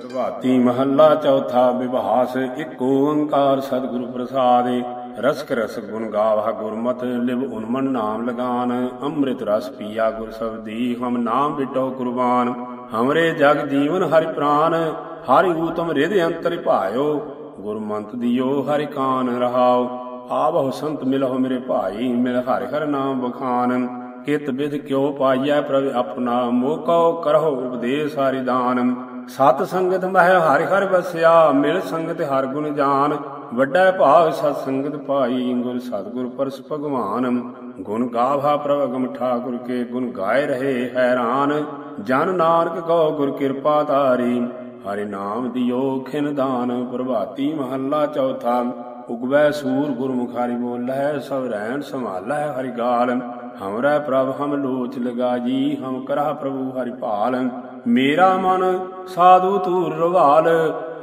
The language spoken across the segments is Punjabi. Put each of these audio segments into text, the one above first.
ਪ੍ਰਭਾਤੀ ਮਹੱਲਾ ਚੌਥਾ ਵਿਭਾਸ, ਇੱਕ ਓੰਕਾਰ ਸਤਿਗੁਰੂ ਪ੍ਰਸਾਦਿ ਰਸਕ ਰਸ ਗੁਣ ਗਾਵਹ ਗੁਰਮਤਿ, ਲਿਵ ਉਨਮਨ ਨਾਮ ਲਗਾਨ, ਅੰਮ੍ਰਿਤ ਰਸ ਪੀਆ ਗੁਰ ਸਬਦੀ ਹਮ ਨਾਮ ਬਿਟੋ ਕੁਰਬਾਨ। ਹਮਰੇ ਜਗ ਜੀਵਨ ਹਰਿ ਪ੍ਰਾਨ, ਹਰਿ ਊਤਮ ਰਿਦ ਅੰਤਰਿ ਭਾਇਓ, ਗੁਰਮੰਤ ਦਿਓ ਹਰਿ ਕਾਨ ਰਹਾਓ। ਆਵਹੁ ਸੰਤ ਮਿਲਹੁ ਮੇਰੇ ਭਾਈ, ਮਿਲ ਹਰਿ ਹਰ ਨਾਮ ਬਖਾਨ ਕਿਤ ਬਿਦ ਕਿਉ ਪਾਈਐ ਪ੍ਰਭ ਆਪਣਾ ਮੋਕਉ ਕਰਹੁ ਉਪਦੇਸ ਹਰਿ ਦਾਨ। ਸਤ ਸੰਗਤ ਮਹਿ ਹਰਿ ਹਰਿ ਵਸਿਆ, ਮਿਲ ਸੰਗਤ ਹਰ ਗੁਣ ਜਾਨ। ਵੱਡਾ ਭਾਗ ਸਤ ਸੰਗਤ ਭਾਈ, ਗੁਰ ਸਤਿਗੁਰ ਪਰਸ ਭਗਵਾਨ। ਗੁਣ ਗਾਵਾ ਪ੍ਰਭ ਅਗਮ ਠਾਕੁਰ ਕੇ, ਗੁਣ ਗਾਏ ਰਹੇ ਹੈਰਾਨ। ਜਨ ਨਾਨਕ ਕੋ ਗੁਰ ਕਿਰਪਾ ਧਾਰੀ, ਹਰਿ ਨਾਮ ਦਿਓ ਖਿਨ ਦਾਨ। ਪ੍ਰਭਾਤੀ ਮਹੱਲਾ ਚੌਥਾ, ਉਗਵੈ ਸੂਰ ਗੁਰਮੁਖਾਰੀ ਬੋਲੈ ਸਭ ਰਹਿਣ ਸੰਭਾਲੈ ਹਰਿ ਗਾਲ। ਹਮਰਾ ਪ੍ਰਭ ਹਮ ਲੋਚ ਲਗਾਜੀ ਹਮ ਕਰਹ ਪ੍ਰਭੂ ਹਰਿ ਭਾਲ। ਮੇਰਾ ਮਨ ਸਾਧੂ ਤੂਰ ਰਵਾਲ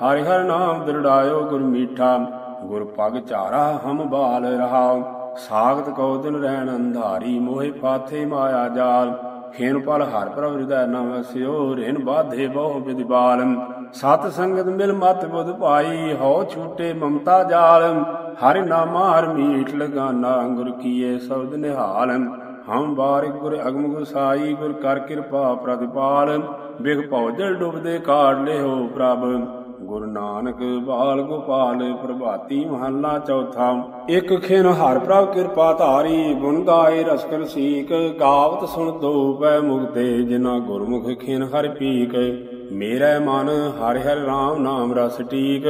ਹਰਿ ਹਰਿ ਨਾਮ ਦਿਰੜਾਇਓ ਗੁਰ ਮੀਠਾ। ਗੁਰ ਪਗ ਚਾਰਾ ਹਮ ਬਾਲ ਰਹਾਉ ਸਾਗਤ ਕਉ ਦਿਨ ਰਹਿਣ ਅੰਧਾਰੀ, ਮੋਹਿ ਪਾਥੇ ਮਾਇਆ ਜਾਲ। ਖੇਨ ਪਲ ਹਰ ਪ੍ਰਭ ਹਿਰਦੈ ਨ ਵਸਿਓ ਰੇਨ ਬਾਧੇ ਬਹੁ ਵਿਦਿਬਾਲ ਸਤ ਸੰਗਤ ਮਿਲ ਮਤ ਬੁਧ ਪਾਈ ਹਉ ਛੂਟੇ ਮਮਤਾ ਜਾਲ। ਹਰਿ ਨਾਮਾ ਹਰ ਮੀਠ ਲਗਾਨਾ, ਗੁਰ ਕੀਏ ਸ਼ਬਦ ਨਿਹਾਲ। ਹਮ ਬਾਰਿਕ ਗੁਰ ਅਗਮ ਗੁਸਾਈ ਗੁਰ ਕਰ ਕਿਰਪਾ ਪ੍ਰਤਿਪਾਲ, ਬਿਖ ਭਉਜਲ ਡੁਬਦੇ ਕਾੜ ਲਿਓ ਪ੍ਰਭ। ਗੁਰੂ ਨਾਨਕ ਬਾਲ ਗੋਪਾਲ, ਪ੍ਰਭਾਤੀ ਮਹੱਲਾ ਚੌਥਾ। ਇਕ ਖਿਨ ਹਰ ਪ੍ਰਭ ਕਿਰਪਾ ਧਾਰੀ, ਗੁਣ ਗਾਏ ਰਸਕਰ ਸੀਕ ਗਾਵਤ ਸੁਣ ਦੋ ਪੈ ਮੁਕਤੇ ਜਿਨਾ ਗੁਰਮੁਖ ਖਿਨ ਹਰਿ ਪੀਕ ਮੇਰਾ ਮਨ ਹਰਿ ਹਰਿ ਰਾਮ ਨਾਮ ਰਸ ਟੀਕ,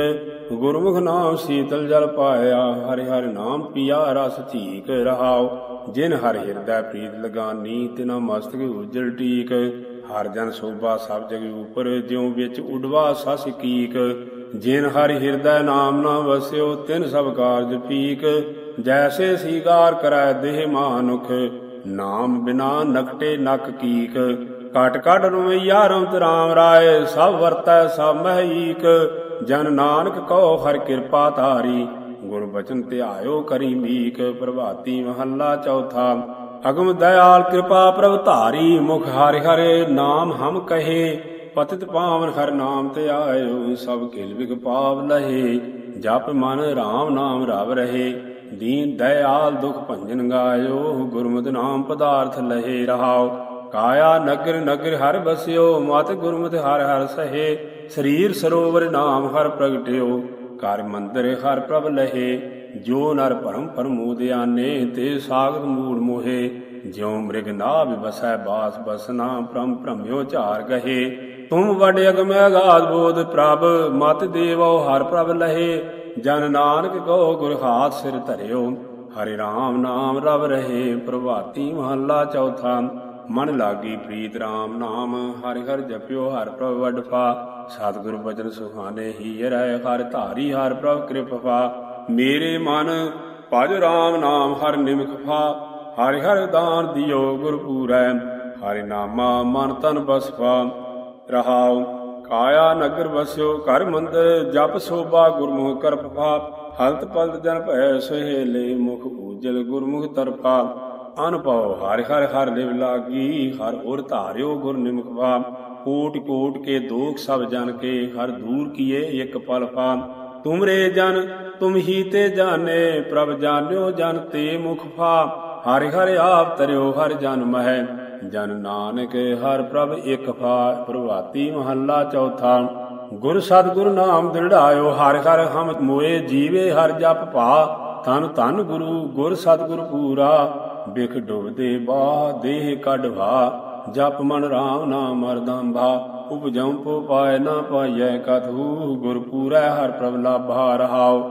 ਗੁਰਮੁਖ ਨਾਮ ਸੀਤਲ ਜਲ ਪਾਇਆ, ਹਰਿ ਹਰਿ ਨਾਮ ਪਿਆ ਰਸ ਧੀਕ ਰਹਾਉ, ਜਿਨ ਹਰਿ ਹਿਰਦੈ ਪ੍ਰੀਤ ਲਗਾਨੀ, ਤਿਨਾ ਮਸਤਕ ਉਜਲ ਟੀਕ, ਹਰ ਜਨ ਸੋਭਾ ਸਭ ਜਗ ਉਪਰ ਜਿਉ ਵਿੱਚ ਉਡਵਾ ਸਸ ਕੀਕ, ਜਿਨ ਹਰਿ ਹਿਰਦੈ ਨਾਮ ਨਾ ਵਸਿਓ, ਤਿਨ ਸਭ ਕਾਰਜ ਪੀਕ ਜੈਸੇ ਸੀਗਾਰ ਕਰੈ ਦੇਹ ਮਾਨੁਖ, ਨਾਮ ਬਿਨਾ ਨਕਟੇ ਨਕ ਕੀਕ ਕਟ ਘਟ ਰੁਮਈਆ ਰਮਤ ਰਾਮ ਰਾਏ, ਸਭ ਵਰਤੈ, ਸਭ ਮਹੀਕ। ਜਨ ਨਾਨਕ ਕਉ ਹਰ ਕਿਰਪਾ ਧਾਰੀ ਗੁਰ ਬਚਨ ਧਿਆਇਓ ਕਰੀ ਮੀਕ। ਪ੍ਰਭਾਤੀ ਮਹੱਲਾ ਚੌਥਾ, ਅਗਮ ਦਇਆਲ ਕਿਰਪਾ ਪ੍ਰਭ ਧਾਰੀ। ਮੁਖ ਹਰਿ ਹਰੇ ਨਾਮ ਹਮ ਕਹੇ, ਪਤਿਤ ਪਾਵਨ ਹਰ ਨਾਮ ਤੇ ਆਇਓ, ਸਭ ਕਿਲ ਵਿਗ ਪਾਵ ਲਹੇ। ਜਪ ਮਨ RAM ਨਾਮ ਰਵ ਰਹੇ, ਦੀਨ ਦਇਆਲ ਦੁਖ ਭੰਜਨ ਗਾਇਓ ਗੁਰਮਤਿ ਨਾਮ ਪਦਾਰਥ ਲਹੇ ਰਹਾਓ। ਕਾਇਆ ਨਗਰ ਨਗਰ ਹਰ ਬਸਿਓ ਮਤ ਗੁਰਮਤਿ ਹਰ ਹਰ ਸਹੇ। ਸਰੀਰ ਸਰੋਵਰ ਨਾਮ ਹਰ ਪ੍ਰਗਟਿਓ, ਕਰ ਮੰਦਰ ਹਰ ਪ੍ਰਭ ਲਹੇ। ਜੋ ਨਰ ਭਰਮ ਪਰਮੋਦਿਆਨੇ ਤੇ ਸਾਗਤ ਮੂੜ ਮੋਹੇ। ਜਿਉ ਮ੍ਰਿਗ ਨਾਭ ਬਸੈ ਬਾਸ ਬਸਨਾ ਪ੍ਰਮ ਭ੍ਰਮਿਓ ਝਾਰ ਗਹੇ। ਤੁਮ ਵਡ ਅਗਮ ਅਗਾਧ ਬੋਧ ਪ੍ਰਭ, ਮਤ ਦੇਵੋ ਹਰ ਪ੍ਰਭ ਲਹੇ। ਜਨ ਨਾਨਕ ਕੋ ਗੁਰ ਹਾਥ ਸਿਰ ਧਰਿਓ, ਹਰਿ ਰਾਮ ਨਾਮ ਰਵ ਰਹੇ। ਪ੍ਰਭਾਤੀ ਮਹੱਲਾ ਚੌਥਾ ਮਨ ਲਾਗੀ ਪ੍ਰੀਤ RAM ਨਾਮ, ਹਰਿ ਹਰਿ ਜਪਿਓ, ਹਰ ਪ੍ਰਭ ਵਡ ਪਾ। ਸਤਿਗੁਰ ਬਚਨ ਸੁਹਾਨੇ ਹੀ ਰਹਿ, ਹਰ ਧਾਰੀ, ਹਰ ਪ੍ਰਭ ਕਿਰਪਾ ਮੇਰੇ ਮਨ ਭਜ RAM ਨਾਮ, ਹਰ ਨਿਮਖ ਫਾ ਹਰਿ ਹਰਿ ਦਾਨ ਦਿਓ ਗੁਰ ਪੂਰੈ, ਹਰਿ ਨਾਮਾ ਮਨ ਤਨ ਬਸਪਾ ਰਹਾਉ, ਕਾਇਆ ਨਗਰ ਵਸਿਓ, ਘਰ ਮੰਦਰ ਜਪ ਸੋਭਾ ਗੁਰਮੁਖ ਕਰਪਾ ਹਲਤ ਪਲਤ ਜਨ ਭੈ ਸਹੇਲੇ, ਮੁਖ ਪੂਜਲ ਗੁਰਮੁਖ ਤਰਪਾ ਅਨਪਉ ਹਰਿ ਹਰਿ ਹਰ ਲਿਵ ਲਾਗੀ, ਹਰ ਉਰ ਧਾਰਿਓ ਗੁਰ ਨਿਮਖਵਾ ਕੋਟ ਕੋਟ ਕੇ ਦੋਖ ਸਭ ਜਨ ਕੇ, ਹਰ ਦੂਰ ਕੀਏ ਇਕ ਪਲ ਪਾ। ਤੁਮਰੇ ਜਨ, ਤੁਮ ਹੀ ਤੇ ਜਾਣੇ, ਪ੍ਰਭ ਜਾਣਿਓ ਜਨ ਤੇ ਮੁਖ ਫਾ। ਹਰਿ ਹਰਿ ਆਪ ਤਰਿਓ, ਹਰ ਜਨ ਮਹਿ। ਜਨ ਨਾਨਕ, ਹਰ ਪ੍ਰਭ ਇਕ ਫਾ। ਪ੍ਰਭਾਤੀ ਮਹੱਲਾ ਚੌਥਾ। ਗੁਰ ਸਤਿਗੁਰ ਨਾਮ ਦਿੜਾਇਓ ਹਰਿ ਹਰਿ ਹਮ ਮੋਏ, ਜੀਵੇ ਹਰ ਜਪ ਭਾ। ਤਨ ਤਨ ਗੁਰੂ, ਗੁਰ ਸਤਿਗੁਰ ਪੂਰਾ। ਬਿਖ ਡੁਬਦੇ ਬਾਹ, ਦੇਹ ਕਢਵਾ ਜਪ ਮਨ ਰਾਮ ਨਾਮ ਅਰਦੰਭਾ ਉਪਜਮ ਪੋ ਪਾਏ ਨਾ ਪਾਈਐ ਕਥੂ। ਗੁਰ ਪੂਰੈ ਹਰ ਪ੍ਰਭ ਲਾਭਾ ਰਹਾਉ।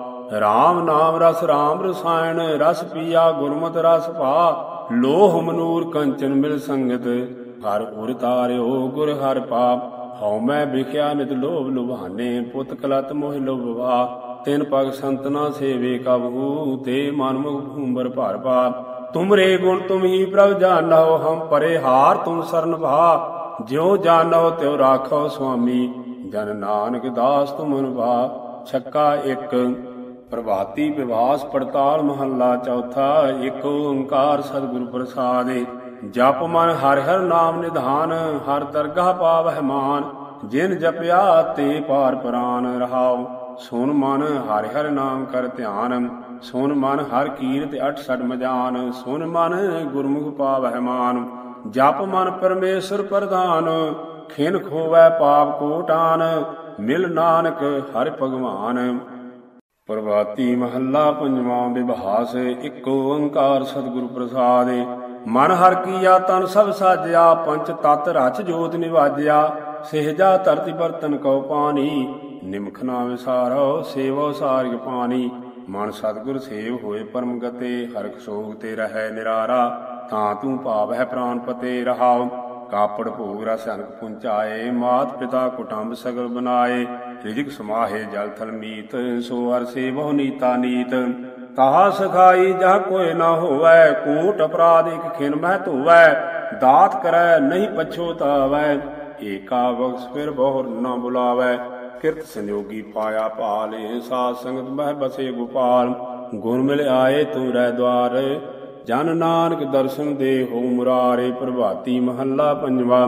ਰਾਮ ਨਾਮ ਰਸ ਰਾਮ ਰਸਾਇਣ, ਰਸ ਪੀਆ ਗੁਰਮਤਿ ਰਸ ਭਾ। ਲੋਹ ਮਨੂਰ ਕੰਚਨ ਮਿਲ ਸੰਗਤ, ਹਰ ਉਰ ਤਾਰਿਓ ਗੁਰ ਹਰ ਪਾਪ ਹਉ ਮੈਂ ਵਿਖਿਆ ਨਿਤ ਲੋਭ ਲੁਭਾਨੇ, ਪੁੱਤ ਕਲਤ ਮੋਹਿ ਲੋਭਵਾ। ਤਿਨ ਪਗ ਸੰਤਨਾ ਸੇਵੇ ਕਬਹੂ, ਤੇ ਮਨਮੁਖ ਭੂੰਬਰ ਭਰ ਪਾ। ਤੁਮਰੇ ਗੁਣ ਤੁਮ ਹੀ ਪ੍ਰਭ ਜਾਣੋ, ਹਮ ਪਰੇ ਹਾਰ ਤੁਮ ਸਰਨ ਭਾ। ਜਿਉ ਜਾਣੋ ਤਿਉ ਰਾਖੋ ਸੁਆਮੀ, ਜਨ ਨਾਨਕ ਦਾਸ ਤੁਮਨ ਭਾ ਛੱਕਾ ਇੱਕ, ਪ੍ਰਭਾਤੀ ਵਿਵਾਸ ਪੜਤਾਲ ਮਹੱਲਾ। ਚੌਥਾ, ਇੱਕ ਓੰਕਾਰ ਸਤਿਗੁਰ ਪ੍ਰਸਾਦਿ। ਜਪ ਮਨ ਹਰਿ ਹਰਿ ਨਾਮ ਨਿਧਾਨ, ਹਰ ਦਰਗਾਹ ਪਾਵਹਿ ਮਾਨ। ਜਿਨ ਜਪਿਆ ਤੇ ਪਾਰ ਪ੍ਰਾਨ ਰਹਾਉ। ਸੁਨ ਮਨ ਹਰਿ ਹਰਿ ਨਾਮ ਕਰ ਧਿਆਨ। ਸੁਨ ਮਨ ਹਰ ਕੀਰਤ ਅਠ ਸਠ ਮਜਾਨ, ਸੁਨ ਮਨ ਗੁਰਮੁਖ ਪਾਵਹਿ ਮਾਨ। ਜਪ ਮਨ ਪਰਮੇਸ਼ਰ ਪ੍ਰਧਾਨ, ਖਿਨ ਖੋਵੈ ਪਾਪ ਕੋਟਾਨ ਮਿਲ ਨਾਨਕ ਹਰਿ ਭਗਵਾਨ। ਪ੍ਰਭਾਤੀ ਮਹੱਲਾ ਪੰਜਵਾਂ ਵਿਭਾਸ ਇੱਕ ਓੰਕਾਰ ਸਤਿਗੁਰੂ ਪ੍ਰਸਾਦਿ। ਮਨ ਹਰ ਕੀਆ ਤਨ ਸਭ ਸਾਜਿਆ, ਪੰਚ ਤਤ ਰਚ ਜੋਤ ਨਿਵਾਜਿਆ। ਸਹਿਜਾ ਧਰਤੀ ਬਰਤਨ ਕਉ ਪਾਣੀ, ਨਿਮਖ ਨਾ ਵਿਸਾਰੋ, ਸੇਵੋ ਸਾਰਿਗ ਪਾਣੀ। ਮਨ ਸਤਿਗੁਰ ਸੇਵ ਹੋਏ ਪਰਮ ਗਤੇ ਹਰਖ ਸੋਗ ਤੇ ਰਹੈ ਨਿਰਾਰਾ, ਤਾਂ ਤੂੰ ਭਾਵ ਹੈ ਪ੍ਰਾਨ ਪਤੇ ਰਹਾਉ। ਕਾਪੜ ਭੋਗ ਰਸ ਅਨਕ ਪੁੰਚਾਏ, ਮਾਤ ਪਿਤਾ ਕੁਟੰਬ ਸਗਲ ਬਨਾਏ। ਰਿਜਕ ਸਮਾਹੇ ਜਲ ਥਲ ਮੀਤ, ਸੋ ਹਰ ਸੇ ਬਹੁ ਨੀਤਾ ਨੀਤ। ਤਾਹਾ ਸਖਾਈ ਜਾ ਕੋਈ ਨਾ ਹੋਵੈ, ਕੂਟ ਅਪਰਾਧ ਇਕ ਖਿਨ ਮਹਿ ਧੋਵੈ। ਦਾਤ ਕਰੈ, ਨਹੀਂ ਪਛੋਤਾਵੈ। ਏਕਾ ਬਖਸ਼ ਫਿਰ ਬਹੁਰ ਨਾ ਬੁਲਾਵੈ। ਕਿਰਤ ਸੰਯੋਗੀ ਪਾਇਆ ਭਾਲੇ ਸਾਧ ਸੰਗਤ ਮਹਿ ਬਸੇ ਗੋਪਾਲ। ਗੁਰ ਮਿਲ ਆਏ ਤੂੰ ਰਹਿ ਦਵਾਰ, ਜਨ ਨਾਨਕ ਦਰਸ਼ਨ ਦੇ ਹੋ ਮੁਰਾਰੇ, ਪ੍ਰਭਾਤੀ ਮਹੱਲਾ ਪੰਜਵਾ।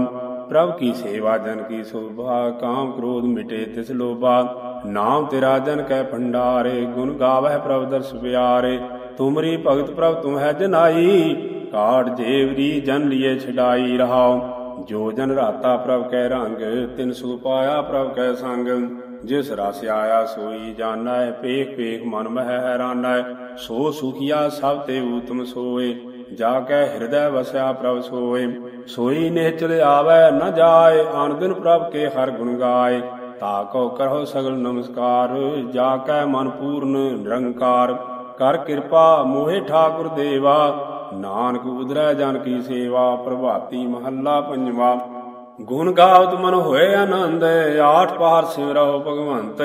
ਪ੍ਰਭ ਕੀ ਸੇਵਾ, ਜਨ ਕੀ ਸੋਭਾ, ਕਾਮ ਕ੍ਰੋਧ ਮਿਟੇ ਤਿਸ ਲੋਭਾ। ਨਾਮ ਤੇਰਾ ਜਨ ਕੈ ਭੰਡਾਰੇ, ਗੁਣ ਗਾਵਹਿ ਪ੍ਰਭ ਦਰਸ ਪਿਆਰੇ ਤੁਮਰੀ ਭਗਤ ਪ੍ਰਭ ਤੁਮ ਹੈ ਜਨਾਈ ਕਾਟ ਜੇਵਰੀ ਜਨ ਲਿਏ ਛਡਾਈ ਰਹਾਉ। ਜੋ ਜਨ ਰਾਤਾ ਪ੍ਰਭ ਕੈ ਰੰਗ, ਤਿਨ ਸੁ ਪਾਇਆ ਪ੍ਰਭ ਕੈ ਸੰਗ। ਜਿਸ ਰਸ ਆਇਆ ਸੋਈ ਜਾਣੈ, ਪੇਖ ਪੇਖ ਮਨ ਮਹਿ ਹੈਰਾਨੈ। ਸੋ ਸੁਖੀਆ ਸਭ ਤੇ ਊਤਮ ਸੋਏ, ਜਾ ਕੈ ਹਿਰਦੈ ਵਸਿਆ ਪ੍ਰਭ ਸੋਏ। ਸੋਈ ਨਿਹਚਲ ਆਵੈ, ਨ ਜਾਏ ਆਨ ਦਿਨ ਪ੍ਰਭ ਕੇ ਹਰ ਗੁਣ ਗਾਏ। ਤਾ ਕੋ ਕਰੋ ਸਗਲ ਨਮਸਕਾਰ, ਜਾ ਕੈ ਮਨ ਪੂਰਨ ਨਿਰੰਕਾਰ। ਕਰ ਕਿਰਪਾ ਮੋਹਿ ਠਾਕੁਰ ਦੇਵਾ। ਨਾਨਕ ਉਦਰੈ ਜਨ ਕੀ ਸੇਵਾ, ਪ੍ਰਭਾਤੀ ਮਹੱਲਾ ਪੰਜਵਾ। ਗੁਣ ਗਾਵਤ ਮਨ ਹੋਏ ਆਨੰਦ, ਆਠ ਪਾਰ ਸਿਮਰੋ ਭਗਵੰਤ।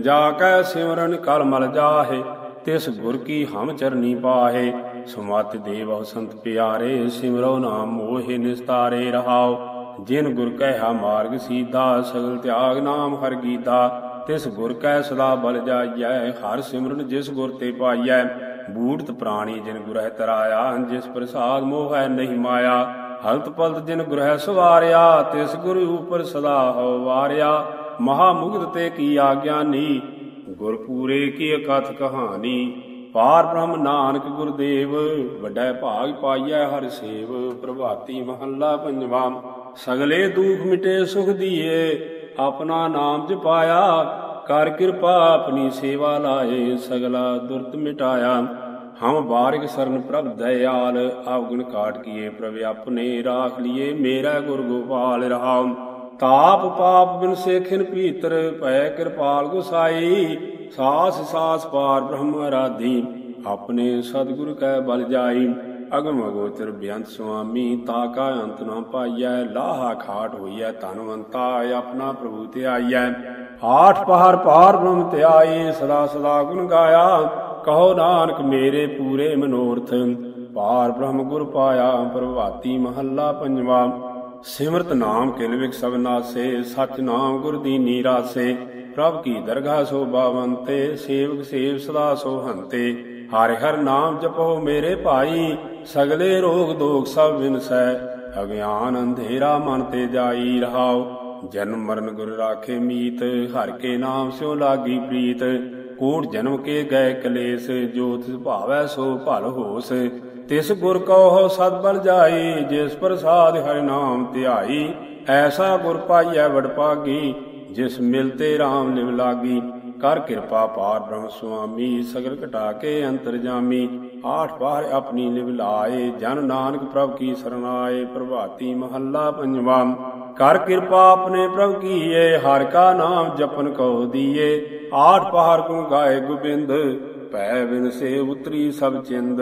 ਜਾ ਕੈ ਸਿਮਰਨ ਕਲ ਮਲ ਜਾਹੇ, ਤਿਸ ਗੁਰ ਕੀ ਹਮ ਚਰਨੀ ਪਾਹੇ। ਸੁਮਤ ਦੇਵ ਸੰਤ ਪਿਆਰੇ ਸਿਮਰੋ ਨਾਮ ਮੋਹਿ ਨਿਸਤਾਰੇ ਰਹਾਓ ਜਿਨ ਗੁਰ ਕਹਿਆ ਮਾਰਗ ਸੀਧਾ, ਸਗਲ ਤਿਆਗ ਨਾਮ ਹਰ ਗੀਤਾ। ਤਿਸ ਗੁਰ ਕੈ ਸਦਾ ਬਲ ਜਾਈਐ, ਹਰ ਸਿਮਰਨ ਜਿਸ ਗੁਰ ਤੇ ਪਾਈਐ। ਬੂੜਤ ਪ੍ਰਾਣੀ ਜਿਨ ਗੁਰਹਿ ਤਰਾਇਆ, ਜਿਸ ਪ੍ਰਸਾਦ ਮੋਹ ਹੈ ਨਹੀਂ ਮਾਇਆ। ਹਲਤ ਪਲਤ ਜਿਨ ਗੁਰਹਿ ਸਵਾਰਿਆ, ਤਿਸ ਗੁਰੂ ਉਪਰ ਸਦਾ ਹੋ ਵਾਰਿਆ। ਮਹਾ ਮੁਗਧ ਤੇ ਕੀ ਆਗਿਆਨੀ ਗੁਰ ਪੂਰੇ ਕੀ ਕਥ ਕਹਾਣੀ। ਪਾਰ ਬ੍ਰਹਮ ਨਾਨਕ ਗੁਰਦੇਵ, ਵੱਡਾ ਭਾਗ ਪਾਈਐ ਹਰ ਸੇਵ, ਪ੍ਰਭਾਤੀ ਮਹੱਲਾ ਪੰਜਵਾ। ਸਗਲੇ ਦੁਖ ਮਿਟੇ ਸੁਖ ਦੀਏ, ਆਪਣਾ ਨਾਮ ਜਪਾਇਆ ਕਰ ਕਿਰਪਾ, ਆਪਣੀ ਸੇਵਾ ਲਾਏ ਸਗਲਾ ਦੁਰਤ ਮਿਟਾਇਆ। ਹਮ ਬਾਰਿਕ ਸਰਨ ਪ੍ਰਭ ਦਇਆਲ ਆਵਗੁਣ ਕਾਟ ਕੀਏ ਪ੍ਰਭ ਆਪਣੇ ਰਾਖ ਲਿਏ, ਮੇਰਾ ਗੁਰ ਗੋਪਾਲ ਰਹਾਉ। ਤਾਪ ਪਾਪ ਬਿਨ ਸੇਖਿਨ ਪੀਤਰ ਭੈ ਕਿਰਪਾਲ ਗੁਸਾਈ। ਸਾਸ ਸਾਸ ਪਾਰ ਬ੍ਰਹਮ ਰਾਧੀ ਆਪਣੇ ਸਤਿਗੁਰ ਕੈ ਬਲ ਜਾਈ। ਅਗਮ ਅਗੋਚਰ ਬਿਆੰਤ ਸੁਆਮੀ, ਤਾ ਕਾ ਅੰਤ ਨਾ ਪਾਈਐ, ਲਾਹਾ ਖਾਟ ਹੋਈਐ ਧਨਵੰਤਾ ਆਪਣਾ ਪ੍ਰਭੂ ਤੇ ਆਈਐ ਆਠ ਪਹਾੜ ਪਾਰ ਬ੍ਰਹਮ ਤੇ ਆਈ ਸਦਾ ਸਦਾ ਗੁਣ ਗਾਇਆ। ਕਹੋ ਨਾਨਕ, ਮੇਰੇ ਪੂਰੇ ਮਨੋਰਥ। ਪਾਰ ਬ੍ਰਹਮ ਗੁਰ ਪਾਇਆ, ਪ੍ਰਭਾਤੀ ਮਹੱਲਾ ਪੰਜਵਾ। ਸਿਮਰਤ ਨਾਮ ਕਿਲ ਵਿਕ ਸਭ ਨਾਸੇ, ਸਚ ਨਾਮ ਗੁਰ ਦੀਨੀ ਰਾਸੇ ਪ੍ਰਭ ਕੀ ਦਰਗਾਹ ਸੋ ਸੋਭਾਵੰਤੇ ਸੇਵਕ ਸੇਵ ਸਦਾ ਸੋ ਹੰਤੇ। ਹਰਿ ਹਰ ਨਾਮ ਜਪੋ ਮੇਰੇ ਭਾਈ, ਸਗਲੇ ਰੋਗ ਦੋਖ ਸਭ ਵਿਨਸੈ ਅਗਿਆਨ ਅੰਧੇਰਾ ਮਨ ਤੇ ਜਾਈ ਰਹਾਉ, ਜਨਮ ਮਰਨ ਗੁਰ ਰਾਖੇ ਮੀਤ, ਹਰ ਕੇ ਨਾਮ ਸਿਓ ਲਾਗੀ ਪ੍ਰੀਤ। ਕੋਟ ਜਨਮ ਕੇ ਗਏ ਕਲੇਸ਼, ਜੋ ਤਿਸ ਭਾਵੈ ਸੋ ਭਲ ਹੋਸ। ਤਿਸ ਗੁਰ ਕਉ ਸਦ ਬਲ ਜਾਈ, ਜਿਸ ਪ੍ਰਸਾਦ ਹਰਿ ਨਾਮ ਧਿਆਈ। ਐਸਾ ਗੁਰ ਪਾਈਐ ਵਡ ਪਾਗੀ ਜਿਸ ਮਿਲਤੇ RAM ਲਿਵ ਲਾਗੀ। ਕਰ ਕਿਰਪਾ ਪਾਰ ਬ੍ਰਹਮ ਸੁਆਮੀ, ਸਗਲ ਘਟਾ ਕੇ ਅੰਤਰ ਜਾਮੀ, ਆਠ ਬਾਹਰ ਆਪਣੀ ਲਿਵ ਜਨ ਨਾਨਕ ਪ੍ਰਭ ਕੀ ਸਰਨਾਏ, ਪ੍ਰਭਾਤੀ ਮਹੱਲਾ ਪੰਜਵਾ। ਕਰ ਕਿਰਪਾ ਆਪਣੇ ਪ੍ਰਭ ਕੀਏ, ਹਰ ਕਾ ਨਾਮ ਜਪਨ ਕਉ ਦੀਏ। ਆਠ ਪਹਾੜ ਗੁਣ ਗਾਏ ਗੋਬਿੰਦ ਭੈ ਬਿਨ ਸੇ ਉਤਰੀ ਸਭ ਚਿੰਦ।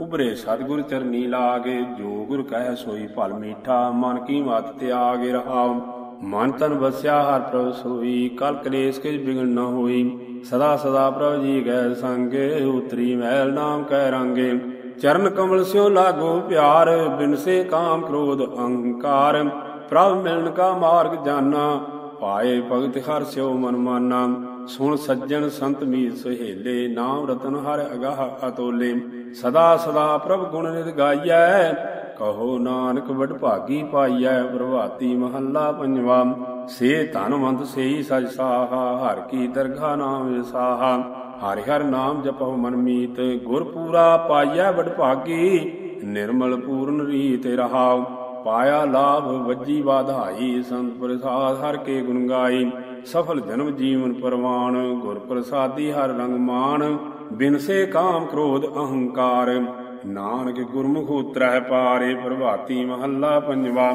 ਉਬਰੇ ਸਤਿਗੁਰ ਚਰਨੀ ਲਾਗੇ, ਜੋ ਗੁਰ ਕਹਿ ਸੋਈ ਭਲ ਮੀਠਾ, ਮਨ ਕੀ ਮਤ ਤਿਆਗੇ ਰਹਾਉ। ਮਨ ਤਨ ਵਸਿਆ ਹਰ ਪ੍ਰਭ ਸੋਈ, ਕਲ ਕਲੇਸ਼ ਕਿਛ ਬਿਗੜ ਨ ਹੋਈ। ਸਦਾ ਸਦਾ ਪ੍ਰਭ ਜੀ ਗੈ ਸੰਗੇ, ਉਤਰੀ ਮਹਿਲ ਨਾਮ ਕਹਿ ਰਾਂਗੇ। ਚਰਨ ਕਮਲ ਸਿਓ ਲਾਗੋ ਪਿਆਰ ਬਿਨਸੇ ਕਾਮ ਕ੍ਰੋਧ ਅਹੰਕਾਰ ਪ੍ਰਭ ਮਿਲਨ ਕਾ ਮਾਰਗ ਜਾਨਾ, ਪਾਏ ਭਗਤ ਹਰ ਸਿਓ ਮਨ ਮਾਨਾ। ਸੁਣ ਸੱਜਣ ਸੰਤ ਮੀਰ ਸੁਹੇਲੇ, ਨਾਮ ਰਤਨ ਹਰ ਅਗਾਹ ਅਤੋਲੇ। ਸਦਾ ਸਦਾ ਪ੍ਰਭ ਗੁਣ ਨਿਤ ਗਾਈਐ ਕਹੋ ਨਾਨਕ ਵਡਭਾਗੀ ਪਾਈਐ, ਪ੍ਰਭਾਤੀ ਮਹੱਲਾ ਪੰਜਵਾ। ਸੇ ਧਨਵੰਤ ਸੇਈ ਸਜ ਸਾਹਾ, ਹਰ ਕੀ ਦਰਗਾ ਨਾਮ ਵਿਸਾਹਾ। ਹਰਿ ਹਰ ਨਾਮ ਜਪਉ ਮਨ ਮੀਤ, ਗੁਰ ਪੂਰਾ ਪਾਈਐ ਵਡਭਾਗੀ ਨਿਰਮਲ ਪੂਰਨ ਰੀਤ ਰਹਾਉ। ਪਾਇਆ ਲਾਭ ਵੱਜੀ ਵਾਧਾਈ, ਸੰਤ ਪ੍ਰਸਾਦ ਹਰ ਕੇ ਗੁਣ ਗਾਈ। ਸਫਲ ਜਨਮ ਜੀਵਨ ਪਰਵਾਨ, ਗੁਰ ਪ੍ਰਸਾਦੀ ਹਰ ਰੰਗ ਮਾਨ ਬਿਨਸੇ ਕਾਮ ਕ੍ਰੋਧ ਅਹੰਕਾਰ। ਨਾਨਕ ਗੁਰਮੁਖ ਉਤਰੈ ਪਾਰੇ ਪ੍ਰਭਾਤੀ ਮਹੱਲਾ ਪੰਜਵਾ।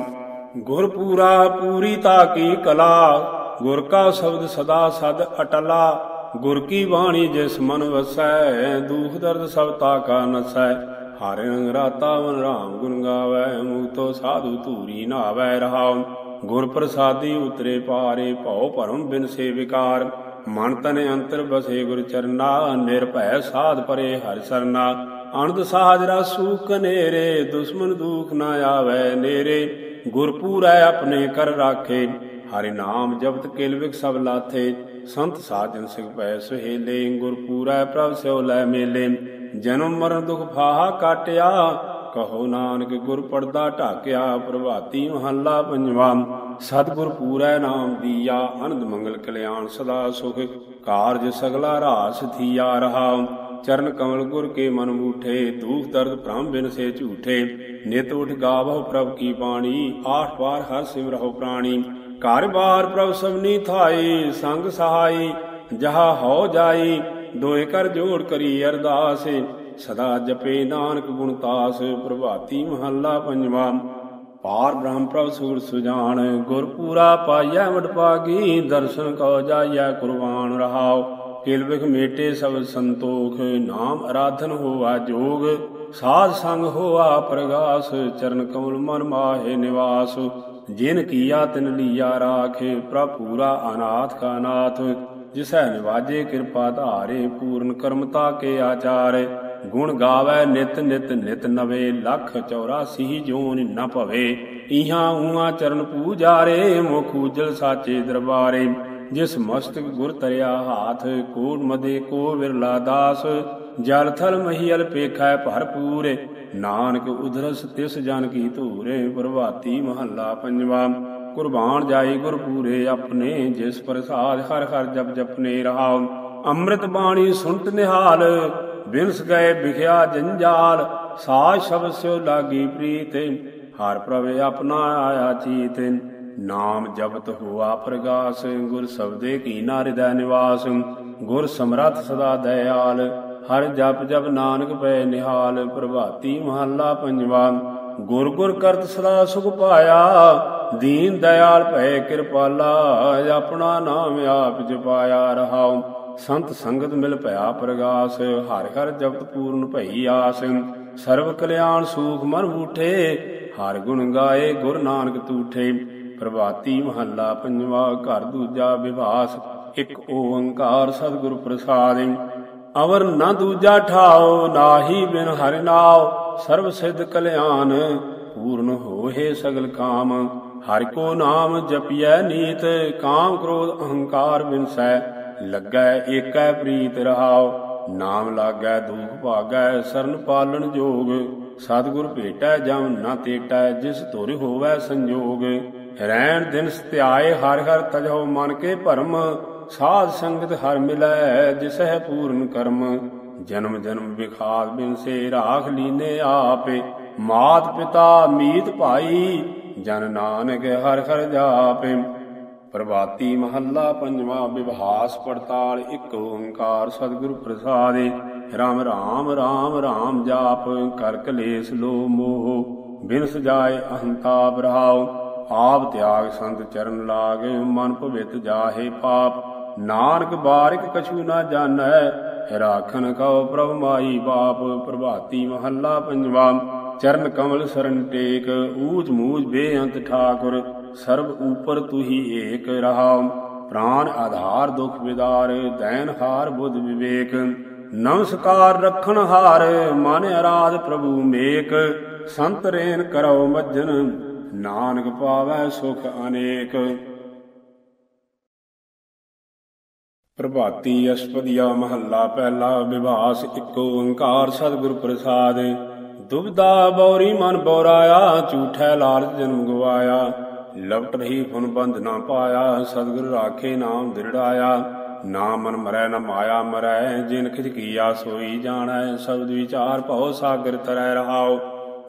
ਗੁਰ ਪੂਰਾ ਪੂਰੀ ਤਾਕੀ ਕਲਾ, ਗੁਰ ਕਾ ਸ਼ਬਦ ਸਦਾ ਸਦ ਅਟਲਾ। ਗੁਰ ਕੀ ਬਾਣੀ ਜਿਸ ਮਨ ਵਸੈ, ਦੂਖ ਦਰਦ ਸਭ ਤਾਕਾ ਨਸੈ। ਹਰ ਰੰਗ ਰਾਤਾ ਵਨ ਰਾਮ ਗੁਣ ਗਾਵੈ ਮੁਕਤੋ ਸਾਧੂ ਧੂਰੀ ਨਾਵੈ ਰਹਾਉ। ਗੁਰ ਪ੍ਰਸਾਦੀ ਉਤਰੇ ਪਾਰੇ, ਭਉ ਭਰਮ ਬਿਨ ਸੇ ਵਿਕਾਰ। ਮਨ ਤਨ ਅੰਤਰ ਬਸੇ ਗੁਰ ਚਰਨਾ, ਨਿਰਭੈ ਸਾਧ ਪਰੇ ਹਰਿ ਸਰਨਾ। ਅਨੰਦ ਸਾਜ ਰਸੂ ਕਨੇਰੇ, ਦੁਸ਼ਮਨ ਦੁਖ ਨਾ ਆਵੈ ਨੇਰੇ। ਗੁਰ ਪੂਰੈ ਆਪਣੇ ਕਰ ਰਾਖੇ, ਹਰਿ ਨਾਮ ਜਪਤ ਕਿਲ ਸਭ ਲਾਥੇ। ਸੰਤ ਸਾਜਨ ਸਿਖ ਪੈ ਸੁਹੇਲੇ, ਗੁਰ ਪੂਰੈ ਪ੍ਰਭ ਸਿਉ ਲੈ ਮੇਲੇ। ਜਨਮ ਮਰਨ ਦੁਖ ਫਾਹਾ ਕਾਟਿਆ ਕਹੋ ਨਾਨਕ ਗੁਰ ਪੜਦਾ ਢਾਕਿਆ, ਪ੍ਰਭਾਤੀ ਮਹੱਲਾ ਪੰਜਵਾ। ਸਤਿਗੁਰ ਪੂਰੈ ਨਾਮ ਦੀਆ, ਅਨੰਦ ਮੰਗਲ ਕਲਿਆਣ ਸਦਾ ਸੁਖ। ਕਾਰਜ ਸਗਲਾ ਰਾਸ ਥੀਆ ਰਹਾ। ਚਰਨ ਕਮਲ ਗੁਰ ਕੇ ਮਨ ਮੂਠੇ ਦੂਖ ਦਰਦ ਭ੍ਰਮ ਬਿਨ ਸੇ ਝੂਠੇ। ਨਿਤ ਉਠ ਗਾਵਹੁ ਪ੍ਰਭ ਕੀ ਬਾਣੀ, ਆਠ ਵਾਰ ਹਰ ਸਿਮਰਹੁ ਪ੍ਰਾਣੀ। ਘਰ ਬਾਰ ਪ੍ਰਭ ਸਭਨੀ ਥਾਈ ਸੰਗ ਸਹਾਈ, ਜਹਾ ਹੋ ਜਾਈ, ਦੋਏ ਕਰ ਜੋੜ ਕਰੀ ਅਰਦਾਸ। ਸਦਾ ਜਪੇ ਨਾਨਕ ਗੁਣ ਤਾਸ, ਪ੍ਰਭਾਤੀ ਮਹੱਲਾ ਪੰਜਵਾ। ਪਾਰ ਬ੍ਰਹਮ ਪ੍ਰਭ ਸੂਰ ਸੁਜਾਨ ਗੁਰ ਪੂਰਾ ਪਾਈਐ ਵਡਪਾਗੀ ਦਰਸ਼ਨ ਕਉ ਜਾਈਐ ਕੁਰਬਾਨ ਰਹਾਉ। ਕਿਲ ਵਿਖ ਮੇਟੇ ਸਭ ਸੰਤੋਖ, ਨਾਮ ਆਰਾਧਨ ਹੋਆ ਜੋਗ। ਸਾਧ ਸੰਗ ਹੋਆ ਪ੍ਰਗਾਸ, ਚਰਨ ਕਮਲ ਮਨ ਮਾਹੇ ਨਿਵਾਸ। ਜਿਨ ਕੀਆ ਤਿਨ ਲੀਆ ਰਾਖੇ, ਪ੍ਰਭ ਪੂਰਾ ਅਨਾਥ ਕਾ ਨਾਥ। ਜਿਸੈ ਨਿਵਾਜੇ ਕਿਰਪਾ ਧਾਰੇ, ਪੂਰਨ ਕਰਮਤਾ ਕੇ ਆਚਾਰ। ਗੁਣ ਗਾਵੇ ਨਿਤ ਨਿਤ ਨਿਤ ਨਵੇ, ਲੱਖ 84 ਜੋਨ ਨ ਭਵੇ। ਇਹਾਂ ਊਆਂ ਚਰਨ ਪੂਜਾਰੇ, ਮੁਖ ਉਜਲ ਸਾਚੇ ਦਰਬਾਰੇ। ਜਿਸ ਮਸਤਕ ਗੁਰ ਤਰਿਆ ਹਾਥ ਕੋਟ ਮਦੇ ਕੋ ਵਿਰਲਾ ਦਾਸ। ਜਲ ਥਲ ਮਹੀਲ ਪੇਖੈ ਭਰਪੂਰ ਨਾਨਕ ਉਧਰਸ ਤਿਸ ਜਨ ਕੀ ਧੂਰੇ, ਪ੍ਰਭਾਤੀ ਮਹੱਲਾ ਪੰਜਵਾ। ਕੁਰਬਾਨ ਜਾਈ ਗੁਰ ਪੂਰੇ ਆਪਣੇ, ਜਿਸ ਪ੍ਰਸਾਦ ਹਰ ਹਰ ਜਪ ਜਪਨੇ ਰਹਾਉ ਅੰਮ੍ਰਿਤ ਬਾਣੀ ਸੁਣਤ ਨਿਹਾਲ ਬਿਨਸ ਗਏ ਵਿਖਿਆ ਜੰਜਾਲ ਸਾਜ ਸ਼ਬਦ ਸਿਉ ਲਾਗੀ ਪ੍ਰੀਤ, ਹਰ ਪ੍ਰਭ ਆਪਣਾ ਆਇਆ ਚੀਤ, ਨਾਮ ਜਪਤ ਹੋਆ ਪ੍ਰਗਾਸ, ਗੁਰ ਸਬਦੇ ਕੀ ਹਿਰਦੈ ਨਿਵਾਸ, ਗੁਰ ਸਮਰੱਥ ਸਦਾ ਦਇਆਲ, ਹਰ ਜਪ ਜਪ ਨਾਨਕ ਪੈ ਨਿਹਾਲ, ਪ੍ਰਭਾਤੀ ਮਹੱਲਾ ਪੰਜਵਾ, ਗੁਰ ਗੁਰ ਕਰਤ ਸਦਾ ਸੁਖ ਪਾਇਆ, ਦੀਨ ਦਇਆਲ ਭੈ ਕਿਰਪਾਲਾ, ਆਪਣਾ ਨਾਮ ਆਪ ਜਪਾਇਆ ਰਹਾਉ। ਸੰਤ ਸੰਗਤ ਮਿਲ ਭਇਆ ਪ੍ਰਗਾਸ, ਹਰ ਹਰ ਜਪਤ ਪੂਰਨ ਭਈ ਆਸ। ਸਰਬ ਕਲਿਆਣ ਸੂਖ ਮਨ ਬੂਠੇ ਹਰ ਗੁਣ ਗਾਏ ਗੁਰ ਨਾਨਕ ਤੂਠੇ। ਪ੍ਰਭਾਤੀ ਮਹੱਲਾ ਪੰਜਵਾ, ਘਰ ਦੂਜਾ ਵਿਵਾਸ ਇੱਕ ਓੰਕਾਰ ਸਤਿਗੁਰ ਪ੍ਰਸਾਦਿ। ਅਵਰ ਨਾ ਦੂਜਾ ਠਾਓ ਨਾਹੀ ਬਿਨ ਹਰਿ ਨਾਉ। ਸਰਬ ਸਿਧ ਕਲਿਆਣ, ਪੂਰਨ ਹੋਏ ਸਗਲ ਕਾਮ। ਹਰਿ ਕੋ ਨਾਮ ਜਪਿਐ ਨੀਤ, ਕਾਮ ਕ੍ਰੋਧ ਅਹੰਕਾਰ ਬਿਨਸੈ। ਲੱਗੈ ਏਕੈ ਪ੍ਰੀਤ ਰਹਾਉ, ਨਾਮ ਲਾਗੈ ਦੁਖ ਭਾਗੈ, ਸਰਨ ਪਾਲਣ ਜੋਗ। ਸਤਿਗੁਰ ਭੇਟੈ, ਜਮ ਨਾ ਤੇਟੈ, ਜਿਸ ਧੁਰ ਹੋਵੈ ਸੰਜੋਗ। ਰਹਿਣ ਦਿਨ ਸਤਿਆਏ, ਹਰ ਹਰ ਤਜੋ ਮਨ ਕੇ ਭਰਮ। ਸਾਧ ਸੰਗਤ ਹਰ ਮਿਲੈ, ਜਿਸਹਿ ਪੂਰਨ ਕਰਮ। ਜਨਮ ਜਨਮ ਵਿਖਾਸ ਬਿਨ ਸੇ ਰਾਖ ਲੀਨੇ ਆਪੇ। ਮਾਤ ਪਿਤਾ ਮੀਤ ਭਾਈ, ਜਨ ਨਾਨਕ ਹਰ ਹਰ ਜਾਪੇ। ਪ੍ਰਭਾਤੀ ਮਹੱਲਾ ਪੰਜਵਾ ਵਿਭਾਸ ਪੜਤਾਲ ਇੱਕ ਓੰਕਾਰ ਸਤਿਗੁਰੂ ਪ੍ਰਸਾਦੇ। ਰਾਮ ਰਾਮ ਰਾਮ ਰਾਮ ਜਾਪ ਕਰ ਕਲੇਸ਼ ਲੋ ਮੋਹ ਬਿਨ ਸਜਾਏ ਅਹੰਤਾਪ ਰਹਾਉ। ਆਪ ਤਿਆਗ ਸੰਤ ਚਰਨ ਲਾਗ, ਮਨ ਪਵਿੱਤ ਜਾਹੇ ਪਾਪ। ਨਾਨਕ ਬਾਰਿਕ ਕਛੂ ਨਾ ਜਾਣੈ ਰਾਖਨ ਕਉ ਪ੍ਰਭ ਮਾਈ ਬਾਪ। ਪ੍ਰਭਾਤੀ ਮਹੱਲਾ ਪੰਜਵਾ, ਚਰਨ ਕਮਲ ਸਰਨ ਟੇਕ, ਊਚ ਮੂਜ ਬੇਅੰਤ ਠਾਕੁਰ। ਸਰਬ ਉਪਰ ਤੁਹੀ ਏਕ ਰਹਾਉ ਪ੍ਰਾਨ ਆਧਾਰ ਦੁਖ ਵਿਦਾਰ, ਦੈਨ ਹਾਰ ਬੁੱਧ ਵਿਵੇਕ। ਨਮਸਕਾਰ ਰਖਣ ਹਾਰ, ਮਨ ਅਰਾਧ ਪ੍ਰਭੂ ਮੇਕ। ਸੰਤ ਰੇਨ ਕਰੋ ਮੱਜਨ, ਨਾਨਕ ਪਾਵੈ ਸੁਖ ਅਨੇਕ। ਪ੍ਰਭਾਤੀ ਅਸ਼ਪਦੀਆ ਮਹੱਲਾ ਪਹਿਲਾ, ਵਿਭਾਸ ਇੱਕ ਓੰਕਾਰ ਸਤਿਗੁਰ ਪ੍ਰਸਾਦ। ਦੁਬਦਾ ਬੌਰੀ ਮਨ ਬੌਰਾਇਆ, ਝੂਠੈ ਲਾਲਚ ਜਨਮ ਗਵਾਇਆ। ਲਵਟ ਰਹੀ ਫੁਨ ਬੰਧ ਨਾ ਪਾਇਆ, ਸਤਿਗੁਰ ਰਾਖੇ ਨਾਮ ਦਿਰੜਾਇਆ ਨਾ ਮਨ ਮਰੈ, ਨਾ ਮਾਇਆ ਮਰੈ, ਜਿਨ ਖਿਜ ਕੀਆ ਸੋਈ ਜਾਣੈ, ਸ਼ਬਦ ਵਿਚਾਰ ਭਉ ਸਾਗਰ ਤਰੈ ਰਹਾਉ।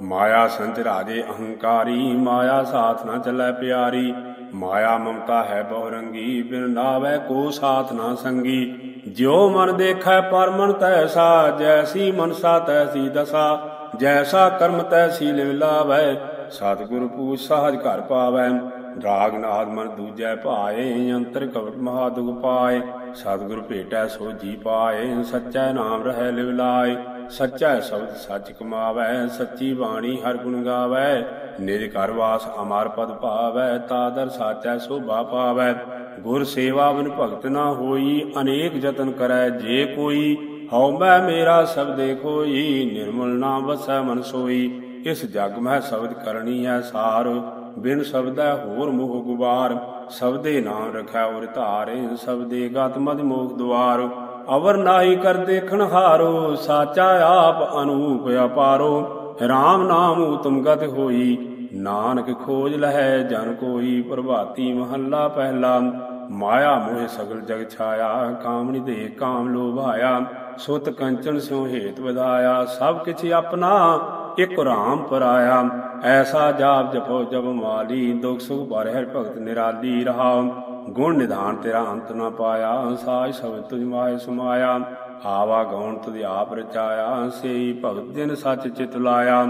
ਮਾਇਆ ਸੰਤ ਰਾਜੇ ਅਹੰਕਾਰੀ, ਮਾਇਆ ਸਾਥ ਨਾ ਚੱਲੈ ਪਿਆਰੀ। ਮਾਇਆ ਮਮਤਾ ਹੈ ਬਹੁ ਰੰਗੀ, ਬਿਨ ਨਾਵੈ ਕੋ ਸਾਥ ਨਾ ਸੰਗੀ। ਜਿਉ ਮਨ ਦੇਖੈ ਪਰਮਨ ਤੈਸਾ ਜੈਸੀ ਮਨਸਾ ਤੈਸੀ ਦਸਾ। ਜੈਸਾ ਕਰਮ ਤੈਸੀ ਲਿਵ ਲਾਵੈ ਸਤਿਗੁਰ ਪੂਜ ਸਹਜ ਘਰ ਪਾਵੈ, ਰਾਗ ਨਾਦ ਮਨ ਦੂਜੈ ਭਾਏ, ਅੰਤਰ ਕਵਟ ਮਹਾ ਦੁਖ ਪਾਏ। ਸਤਿਗੁਰ ਭੇਟੈ ਸੋ ਜੀ ਪਾਏ, ਸੱਚਾ ਨਾਮ ਰਹਿ ਲਿਵ ਲਾਏ। ਸੱਚਾ ਸ਼ਬਦ ਸੱਚ ਕਮਾਵੈ, ਸੱਚੀ ਬਾਣੀ ਹਰ ਗੁਣ ਗਾਵੈ। ਨਿਜ ਘਰ ਵਾਸ ਅਮਰ ਪਦ ਭਾਵੈ ਤਾਦਰ ਸਾਚੈ ਸੋਭਾ ਪਾਵੈ। ਗੁਰ ਸੇਵਾ ਬਿਨ ਭਗਤ ਨਾ ਹੋਈ, ਅਨੇਕ ਯਤਨ ਕਰੈ ਜੇ ਕੋਈ। ਹਉ ਮੈਂ ਮੇਰਾ ਸਬਦੇ ਕੋਈ ਨਿਰਮਲ ਨਾਮ ਵਸੈ ਮਨ ਸੋਈ। ਇਸ ਜਗ ਮਹਿ ਸ਼ਬਦ ਕਰਨੀ ਹੈ ਸਾਰ। ਬਿਨ ਸ਼ਬਦੈ ਹੋਰ ਮੋਹ ਗੁਬਾਰ। ਸਬਦੇ ਨਾਮ ਰਖਿਆ ਉਰ ਧਾਰੇ, ਸਬਦੇ ਗਤ ਮਦ ਮੋਖ ਦੁਆਰ। ਅਵਰ ਨਾਹੀ ਕਰ ਦੇਖਣ ਹਾਰੋ, ਸਾਚਾ ਆਪ ਅਨੂਪ ਅਪਾਰੋ। RAM ਨਾਮ ਉਤਮ ਗਤ ਹੋਈ, ਨਾਨਕ ਖੋਜ ਲਹੈ ਜਨ ਕੋਈ, ਪ੍ਰਭਾਤੀ ਮਹੱਲਾ ਪਹਿਲਾ। ਮਾਇਆ ਮੋਹ ਸਗਲ ਜਗ ਛਾਇਆ, ਕਾਮਣੀ ਦੇ ਕਾਮ ਲੋਭਾਇਆ। ਸੁਤ ਕੰਚਨ ਸਿਉ ਹੇਤ ਵਧਾਇਆ, ਸਭ ਕਿਛ ਆਪਣਾ ਇਕ ਰਾਮ ਪਰਾਇਆ ਐਸਾ ਜਾਪ ਜਪੋ ਜਬ ਮਾਲੀ, ਦੁਖ ਸੁਖ ਭਰ ਹਰ ਭਗਤ ਨਿਰਾਲੀ ਰਹਾ। ਗੁਣ ਨਿਧਾਨ ਤੇਰਾ ਅੰਤ ਨਾ ਪਾਇਆ। ਸਾਜ ਸਬਦ ਤੁਝ ਮਾਇ ਸਮਾਇਆ। ਆਵਾ ਗਉਣ ਤੁਧ ਆਪ ਰਚਾਇਆ। ਸੇਈ ਭਗਤ ਜਿਨ ਸੱਚ ਚਿਤ ਲਾਇਆ।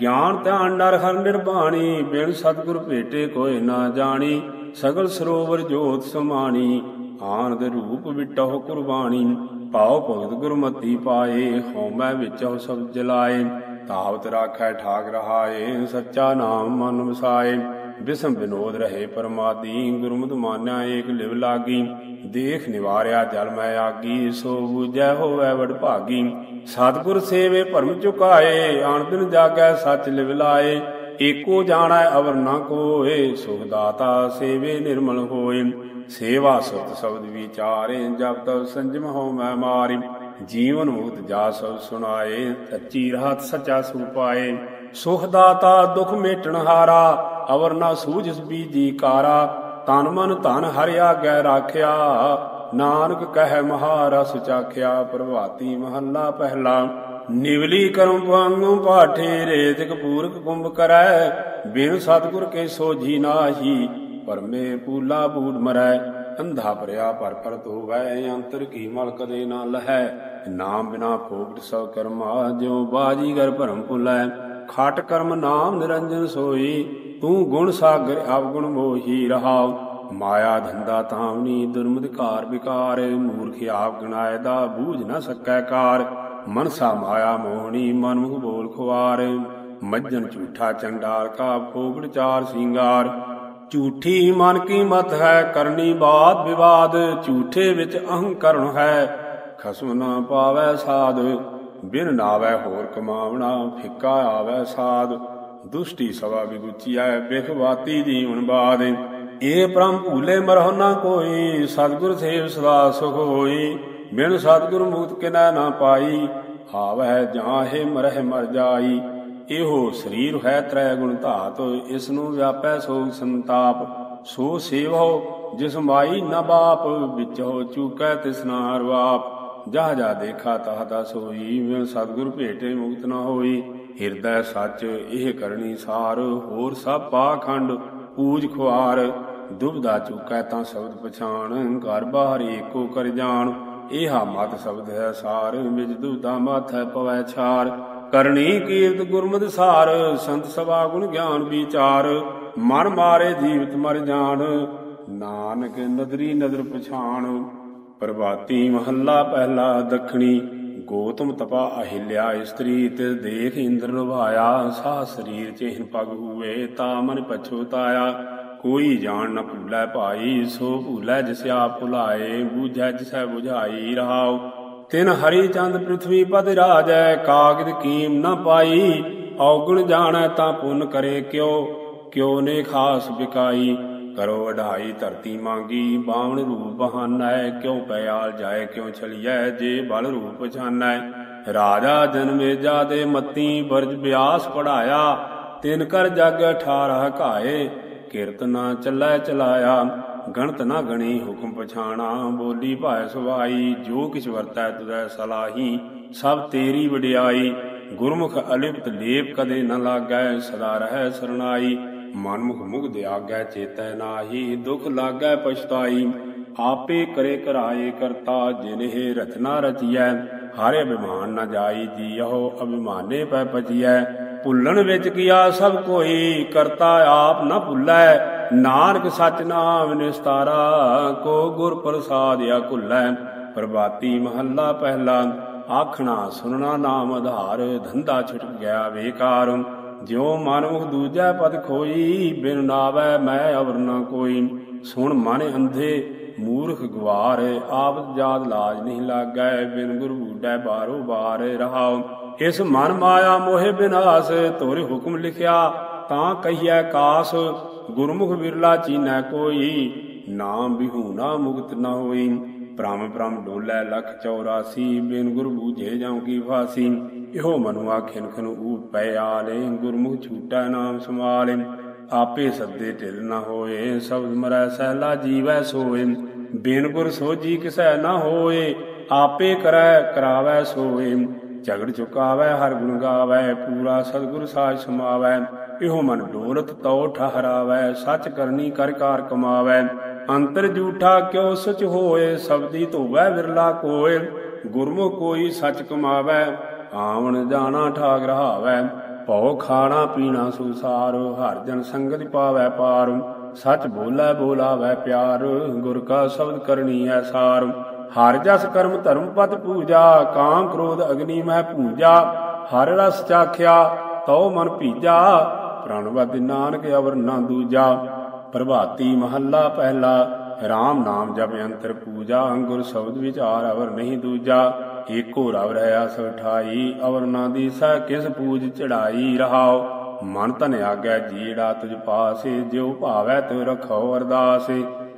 ਗਿਆਨ ਧਿਆਨ ਨਰ ਹਰ ਨਿਰਬਾਣੀ। ਬਿਨ ਸਤਿਗੁਰ ਭੇਟੇ ਕੋਈ ਨਾ ਜਾਣੀ। ਸਗਲ ਸਰੋਵਰ ਜੋਤ ਸਮਾਣੀ। ਆਨੰਦ ਰੂਪ ਵਿਟਹੁ ਕੁਰਬਾਨੀ ਭਾਉ ਭਗਤ ਗੁਰਮਤੀ ਪਾਏ। ਹਉਮੈ ਵਿੱਚ ਹੋ ਸਭ ਜਲਾਏ। ਤਾਵਤ ਰਾਖੈ ਠਾਕ ਰਹਾਏ, ਸੱਚਾ ਨਾਮ ਮਨ ਵਸਾਏ। ਬਿਸਮ ਬਿਨੋਦ ਰਹੇ ਪਰਮਾਦੀ ਗੁਰਮਤਿ ਮਾਨਿਆ ਏਕ ਲਿਵ ਲਾਗੀ। ਦੇਖ ਨਿਵਾਰਿਆ ਜਲ ਮੈਂ ਆਗੀ, ਸੋ ਬੂਝੈ ਹੋਵੈ ਵਡ ਭਾਗੀ। ਸਤਿਗੁਰ ਸੇਵੇ ਭਰਮ ਚੁਕਾਏ, ਆਣ ਦਿਨ ਜਾਗੈ ਸੱਚ ਲਿਵ ਲਾਏ। ਏਕੋ ਜਾਣੈ ਅਵਰ ਨਾ ਕੋਏ, ਸੁਖ ਦਾਤਾ ਸੇਵੇ ਨਿਰਮਲ ਹੋਏ। ਸੇਵਾ ਸੁਤ ਸ਼ਬਦ ਵਿਚਾਰੇ, ਜਬ ਤਬ ਸੰਜਮ ਹੋ ਮੈਂ ਮਾਰੀ। ਜੀਵਨ ਮੁਕਤ ਜਾ ਸਭ ਸੁਣਾਏ, ਸੱਚੀ ਰਾਤ ਸੱਚਾ ਸੁਖ ਪਾਏ। ਸੁਖ ਦਾਤਾ ਦੁਖ ਮੇਟਣ ਹਾਰਾ, ਅਵਰ ਨਾ ਸੂਝਿਸ ਬੀਜੀ ਕਾਰਾ। ਤਨ ਮਨ ਧਨ ਹਰਿਆ ਆਗੈ ਰਾਖਿਆ, ਨਾਨਕ ਕਹਿ ਮਹਾਰਸ ਚਾਖਿਆ। ਪ੍ਰਭਾਤੀ ਮਹੱਲਾ ਪਹਿਲਾ, ਨਿਵਲੀ ਕਰਮ ਵਾਂਗੂ ਪਾਠੇ ਰੇਤਿਕ ਪੂਰਕ ਕੁੰਭ ਕਰੈ। ਬਿਨ ਸਤਗੁਰ ਕੇ ਸੋਝੀ ਨਾਹੀ, ਪਰਮੇ ਪੂਲਾ ਬੂੜ ਮਰੈ। ਅੰਧਾ ਭਰਿਆ ਪਰ ਪਰਤ ਹੋਵੈ ਅੰਤਰ ਕੀ ਮਲ ਕਦੇ ਨਾ ਲਹੈ ਨਾਮ ਬਿਨਾ ਫੋਗਟ ਸਭ ਕਰਮਾ, ਜਿਉ ਬਾਜੀਗਰ ਭਰਮ ਭੁਲੈ। ਖਾਟ ਕਰਮ ਨਾਮ ਨਿਰੰਜਨ ਸੋਈ, ਤੂੰ ਗੁਣ ਸਾਗਰ ਅਵਗੁਣ ਮੋਹੀ ਰਹਾਉ। ਮਾਇਆ ਧੰਦਾ ਤਾਵਨੀ ਦੁਰਮਦਕਾਰ ਵਿਕਾਰ, ਮੂਰਖ ਆਪ ਗਣਾਏ ਦਾ ਬੂਝ ਨਾ ਸਕੈ ਕਾਰ। ਮਨਸਾ ਮਾਇਆ ਮੋਹਣੀ, ਮਨਮੁਖ ਬੋਲ ਖੁਆਰ। ਮੱਜਨ ਝੂਠਾ ਚੰਡਾਲ ਕਾ ਫੋਗੜ ਚਾਰ ਸਿੰਗਾਰ। ਝੂਠੀ ਮਨ ਕੀ ਮਤ ਹੈ, ਕਰਨੀ ਬਾਤ ਵਿਵਾਦ, ਝੂਠੇ ਵਿੱਚ ਅਹੰਕਰਣ ਹੈ। ਖਸਮ ਨਾ ਪਾਵੈ ਸਾਧ, ਬਿਨ ਨਾਵੈ ਹੋਰ ਕਮਾਵਣਾ, ਫਿੱਕਾ ਆਵੈ ਸਾਧ। ਦੁਸ਼ਟੀ ਸਵਾ ਵਿਗੁਚੀਐ ਬਿਖਵਾਤੀ ਜੀਵਨ ਬਾਦ। ਏ ਪ੍ਰਮ ਭੂਲੇ ਮਰਹੁ ਨਾ ਕੋਈ, ਸਤਿਗੁਰ ਸੇਵ ਸਦਾ ਸੁਖ ਹੋਈ। ਬਿਨ ਸਤਿਗੁਰ ਮੁਕਤ ਕਿਨੈ ਨਾ ਪਾਈ, ਆਵੈ ਜਾਹੇ ਮਰਹਿ ਮਰ ਜਾਈ। ਇਹੋ ਸਰੀਰ ਹੈ ਤ੍ਰੈ ਗੁਣ ਧਾਤ ਇਸ ਨੂੰ ਵਿਆਪੈ ਸੋਗ ਸੰਤਾਪ, ਸੋ ਸੇਵੋ ਜਿਸ ਮਾਈ ਨ ਬਾਪ ਵਿੱਚ ਹੋ ਚੁਕੈ ਤਿਸਨਾ ਹਰਵਾਪ ਜਾ ਜਾ ਦੇਖਾ ਤਹ ਦਾ ਸੋਈ ਮੈਂ ਸਤਿਗੁਰ ਭੇਟੇ ਮੁਕਤ ਨ ਹੋਈ। ਹਿਰਦੈ ਸੱਚ ਇਹ ਕਰਨੀ ਸਾਰ, ਹੋਰ ਸਭ ਪਾਖੰਡ ਪੂਜ ਖੁਆਰ। ਦੁਬਦਾ ਚੁਕੈ ਤਾਂ ਸ਼ਬਦ ਪਛਾਣ, ਘਰ ਬਾਹਰ ਏਕੋ ਕਰ ਜਾਣ। ਇਹਾ ਮਤ ਸ਼ਬਦ ਹੈ ਸਾਰ ਵਿੱਚ ਦੁਬਦਾ ਮਾਥੈ ਪਵੈ ਛਾਰ। ਕਰਨੀ ਕੀਰਤ ਗੁਰਮਤਿ ਸਾਰ, ਸੰਤ ਸਭਾ ਗੁਣ ਗਿਆਨ ਵਿਚਾਰ। ਮਨ ਮਾਰੇ ਜੀਵਤ ਮਰ ਜਾਣ, ਨਾਨਕ ਨਦਰੀ ਨਦਰ ਪਛਾਣ। ਪ੍ਰਭਾਤੀ ਮਹੱਲਾ ਪਹਿਲਾ ਦਖਣੀ, ਗੋਤਮ ਤਪਾ ਅਹਿਲਿਆ ਇਸਤਰੀ ਤੇ ਦੇਖ ਇੰਦਰ ਲੁਭਾਇਆ ਸਾ ਸਰੀਰ ਚਿਹਨ ਪਗ ਹੂਏ, ਤਾ ਮਨ ਪਛੋਤਾਇਆ ਕੋਈ ਜਾਣ ਨ ਭੁੱਲੈ ਭਾਈ, ਸੋ ਭੁੱਲੈ ਜਿਸ ਆਪ ਭੁਲਾਏ, ਬੂਝੈ ਜਿਸੈ ਬੁਝਾਈ ਰਹਾਉ। ਤਿਨ ਹਰੀ ਚੰਦ ਪ੍ਰਿਥਵੀ ਪਦ ਰਾਜੈ, ਕਾਗਦ ਕੀਮ ਨ ਪਾਈ। ਔਗਣ ਜਾਣੈ ਤਾਂ ਪੁੰਨ ਕਰੇ ਕਿਉ ਕਿਉ ਨੇ ਖਾਸ ਬਿਕਾਈ। ਕਰੋ ਵਢਾਈ ਧਰਤੀ ਮੰਗੀ, ਬਾਵਣ ਰੂਪ ਬਹਾਨੈ, ਕਿਉ ਪਿਆਲ ਜਾਏ, ਕਿਉ ਛਲਿਐ, ਜੇ ਬਲ ਰੂਪ ਛਾਨੈ। ਰਾਜਾ ਜਨਮੇਜਾ ਦੇ ਮਤੀ, ਬਰਜ ਬਿਆਸ ਪੜਾਇਆ। ਤਿਨ ਕਰ ਜਗ 18 ਘਾਏ, ਕਿਰਤ ਨਾ ਚੱਲੈ ਚਲਾਇਆ। ਗਣਤ ਨਾ ਗਣੀ, ਹੁਕਮ ਪਛਾਣਾ, ਬੋਲੀ ਭਾਇ ਸੁਭਾਈ, ਜੋ ਕਿਛ ਵਰਤੈ ਤੁਧੈ ਸਲਾਹੀ, ਸਭ ਤੇਰੀ ਵਡਿਆਈ। ਗੁਰਮੁਖ ਅਲਿਪਤ ਲੇਪ ਕਦੇ ਨ ਲਾਗੈ, ਸਦਾ ਰਹੈ ਸਰਣਾਈ। ਮਨਮੁਖ ਮੁਗਧ ਆਗੈ ਚੇਤੈ ਨਾਹੀ, ਦੁਖ ਲਾਗੈ ਪਛਤਾਈ। ਆਪੇ ਕਰੇ ਕਰਾਏ ਕਰਤਾ ਜਿਨਹਿ ਰਚਨਾ ਰਚੀਐ, ਹਾਰੇ ਅਭਿਮਾਨ ਨ ਜਾਈ, ਜੀਉ ਅਭਿਮਾਨੇ ਪੈ ਪਚੀਐ। ਭੁੱਲਣ ਵਿੱਚ ਕੀਆ ਸਭ ਕੋਈ ਕਰਤਾ ਆਪ ਨ ਭੁੱਲੈ। ਨਾਨਕ ਸਚ ਨਾਮ ਨਿਸਤਾਰਾ ਕੋ ਗੁਰ ਪ੍ਰਸਾਦਿਆ ਕੁੱਲੈ ਪ੍ਰਭਾਤੀ ਮਹੱਲਾ ਪਹਿਲਾ, ਆਖਣਾ ਸੁਣਨਾ ਨਾਮ ਆਧਾਰ, ਧੰਦਾ ਛੁਟ ਗਿਆ ਵੇਕਾਰ। ਜਿਉ ਮਨੁਖ ਦੂਜਾ ਪਦ ਖੋਈ, ਬਿਨ ਨਾਵੈ ਮੈਂ ਅਵਰ ਨ ਕੋਈ। ਸੁਣ ਮਨ ਅੰਧੇ ਮੂਰਖ ਗਵਾਰ, ਆਪ ਜਾਤ ਲਾਜ ਨਹੀਂ ਲਾਗੈ, ਬਿਨ ਗੁਰ ਬੂਡੈ ਬਾਰੋ ਬਾਰ ਰਹਾਉ। ਇਸ ਮਨ ਮਾਇਆ ਮੋਹਿ ਬਿਨਾਸ਼ ਤੋਰੇ ਹੁਕਮ ਲਿਖਿਆ, ਤਾਂ ਕਹੀਐ ਕਾਸ, ਗੁਰਮੁਖ ਵਿਰਲਾ ਚੀਨੈ ਕੋਈ, ਨਾਮ ਬਿਹੂਨਾ ਮੁਕਤ ਨਾ ਹੋਈ। ਭ੍ਰਮ ਭ੍ਰਮ ਡੋਲੇ ਲਖ 84 ਬਿਨ ਗੁਰ ਬੂਝੇ ਜਾਉ ਕੀ ਫਾਸੀ। ਇਹੋ ਮਨੁ ਆਖਿਨ ਖਨ ਊਪ ਪੈ ਆਲੇ, ਗੁਰਮੁਖ ਛੂਟੈ ਨਾਮ ਸਮਾਲੇ ਆਪੇ ਸੱਦੇ ਢਿਲ ਨਾ ਹੋਏ, ਸ਼ਬਦ ਮਰੈ ਸਹਿਲਾ ਜੀਵੈ ਸੋਏ। ਬਿਨ ਗੁਰ ਸੋਜੀ ਕਿਸੈ ਨਾ ਹੋਏ, ਆਪੇ ਕਰੈ, ਕਰਾਵੈ ਸੋਏ। ਝਗੜ ਚੁਕਾਵੈ, ਹਰ ਗੁਣ ਗਾਵੈ, ਪੂਰਾ ਸਤਿਗੁਰ ਸਾਜ ਸਮਾਵੈ। ਇਹੋ ਮਨ ਡੋਲਤ, ਤਉ ਠਹਰਾਵੈ, ਸੱਚ ਕਰਨੀ ਕਰ ਕਾਰ ਕਮਾਵੈ। ਅੰਤਰ ਜੂਠਾ ਕਿਉ ਸਚ ਹੋਏ, ਸਬਦੀ ਧੋਵੈ ਵਿਰਲਾ ਕੋਏ। ਗੁਰਮੁਖ ਕੋਈ ਸੱਚ ਕਮਾਵੈ, ਆਵਣ ਜਾਣਾ ਠਾਗ ਰਹਾਵੈ। ਭਉ ਖਾਣਾ ਪੀਣਾ ਸੁਸਾਰ, ਹਰ ਜਨ ਸੰਗਤ ਪਾਵੈ ਪਾਰ। ਸੱਚ ਬੋਲੇ ਬੋਲਾਵੈ ਪਿਆਰ, ਗੁਰ ਕਾ ਸ਼ਬਦ ਕਰਨੀ ਹੈ ਸਾਰ। ਹਰ ਜਸ ਕਰਮ ਧਰਮ ਪਤ ਪੂਜਾ, ਕਾਮ ਕ੍ਰੋਧ ਅਗਨੀ ਮਹਿ ਪੂਜਾ। ਹਰ ਰਸ ਚਾਖਿਆ, ਤਉ ਮਨ ਭੀਜਾ। ਪ੍ਰਣਵਦ ਨਾਨਕ ਅਵਰ ਨਾ ਦੂਜਾ। ਪ੍ਰਭਾਤੀ ਮਹੱਲਾ ਪਹਿਲਾ RAM ਨਾਮ ਜਪ ਅੰਤਰ ਪੂਜਾ। ਅੰਗੁਰ ਸ਼ਬਦ ਵਿਚਾਰ ਅਵਰ ਨਹੀਂ ਦੂਜਾ। ਏਕੋ ਰਵ ਰਹਾ ਸਠਾਈ ਅਵਰ ਨਾ ਦੀਸਾ ਕਿਸ ਪੂਜ ਚੜਾਈ ਰਹਾਓ ਮਨ ਤਨ ਆਗੈ ਜੀੜਾ ਤੁਝ ਪਾਸੇ, ਜਿਉ ਭਾਵੈ ਤਿਉ ਰਖੋ ਅਰਦਾਸ।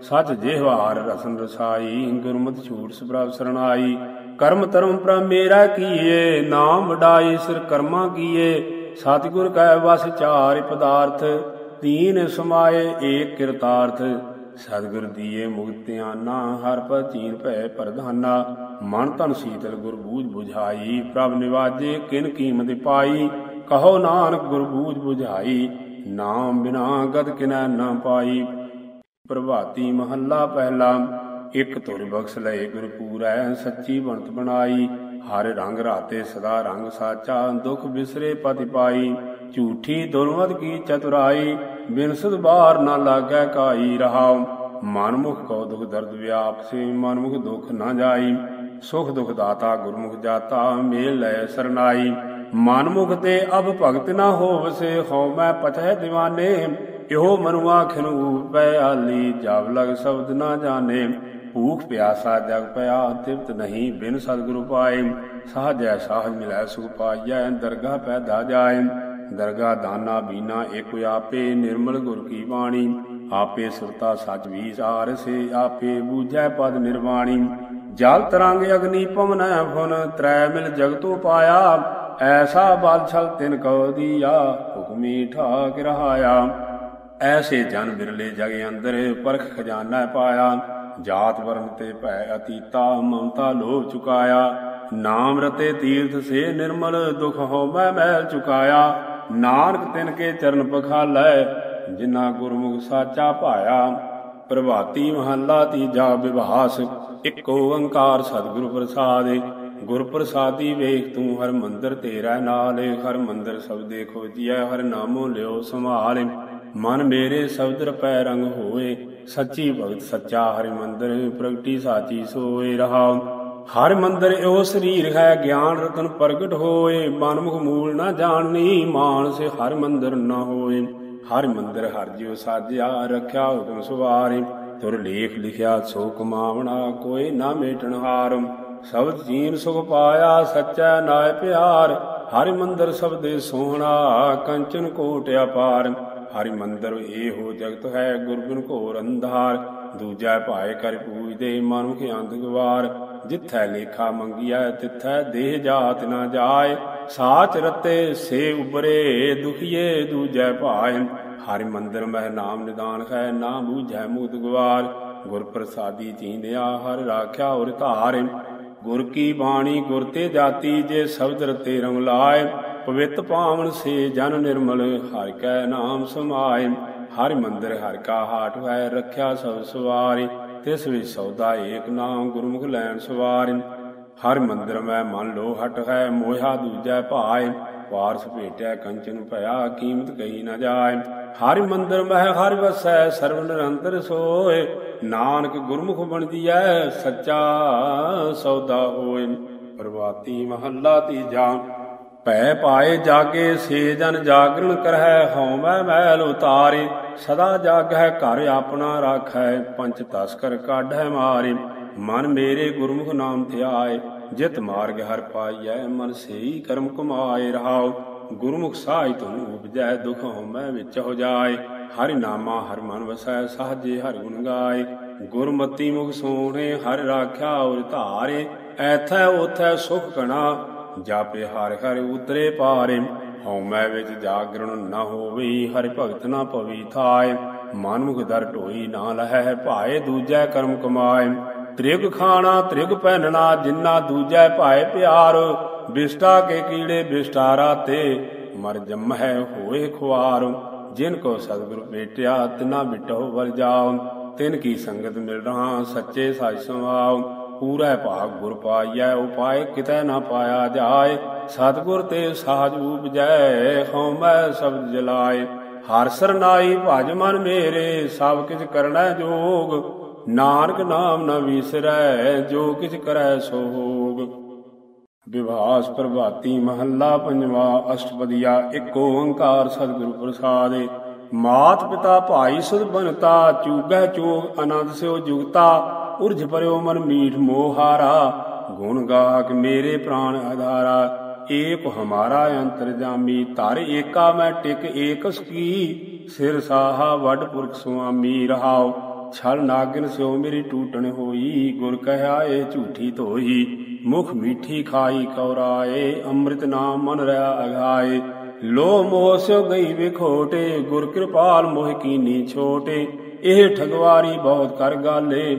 ਸਚ ਜਿਹਵਾਰ ਰਸਨ ਰਸਾਈ, ਗੁਰਮਤਿ ਛੂਟ ਸਪ੍ਰਭ ਸਰਣਾਈ। ਕਰਮ ਧਰਮ ਪ੍ਰਭ ਮੇਰਾ ਕੀਏ, ਨਾਮ ਵਡਾਈ ਸਿਰ ਕਰਮਾ ਕੀਏ। ਸਤਿਗੁਰ ਕੈ ਵਸ ਚਾਰ ਪਦਾਰਥ, ਤੀਨ ਸਮਾਏ ਏਕ ਕਿਰਤਾਰਥ। ਸਤਿਗੁਰ ਦੀਏ ਮੁਕਤਿਆਨਾ ਹਰ ਪਰ ਚੀਨ ਭੈ ਪ੍ਰਧਾਨਾ। ਮਨ ਤਨ ਸੀਤਲ ਗੁਰ ਬੂਝ 부ਝਾਈ ਪ੍ਰਭ ਨਿਵਾਜੇ ਕਿਨ ਕੀਮਤ ਪਾਈ। ਕਹੋ ਨਾਨਕ ਗੁਰ ਬੂਝ 부ਝਾਈ ਨਾਮ ਬਿਨਾ ਗਤ ਕਿਨੈ ਨਾ ਪਾਈ। ਪ੍ਰਭਾਤੀ ਮਹੱਲਾ ਪਹਿਲਾ, ਇਕ ਤੁਰ ਬਖਸ਼ ਲਏ ਗੁਰ ਪੂਰੈ, ਸੱਚੀ ਬਣਤ ਬਣਾਈ। ਹਰ ਰੰਗ ਰਾਤੇ ਸਦਾ ਰੰਗ ਸਾਚਾ, ਦੁਖ ਬਿਸਰੇ ਪਤਿ ਪਾਈ। ਝੂਠੀ ਦੁਰਮਤ ਕੀ ਚਤੁਰਾਈ, ਬਿਨ ਸੁਧ ਬਾਹਰ ਨਾ ਲਾਗੈ ਕਾਈ ਰਹਾਉ। ਮਨਮੁਖ ਕੋ ਦੁਖ ਦਰਦ ਵਿਆਪ ਸੇ, ਮਨਮੁਖ ਦੁਖ ਨਾ ਜਾਈ। ਸੁਖ ਦੁਖ ਦਾਤਾ ਗੁਰਮੁਖ ਜਾਤਾ, ਮੇਲ ਲੈ ਸਰਨਾਈ। ਮਨਮੁਖ ਤੇ ਅਬ ਭਗਤ ਨਾ ਹੋਵਸੇ, ਹਉ ਮੈਂ ਪਛੈ دیਵਾਨੇ ਇਹੋ ਮਨੁਆ ਖਿਨੂ ਪੈ ਆਲੀ ਜਬ ਲਗ ਸ਼ਬਦ ਨਾ ਜਾਣੇ। ਭੂਖ ਪਿਆਸਾ ਜਗ ਪਿਆ, ਤਿਵਤ ਨਹੀਂ ਬਿਨ ਸਤਿਗੁਰੂ ਪਾਏ। ਸਾਜੈ ਸਾਜ ਮਿਲੈ, ਸੁਖ ਪਾਈਐ, ਦਰਗਾਹ ਪੈਦਾ ਜਾਏ। ਦਰਗਾਹ ਦਾਨਾ ਬੀਨਾ, ਏਕ ਆਪੇ ਨਿਰਮਲ ਗੁਰ ਕੀ ਬਾਣੀ। ਆਪੇ ਸੁਰਤਾ ਸਚ ਵਿਚਾਰ ਸੇ ਆਪੇ ਬੂਝੈ ਪਦ ਨਿਰਵਾਣੀ। ਜਲ ਤਰੰਗ ਅਗਨੀ ਪਵਨੈ ਫੁਨ ਤ੍ਰੈ ਮਿਲ ਜਗਤੋ ਪਾਇਆ। ਐਸਾ ਬਲ ਛਲ ਤਿਨ ਕਉ ਦੀਆ, ਹੁਕਮੀ ਠਾਕ ਰਹਾਇਆ। ਐਸੇ ਜਨ ਬਿਰਲੇ ਜਗ ਅੰਦਰ ਪਰਖ ਖਜ਼ਾਨਾ ਪਾਇਆ। ਜਾਤ ਵਰਨ ਤੇ ਭੈ ਅਤੀਤਾ ਮਮਤਾ ਲੋਭ ਚੁਕਾਇਆ। ਨਾਮ ਰਤੇ ਤੀਰਥ ਸੇ ਨਿਰਮਲ ਦੁਖ ਹੋ ਮੈਂ ਮੈਲ ਚੁਕਾਇਆ। ਨਾਨਕ ਤਿਨ ਕੇ ਚਰਨ ਪਖਾਲੈ ਜਿਨਾ ਗੁਰਮੁਖ ਸਾਚਾ ਭਾਇਆ। ਪ੍ਰਭਾਤੀ ਮਹੱਲਾ ਤੀਜਾ ਵਿਭਾਸ ਇੱਕ ਓੰਕਾਰ ਸਤਿਗੁਰ ਪ੍ਰਸਾਦਿ। ਗੁਰ ਪ੍ਰਸਾਦੀ ਵੇਖ ਤੂੰ ਹਰ ਮੰਦਰ ਤੇਰਾ ਨਾਲ ਹਰ ਮੰਦਰ ਸਬਦੇ ਖੋਜੀਐ, ਹਰ ਨਾਮੋ ਲਿਓ ਸੰਭਾਲ ਮਨ ਮੇਰੇ ਸ਼ਬਦ ਰਪੈ ਰੰਗ ਹੋਏ, ਸੱਚੀ ਭਗਤ ਸੱਚਾ ਹਰਿ ਮੰਦਰ ਪ੍ਰਗਟੀ ਸਾਚੀ ਸੋਏ ਰਹਾ ਹਰ ਮੰਦਰ ਇਹੋ ਸਰੀਰ ਹੈ ਗਿਆਨ ਰਤਨ ਪ੍ਰਗਟ ਹੋਏ, ਮਨਮੁਖ ਮੂਲ ਨਾ ਜਾਣਨੀ, ਮਾਨਸ ਹਰ ਮੰਦਰ ਨਾ ਹੋਏ। ਹਰ ਮੰਦਰ ਹਰ ਜਿਉ ਸਾਜਿਆ, ਰੱਖਿਆ ਹੁਕਮ ਸੁਵਾਰੇ। ਤੁਰ ਲੇਖ ਲਿਖਿਆ ਸੋ ਕਮਾਵਣਾ, ਕੋਈ ਨਾ ਮੇਟਣ ਹਾਰ ਸਬਦ ਜੀਨ ਸੁਖ ਪਾਇਆ, ਸੱਚਾ ਨਾਇ ਪਿਆਰ। ਹਰਿ ਮੰਦਰ ਸਬਦੇ ਸੋਹਣਾ, ਕੰਚਨ ਕੋਟ ਅਪਾਰ। ਹਰਿ ਮੰਦਰ ਇਹੋ ਜਗਤ ਹੈ ਗੁਰਬਿਨ ਘੋਰ ਅੰਧਾਰ। ਦੂਜਾ ਭਾਏ ਕਰ ਪੂਜਦੇ ਮਨੁਖ ਅੰਧ ਗਵਾਰ। ਜਿੱਥੈ ਲੇਖਾ ਮੰਗਿਆ ਤਿੱਥੈ ਦੇਹ ਜਾਤ ਨਾ ਜਾਏ। ਸਾਚ ਰਤੇ ਸੇ ਉਬਰੇ, ਦੁਖੀਏ ਦੂਜੈ ਭਾਏ ਹਰਿ ਮੰਦਰ ਮਹਿ ਨਾਮ ਨਿਦਾਨ ਹੈ, ਨਾ ਬੂਝੈ ਮੁਕਤ ਗਵਾਰ। ਗੁਰ ਪ੍ਰਸਾਦੀ ਚੀਂਦਿਆ ਹਰ ਰਾਖਿਆ ਔਰ ਧਾਰੇ। ਗੁਰ ਕੀ ਬਾਣੀ ਗੁਰ ਤੇ ਜਾਤੀ ਜੇ ਸ਼ਬਦ ਰਤੇ ਰੰਗ ਲਾਏ ਪਵਿੱਤ ਪਾਵਨ ਸੇ ਜਨ ਨਿਰਮਲ, ਹਰਿ ਕੈ ਨਾਮ ਸਮਾਏ। ਹਰਿ ਮੰਦਰ ਹਰਿ ਕਾ ਹਾਟ ਹੈ ਰੱਖਿਆ ਸਭ ਸਵਾਰੀ, ਤਿਸ ਵਿੱਚ ਸੌਦਾ ਏਕ ਨਾਮ ਗੁਰਮੁਖ ਲੈਣ ਸਵਾਰਿ। ਹਰ ਮੰਦਰ ਮੈਂ ਮਨ ਲੋ ਹਟ ਹੈ ਮੋਹਾ ਦੂਜੈ ਭਾਏ। ਵਾਰਸ ਭੇਟਿਆ ਕੰਚਨ ਭਇਆ, ਕੀਮਤ ਕਹੀ ਨਾ ਜਾਏ। ਹਰ ਮੰਦਰ ਮਹਿ ਹਰ ਵਸੈ, ਸਰਵ ਨਿਰੰਤਰ ਸੋਏ। ਨਾਨਕ ਗੁਰਮੁਖ ਬਣ ਜੀਐ, ਸੱਚਾ ਸੌਦਾ ਹੋਏ। ਪ੍ਰਵਾਤੀ ਮਹੱਲਾ ਤੀਜਾ, ਭੈ ਪਾਏ ਜਾਗੇ, ਸੇ ਜਨ ਜਾਗਰਣ ਕਰਹਿ, ਹਉਮੈ ਮੈਲ ਉਤਾਰੇ। ਸਦਾ ਜਾਗੈ ਘਰ ਆਪਣਾ ਰਾਖੈ ਪੰਚ ਤਸਕਰ ਕਾਢੈ ਮਾਰੇ। ਮਨ ਮੇਰੇ ਗੁਰਮੁਖ ਨਾਮ ਧਿਆਏ ਜਿਤ ਮਾਰਗ ਹਰ ਪਾਈਐ, ਮਨ ਸੇਈ ਕਰਮ ਕਮਾਏ ਰਹਾਉ। ਗੁਰਮੁਖ ਸਾਈ ਤੁਮ ਉਪਜੈ, ਦੁਖ ਹਉਮੈ ਵਿੱਚ ਹੋ ਜਾਏ। ਹਰਿ ਨਾਮਾ ਹਰਿ ਮਨ ਵਸੈ ਸਹਜੇ ਹਰਿ ਗੁਣ ਗਾਏ। ਗੁਰਮਤੀ ਮੁਖ ਸੋਹਣੇ, ਹਰਿ ਰਾਖਿਆ ਔਰ ਧਾਰੇ, ਐਥੈ ਉਥੈ ਸੁਖ ਕਣਾ ਜਾਪੇ ਹਰਿ ਹਰਿ ਉਤਰੇ ਪਾਰੇ, ਹਉਮੈ ਵਿੱਚ ਜਾਗਰਣ ਨਾ ਹੋਵੇ, ਹਰਿ ਭਗਤ ਨਾ ਪਵੀ ਥਾਏ। ਮਨ ਮੁਖ ਦਰ ਢੋਈ ਨਾ ਲਹੈ, ਭਾਏ ਦੂਜੈ ਕਰਮ ਕਮਾਏ। ਤ੍ਰਿਗ ਖਾਣਾ ਤ੍ਰਿਗ ਪਹਿਨਣਾ, ਜਿੰਨਾ ਦੂਜੈ ਭਾਏ ਪਿਆਰ, ਬਿਸ਼ਟਾ ਕੇ ਕੀੜੇ ਬਿਸ਼ਟਾਰਾ ਤੇ, ਮਰ ਜੰਮਹਿ ਹੋਏ ਖੁਆਰ। ਜਿਨ ਕੋ ਸਤਿਗੁਰ ਭੇਟਿਆ ਤਿਨਾ ਬਿਟੋ ਵਰ ਜਾਉ। ਤਿਨ ਕੀ ਸੰਗਤ ਮਿਲ ਰਹਾ, ਸੱਚੇ ਸਾਜ ਸਮਾਉ ਪੂਰਾ ਭਾਗ ਗੁਰ ਪਾਈਐ, ਉਪਾਏ ਕਿਤੈ ਨਾ ਪਾਇਆ ਜਾਏ। ਸਤਿਗੁਰ ਤੇ ਸਾਜ ਉਪਜੈ, ਹਉਮੈ ਸਬਦ ਜਲਾਏ। ਹਰ ਸਰਨਾਈ ਭਜ ਮਨ ਮੇਰੇ, ਸਭ ਕਿਛ ਕਰਨਾ ਜੋਗ। ਨਾਨਕ ਨਾਮ ਨ ਵਿਸਰੈ, ਜੋ ਕਿਛ ਕਰੈ ਸੋ ਹੋਗ। ਵਿਵਾਸ ਪ੍ਰਭਾਤੀ ਮਹੱਲਾ ਪੰਜਵਾ, ਅਸ਼ਟਪਦੀਆ, ਇੱਕ ਓੰਕਾਰ ਸਤਿਗੁਰੂ ਪ੍ਰਸਾਦਿ। ਮਾਤ ਪਿਤਾ ਭਾਈ ਸੁਧ ਬਨਤਾ ਚੂਗਹਿ ਚੋਗ ਆਨੰਦ ਸਿਓ ਜੁਗਤਾ, ਉਰਜ ਪਰਿਓ ਮਨ ਮੀਠ ਮੋਹਾਰਾ ਗੁਣ ਗਾਹਕ ਮੇਰੇ ਪ੍ਰਾਨ ਆਧਾਰਾ ਏਕ ਹਮਾਰਾ ਅੰਤਰਜਾਮੀ ਧਰ ਏਕਾ ਮੈਂ ਟਿਕ ਏਕਸ ਕੀ, ਸਿਰ ਸਾਹਾ ਵੱਡ ਪੁਰਖ ਸੁਆਮੀ ਰਹਾਓ ਛਲ ਨਾਗਨ ਸਿਓ ਮੇਰੀ ਟੂਟਣ ਹੋਈ, ਗੁਰ ਕਹਿਆ ਏ ਝੂਠੀ ਧੋਈ, ਮੁਖ ਮੀਠੀ ਖਾਈ ਕੌਰਾਏ, ਅੰਮ੍ਰਿਤ ਨਾਮ ਮਨ ਰਿਆ ਅਗਾਏ। ਲੋ ਮੋਹ ਸਿਓ ਗਈ ਵਿਖੋਟੇ ਗੁਰ ਕਿਰਪਾਲ ਮੋਹ ਕੀਨੀ ਛੋਟੇ। ਇਹ ਠਗਵਾਰੀ ਬਹੁਤ ਕਰ ਗਾਲੇ,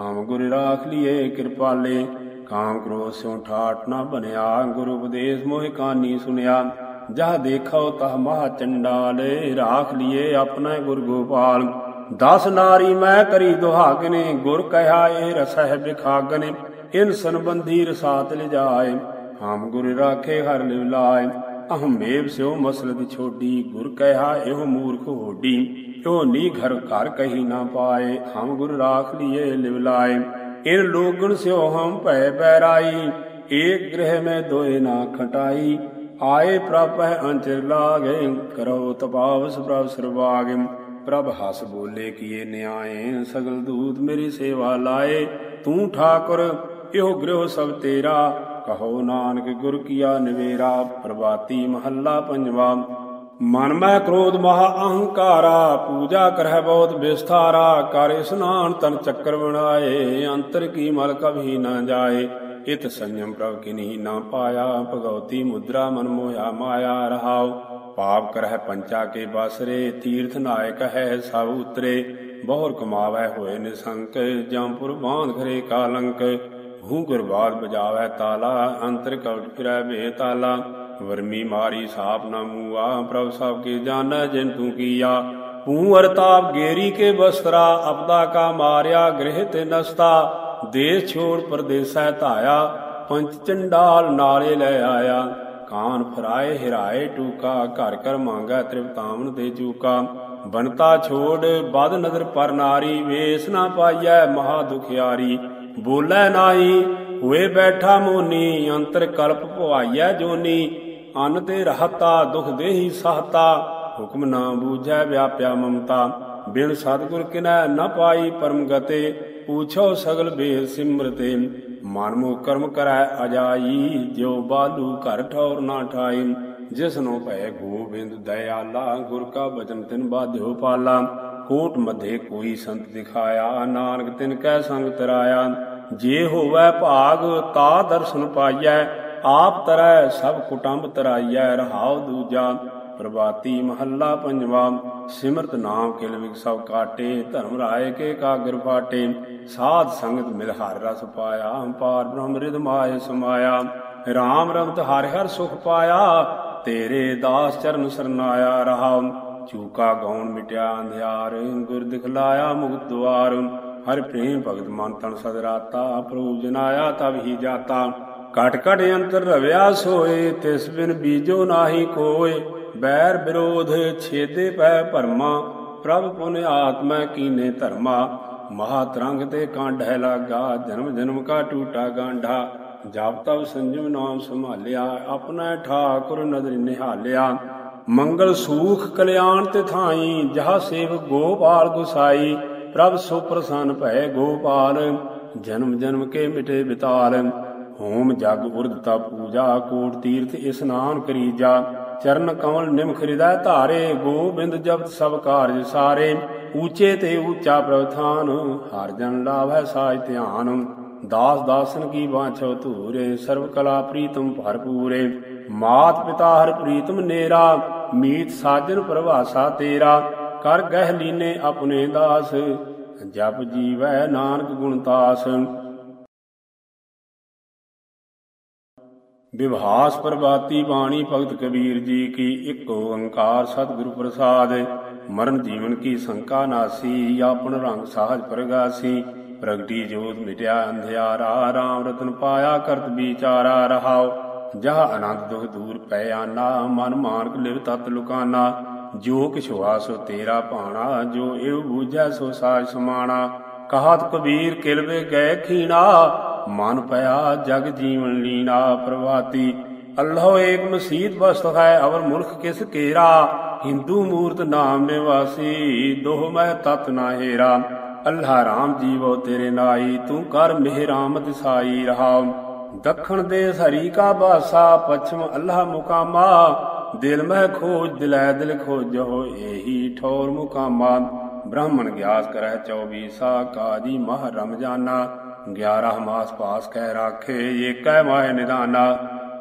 ਹਮ ਗੁਰ ਰਾਖ ਲਿਏ ਕਿਰਪਾਲੇ। ਕਾਮ ਕ੍ਰੋਧ ਸਿਉ ਠਾਟ ਨਾ ਬਨਿਆ ਗੁਰੂ ਉਪਦੇਸ਼ ਮੋਹਿ ਕਾਨੀ ਸੁਨਿਆ। ਜਹ ਦੇਖੋ ਤਹ ਮਹਾ ਚੰਡਾਲੇ, ਰਾਖ ਲਿਏ ਆਪਣਾ ਗੁਰ ਗੋਪਾਲ। ਦਸ ਨਾਰੀ ਮੈਂ ਕਰੀ ਦੁਹਾਗਨੇ, ਗੁਰ ਕਹਿਆ ਇਹ ਰਸਹਿ ਬਿਖਾਗਨੇ, ਇਨ ਸੰਬੰਧੀ ਰਸਾਤ ਲਿਜਾਏ। ਹਮ ਗੁਰ ਰਾਖੇ ਹਰ ਲਿਵ ਲਾਏ। ਅਹਮੇਵ ਸਿਓ ਮਸਲਦ ਛੋਡੀ, ਗੁਰ ਕਹਿਆ ਇਹੋ ਮੂਰਖ ਹੋਡੀ। ਇਹੋ ਨੀ ਘਰ ਘਰ ਕਹੀ ਨਾ ਪਾਏ, ਹਮ ਗੁਰ ਰਾਖ ਲਿਏ ਲਿਵ ਲਾਏ। ਇਨ ਲੋਗਣ ਸਿਓ ਹਮ ਭੈ ਬੈਰਾਈ, ਏਕ ਗ੍ਰਹਿ ਮੈਂ ਦੋਏ ਨਾ ਖਟਾਈ। ਆਏ ਪ੍ਰਭ ਹੈ ਅੰਚਰ ਲਾਗੇ, ਕਰੋ ਤਪਾਵਸ ਪ੍ਰਭ ਸਰਵਾਗੇ ਪ੍ਰਭ ਹਸ ਬੋਲੇ ਕੀਏ ਨਿਆਏ, ਸਗਲ ਦੂਤ ਮੇਰੀ ਸੇਵਾ ਲਾਏ। ਤੂੰ ਠਾਕੁਰ, ਇਹੋ ਗ੍ਰਹਿ ਸਭ ਤੇਰਾ। ਕਹੋ ਨਾਨਕ ਗੁਰ ਕੀਆ ਨਿਵੇਰਾ ਪ੍ਰਵਾਤੀ ਮਹੱਲਾ ਪੰਜਵਾ। ਮਨ ਮੈਂ ਕ੍ਰੋਧ ਮਹਾ ਅਹੰਕਾਰਾ, ਪੂਜਾ ਕਰਹਿ ਬਹੁਤ ਵਿਸਥਾਰਾ। ਕਰ ਇਸਨਾਨ ਤਨ ਚੱਕਰ ਬਣਾਏ, ਅੰਤਰ ਕੀ ਮਲ ਕਭੀ ਨਾ ਜਾਏ। ਇਤ ਸੰਯਮ ਪ੍ਰਭ ਕਿਨਹੀ ਨਾ ਪਾਇਆ, ਭਗਉਤੀ ਮੁਦਰਾ ਮਨ ਮੋਇਆ ਮਾਇਆ ਰਹਾਓ ਪਾਪ ਕਰਹਿ ਪੰਚਾ ਕੇ ਬਸਰੇ, ਤੀਰਥ ਨਾਇਕ ਹੈ ਸਭ ਉਤਰੇ ਬਹੁਰ ਕਮਾਵੈ ਹੋਏ ਨਿਸੰਕ ਜੰਪੁਰ ਬਾਂਧ ਖਰੇ ਕਾਲੰਕ, ਹੂ ਗੁਰਬਾਦ ਬਜਾਵੈ ਤਾਲਾ, ਅੰਤਰ ਕਵਟ ਫਿਰੈ ਵੇ ਤਾਲਾ, ਵਰਮੀ ਮਾਰੀ ਸਾਪ ਨਾ ਮੂਆ, ਪ੍ਰਭ ਸਭ ਕੇ ਜਾਣੈ ਜਿਨ ਤੂੰ ਕੀਆ ਹੂ ਅਰਤਾਪ ਗੇਰੀ ਕੇ ਬਸਤਰਾ, ਅਪਦਾ ਕਾ ਮਾਰਿਆ ਗ੍ਰਹਿ ਤੇ ਨਸਤਾ, ਦੇਸ਼ ਛੋੜ ਪਰਦੇਸੈ ਧਾਇਆ, ਪੰਚ ਚੰਡਾਲ ਨਾਲੇ ਲੈ ਆਇਆ। ਕਾਨ ਫਰਾਏ ਹਿਰਾਏ ਟੂਕਾ, ਘਰ ਘਰ ਮੰਗਾ ਤ੍ਰਿਪਤਾਵਨ ਦੇ ਚੂਕਾ। ਬਨਤਾ ਛੋੜ ਬਦ ਨਦਰ ਪਰ ਨਾਰੀ, ਵੇਸ ਨਾ ਪਾਈਐ ਮਹਾ ਦੁਖਿਆਰੀ। ਬੋਲੇ ਨਾਹੀ, ਹੋਏ ਬੈਠਾ ਮੋਨੀ, ਅੰਤਰ ਕਲਪ ਭਵਾਈਐ ਜੋਨੀ। ਅੰਨ ਤੇ ਰਹਤਾ, ਦੁਖ ਦੇਹੀ ਸਹਤਾ, ਹੁਕਮ ਨਾ ਬੂਝੈ ਵਿਆਪਿਆ ਮਮਤਾ। ਬਿਨ ਸਤਗੁਰ ਕਿਨੈ ਨ ਪਾਈ ਪਰਮ ਗਤੇ ਪੂਛੋ ਸਗਲ ਬੇਦ ਸਿਮਰਤੇ। ਮਨ ਕਰਮ ਕਰੈ ਅਜਾਈ, ਜਿਉ ਬਾਲੂ ਘਰ ਠੌਰ ਨਾ ਠਾਈ। ਜਿਸਨੋ ਭੈ ਗੋਬਿੰਦ ਦਇਆਲਾ, ਗੁਰ ਕਾ ਬਚਨ ਤਿਨ ਬਾਧਿਓ ਪਾਲਾ। ਕੋਟ ਮਧੇ ਕੋਈ ਸੰਤ ਦਿਖਾਇਆ, ਨਾਨਕ ਤਿਨ ਕੈ ਸੰਗ ਤਰਾਇਆ ਜੇ ਹੋਵੈ ਭਾਗ, ਤਾ ਦਰਸ਼ਨ ਪਾਈਐ। ਆਪ ਤਰੈ ਸਭ ਕੁਟੰਬ ਤਰਾਈਐ, ਰਹਾਉ ਦੂਜਾ। ਪ੍ਰਭਾਤੀ ਮਹੱਲਾ ਪੰਜਵਾ, ਸਿਮਰਤ ਨਾਮ ਕਿਲ ਵਿਕ ਸਭ ਕਾਟੇ, ਧਰਮ ਰਾਏ ਕੇ ਕਾਗਰ ਫਾਟੇ ਸਾਧ ਸੰਗਤ ਮਿਲ ਹਰ ਰਸ ਪਾਇਆ ਪਾਰ ਬ੍ਰਹਮ ਰਿਦ ਮਾਏ ਸਮਾਇਆ। RAM ਰਮਤ ਹਰਿ ਹਰ ਸੁਖ ਪਾਇਆ, ਤੇਰੇ ਦਾਸ ਚਰਨ ਸਰਨਾਇਆ ਰਹਾ। ਚੂਕਾ ਗਉਣ ਮਿਟਿਆ ਅੰਧਿਆਰ, ਗੁਰ ਦਿਖਲਾਇਆ ਮੁਕਤ ਦੁਆਰ। ਹਰ ਪ੍ਰੇਮ ਭਗਤ ਮਨ ਤਨ ਸਦ ਰਾਤਾ, ਪ੍ਰਭੂ ਜਨਾਇਆ ਤਬ ਹੀ ਜਾਤਾ। ਕਟ ਕਟ ਅੰਤਰ ਰਵਿਆ ਸੋਏ, ਤਿਸ ਬਿਨ ਬੀਜੋ ਨਾਹੀ ਕੋਏ। ਬੈਰ ਵਿਰੋਧ ਛੇਦੇ ਪੈ ਭਰਮਾ, ਪ੍ਰਭ ਪੁਨ ਆਤਮੈ ਕੀਨੇ ਧਰਮਾ। ਮਹਾ ਤਰੰਗ ਤੇ ਕਾਂਢੈ ਲਾਗਾ, ਜਨਮ ਜਨਮ ਕਾ ਟੂਟਾ ਗਾਂਢਾ। ਜਪ ਤਬ ਸੰਜਮ ਨਾਮ ਸੰਭਾਲਿਆ, ਆਪਣਾ ਠਾਕੁਰ ਨਦਰ ਨਿਹਾਲਿਆ। ਮੰਗਲ ਸੂਖ ਕਲਿਆਣ ਤੇ ਥਾਈ, ਜਹਾ ਸੇਵ ਗੋਪਾਲ ਗੁਸਾਈ। ਪ੍ਰਭ ਸੋ ਪ੍ਰਸੰਨ ਭੈ ਗੋਪਾਲ, ਜਨਮ ਜਨਮ ਕੇ ਮਿਟੇ ਬਿਤਾਲ। ਹੋਮ ਜਗ ਉਰਦਤਾ ਪੂਜਾ, ਕੋਟ ਤੀਰਥ ਇਸਨਾਨ ਕਰੀਜਾ। ਚਰਨ ਕਮਲ ਨਿਮਖ ਹਿਰਦੈ ਧਾਰੇ, ਗੋਬਿੰਦ ਜਪਤ ਸਭ ਕਾਰਜ ਸਾਰੇ। ਊਚੇ ਤੇ ਊਚਾ ਪ੍ਰਵਥਾਨ ਹਰ ਜਨ ਲਾਭੈ ਸਾਜ ਧਿਆਨ। ਦਾਸ ਦਾਸਨ ਕੀ ਬਾਛੋ ਧੂਰੇ ਸਰਬ ਕਲਾ ਪ੍ਰੀਤਮ ਭਰਪੂਰੇ ਮਾਤ ਪਿਤਾ ਹਰ ਪ੍ਰੀਤਮ ਨੇਰਾ, ਮੀਤ ਸਾਜਨ ਪ੍ਰਭਾਸਾ ਤੇਰਾ। ਕਰ ਗਹਿ ਲੀਨੇ ਆਪਣੇ ਦਾਸ, ਜਪ ਜੀਵੈ ਨਾਨਕ ਗੁਣ ਵਿਭਾਸ ਪ੍ਰਭਾਤੀ ਬਾਣੀ ਭਗਤ ਕਬੀਰ ਜੀ ਕੀ ਇੱਕ ਓੰਕਾਰ ਸਤਿਗੁਰੂ ਪ੍ਰਸਾਦ, ਮਰਨ ਜੀਵਨ ਕੀ ਸੰਕਾ ਨਾਸੀ ਆਪਨ ਰੰਗ ਸਾਜ ਪ੍ਰਗਾਸੀ, ਪ੍ਰਗਟੀ ਜੋਤ ਮਿਟਿਆ ਅੰਧਿਆਰਾ, ਰਾਮ ਰਤਨ ਪਾਇਆ ਕਰਤ ਵਿਚਾਰਾ ਰਹਾਉ। ਜਹ ਆਨੰਦ ਦੁਖ ਦੂਰ ਪੈ ਆਨਾ ਮਨ ਮਾਨਕ ਲਿਵ ਤਤ ਲੁਕਾਨਾ। ਜੋ ਕਿਛ ਹੋਆ ਸੋ ਤੇਰਾ ਭਾਣਾ, ਜੋ ਇਹ ਬੂਝੈ ਸੋ ਸਾਜ ਸਮਾਣਾ। ਕਹਾਤ ਕਬੀਰ ਕਿਲਵੇ ਗਏ ਖੀਣਾ ਮਨ ਪਿਆ ਜਗ ਜੀਵਨ ਲੀਨਾ ਪ੍ਰਭਾਤੀ ਅੱਲਾਹ ਏਕ ਮਸੀਤ ਬਸਤ ਹੈ ਅਵਰ ਮੁਲਖ ਕਿਸ ਕੇਰਾ। ਹਿੰਦੂ ਮੂਰਤ ਨਾਮ ਨਿਵਾਸੀ, ਦੋਹ ਮੈਂ ਤਤ ਨਾ ਹੀਰਾ। ਅੱਲਾਹ ਰਾਮ ਜੀਵੋ ਤੇਰੇ ਨਾਈ, ਤੂੰ ਕਰ ਮਿਹਰਾਮਤ ਸਾਈ ਰਹਾ। ਦੱਖਣ ਦੇ ਹਰੀ ਕਾ ਬਾਸਾ, ਪਛਮ ਅੱਲਾਹ ਮੁਕਾਮਾ। ਦਿਲ ਮਹਿ ਖੋਜ, ਦਿਲੈ ਦਿਲ ਖੋਜੋ ਏਹੀ ਠੌਰ ਮੁਕਾਮਾ। ਬ੍ਰਾਹਮਣ ਗਿਆਸ ਕਰੈ 24 ਸਾ ਕਾਜੀ ਮਹ ਰਮਜਾਨਾ। 11 ਮਾਸ ਪਾਸ ਕਹਿ ਰਾਖੇ, ਏਕੈ ਮਾਇ ਨਿਦਾਨਾ।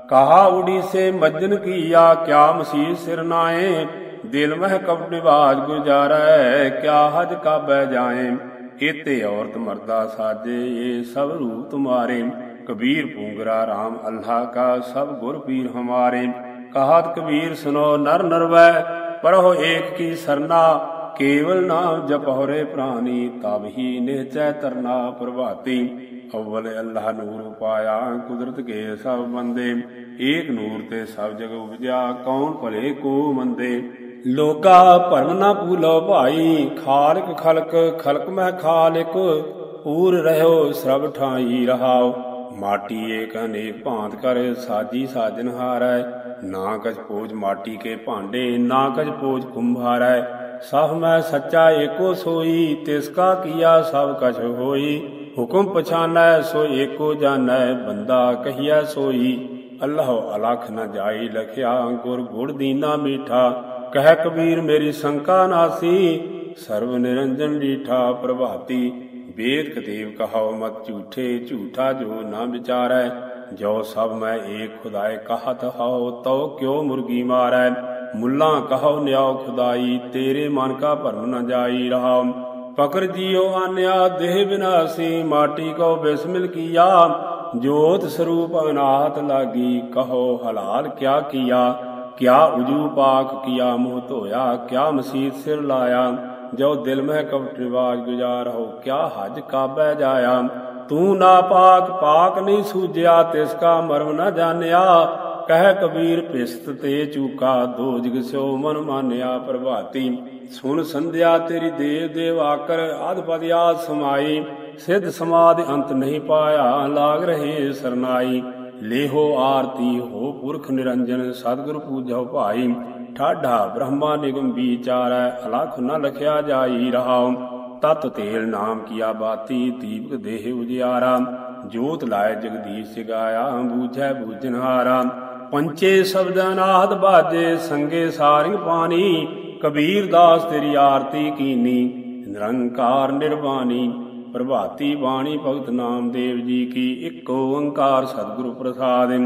ਕਹਾ ਉਡੀ ਸੇ ਮੱਜਨ ਕੀਆ, ਕਿਆ ਮਸੀਹ ਸਿਰ ਨਾਏ ਦਿਲ ਮਹਿ ਕਪਟ ਨਿਵਾਜ ਗੁਜਾਰੈ ਕਿਆ ਹਜ ਕਾਬੈ ਜਾਏ ਇਤੇ ਔਰਤ ਮਰਦਾ ਸਾਜੇ ਇਹ ਸਭ ਰੂਪ ਤੁਮਾਰੇ ਕਬੀਰ ਪੂੰਗਰਾ RAM ਅੱਲਾਹ ਕਾ, ਸਭ ਗੁਰ ਪੀਰ ਹਮਾਰੇ। ਕਹਾਤ ਕਬੀਰ, ਸੁਨੋ ਨਰ ਨਰਵੈ, ਪਰਹੁ ਏਕ ਕੀ ਸਰਨਾ। ਕੇਵਲ ਨਾਮ ਜਪਹੁਰੇ ਪ੍ਰਾਨੀ, ਤਬ ਹੀ ਨਿਹਚੈ ਤਰਨਾ ਪ੍ਰਭਾਤੀ। ਅਵਲ ਅੱਲਾਹ ਨੂਰ ਪਾਇਆ ਕੁਦਰਤ ਕੇ ਸਭ ਬੰਦੇ। ਏਕ ਨੂਰ ਤੇ ਸਭ ਜਗ ਉਪਜਿਆ, ਕੌਣ ਭਲੇ ਕੋ ਮੰਦੇ। ਲੋਕਾ ਭਰਮ ਨਾ ਭੂਲੋ ਭਾਈ, ਖਾਲਕ ਖਲਕ ਖਲਕ ਮੈਂ ਖਾਲਿਕ। ਪੂਰ ਰਹਿਓ ਸਰਬ ਠਾਈ ਰਹਾਓ। ਮਾਟੀ ਏਕ ਅਨੇਕ ਭਾਂਤ ਕਰ, ਸਾਜੀ ਸਾਜਨ ਹਾਰੈ। ਨਾ ਕਛ ਪੋਜ ਮਾਟੀ ਕੇ ਭਾਂਡੇ, ਨਾ ਕਛ ਪੋਜ ਕੁੰਭਾਰੈ ਸਭ ਮੈਂ ਸੱਚਾ ਏਕੋ ਸੋਈ, ਤਿਸ ਕਾ ਕੀਆ ਸਭ ਕਛ ਹੋਈ। ਹੁਕਮ ਪਛਾਨੈ, ਸੋ ਏਕੋ ਜਾਣੈ, ਬੰਦਾ ਕਹੀਐ ਸੋਈ। ਅੱਲਾਹ ਅਲਖ ਨ ਜਾਈ ਲਖਿਆ, ਗੁਰ ਗੁੜ ਦੀਨਾ ਮੀਠਾ। ਕਹਿ ਕਬੀਰ ਮੇਰੀ ਸੰਕਾ ਨਾਸੀ, ਸਰਬ ਨਿਰੰਜਨ ਡੀਠਾ ਪ੍ਰਭਾਤੀ। ਵੇਦ ਕਤੇਵ ਕਹਾਉ ਮਤ ਝੂਠੇ, ਝੂਠਾ ਜੋ ਨਾ ਵਿਚਾਰੈ। ਜੋ ਸਭ ਮੈਂ ਏਕ ਖੁਦਾਏ ਕਹਤ ਹਉ, ਤਉ ਕਿਉ ਮੁਰਗੀ ਮਾਰੈ। ਮੁੱਲਾ ਕਹੋ ਨਿਆਉ ਖੁਦਾਈ, ਤੇਰੇ ਮਨ ਕਾ ਭਰਮ ਨ ਜਾਈ ਰਹਾ ਫਕਰ ਜੀਉ ਆਨਿਆ ਦੇਹ ਬਿਨਾਸੀ ਮਾਟੀ ਕੋ ਬਿਸਮਿਲ ਕੀਆ। ਜੋਤ ਸਰੂਪ ਅਨਾਹਤ ਲਾਗੀ, ਕਹੋ ਹਲਾਲ ਕਿਆ ਕੀਆ। ਕਿਆ ਉਜੂ ਪਾਕ ਕੀਆ, ਮੂੰਹ ਧੋਇਆ, ਕਿਆ ਮਸੀਤ ਸਿਰ ਲਾਇਆ। ਜੋ ਦਿਲ ਮਹਿ ਕਪਟ ਰਿਵਾਜ ਗੁਜ਼ਾਰ ਹੋ, ਕਿਆ ਹਜ ਕਾਬੈ ਜਾਇਆ। ਤੂੰ ਨਾ ਪਾਕ ਪਾਕ ਨਹੀਂ ਸੂਝਿਆ, ਤਿਸ ਕਾ ਮਰਮ ਨਾ ਜਾਣਿਆ। ਕਹਿ ਕਬੀਰ ਪਿਸਤ ਤੇ ਚੂਕਾ ਦੋਜਗ ਸਿਓ ਮਨ ਮਾਨਿਆ ਪ੍ਰਭਾਤੀ। ਸੁਣ ਸੰਧਿਆ ਤੇਰੀ ਦੇਵ ਦੇਵ ਆਕਰ ਅਧ ਪਦ ਸਮਾਈ। ਸਿੱਧ ਸਮਾਦ ਅੰਤ ਨਹੀਂ ਪਾਇਆ, ਲਾਗ ਰਹੇ ਸਰਨਾਈ। ਲੇਹੋ ਆਰਤੀ, ਹੋ ਪੁਰਖ ਨਿਰੰਜਨ, ਸਤਿਗੁਰ ਪੂਜੋ ਭਾਈ ਠਾਢਾ ਬ੍ਰਹਮਾ ਨਿਗਮ ਵਿਚਾਰੈ, ਅਲਖ ਨ ਲਖਿਆ ਜਾਈ ਰਹਾਉ। ਤਤ ਤੇਲ ਨਾਮ ਕੀਆ ਬਾਤੀ, ਦੀਪਕ ਦੇਹ ਉਜਿਆਰਾ। ਜੋਤ ਲਾਇ ਜਗਦੀਸ਼ ਜਗਾਇਆ, ਬੂਝੈ ਬੂਝਨਹਾਰਾ। ਪੰਚੇ ਸ਼ਬਦਾਂ ਨਾਦ ਬਾਜੇ, ਸੰਗੇ ਸਾਰਿੰਗ ਪਾਣੀ। ਕਬੀਰ ਦਾਸ ਤੇਰੀ ਆਰਤੀ ਕੀਨੀ, ਨਿਰੰਕਾਰ ਨਿਰਵਾਣੀ। ਪ੍ਰਭਾਤੀ ਬਾਣੀ ਭਗਤ ਨਾਮਦੇਵ ਜੀ ਕੀ ਇੱਕ ਓੰਕਾਰ ਸਤਿਗੁਰੂ ਪ੍ਰਸਾਦਿ।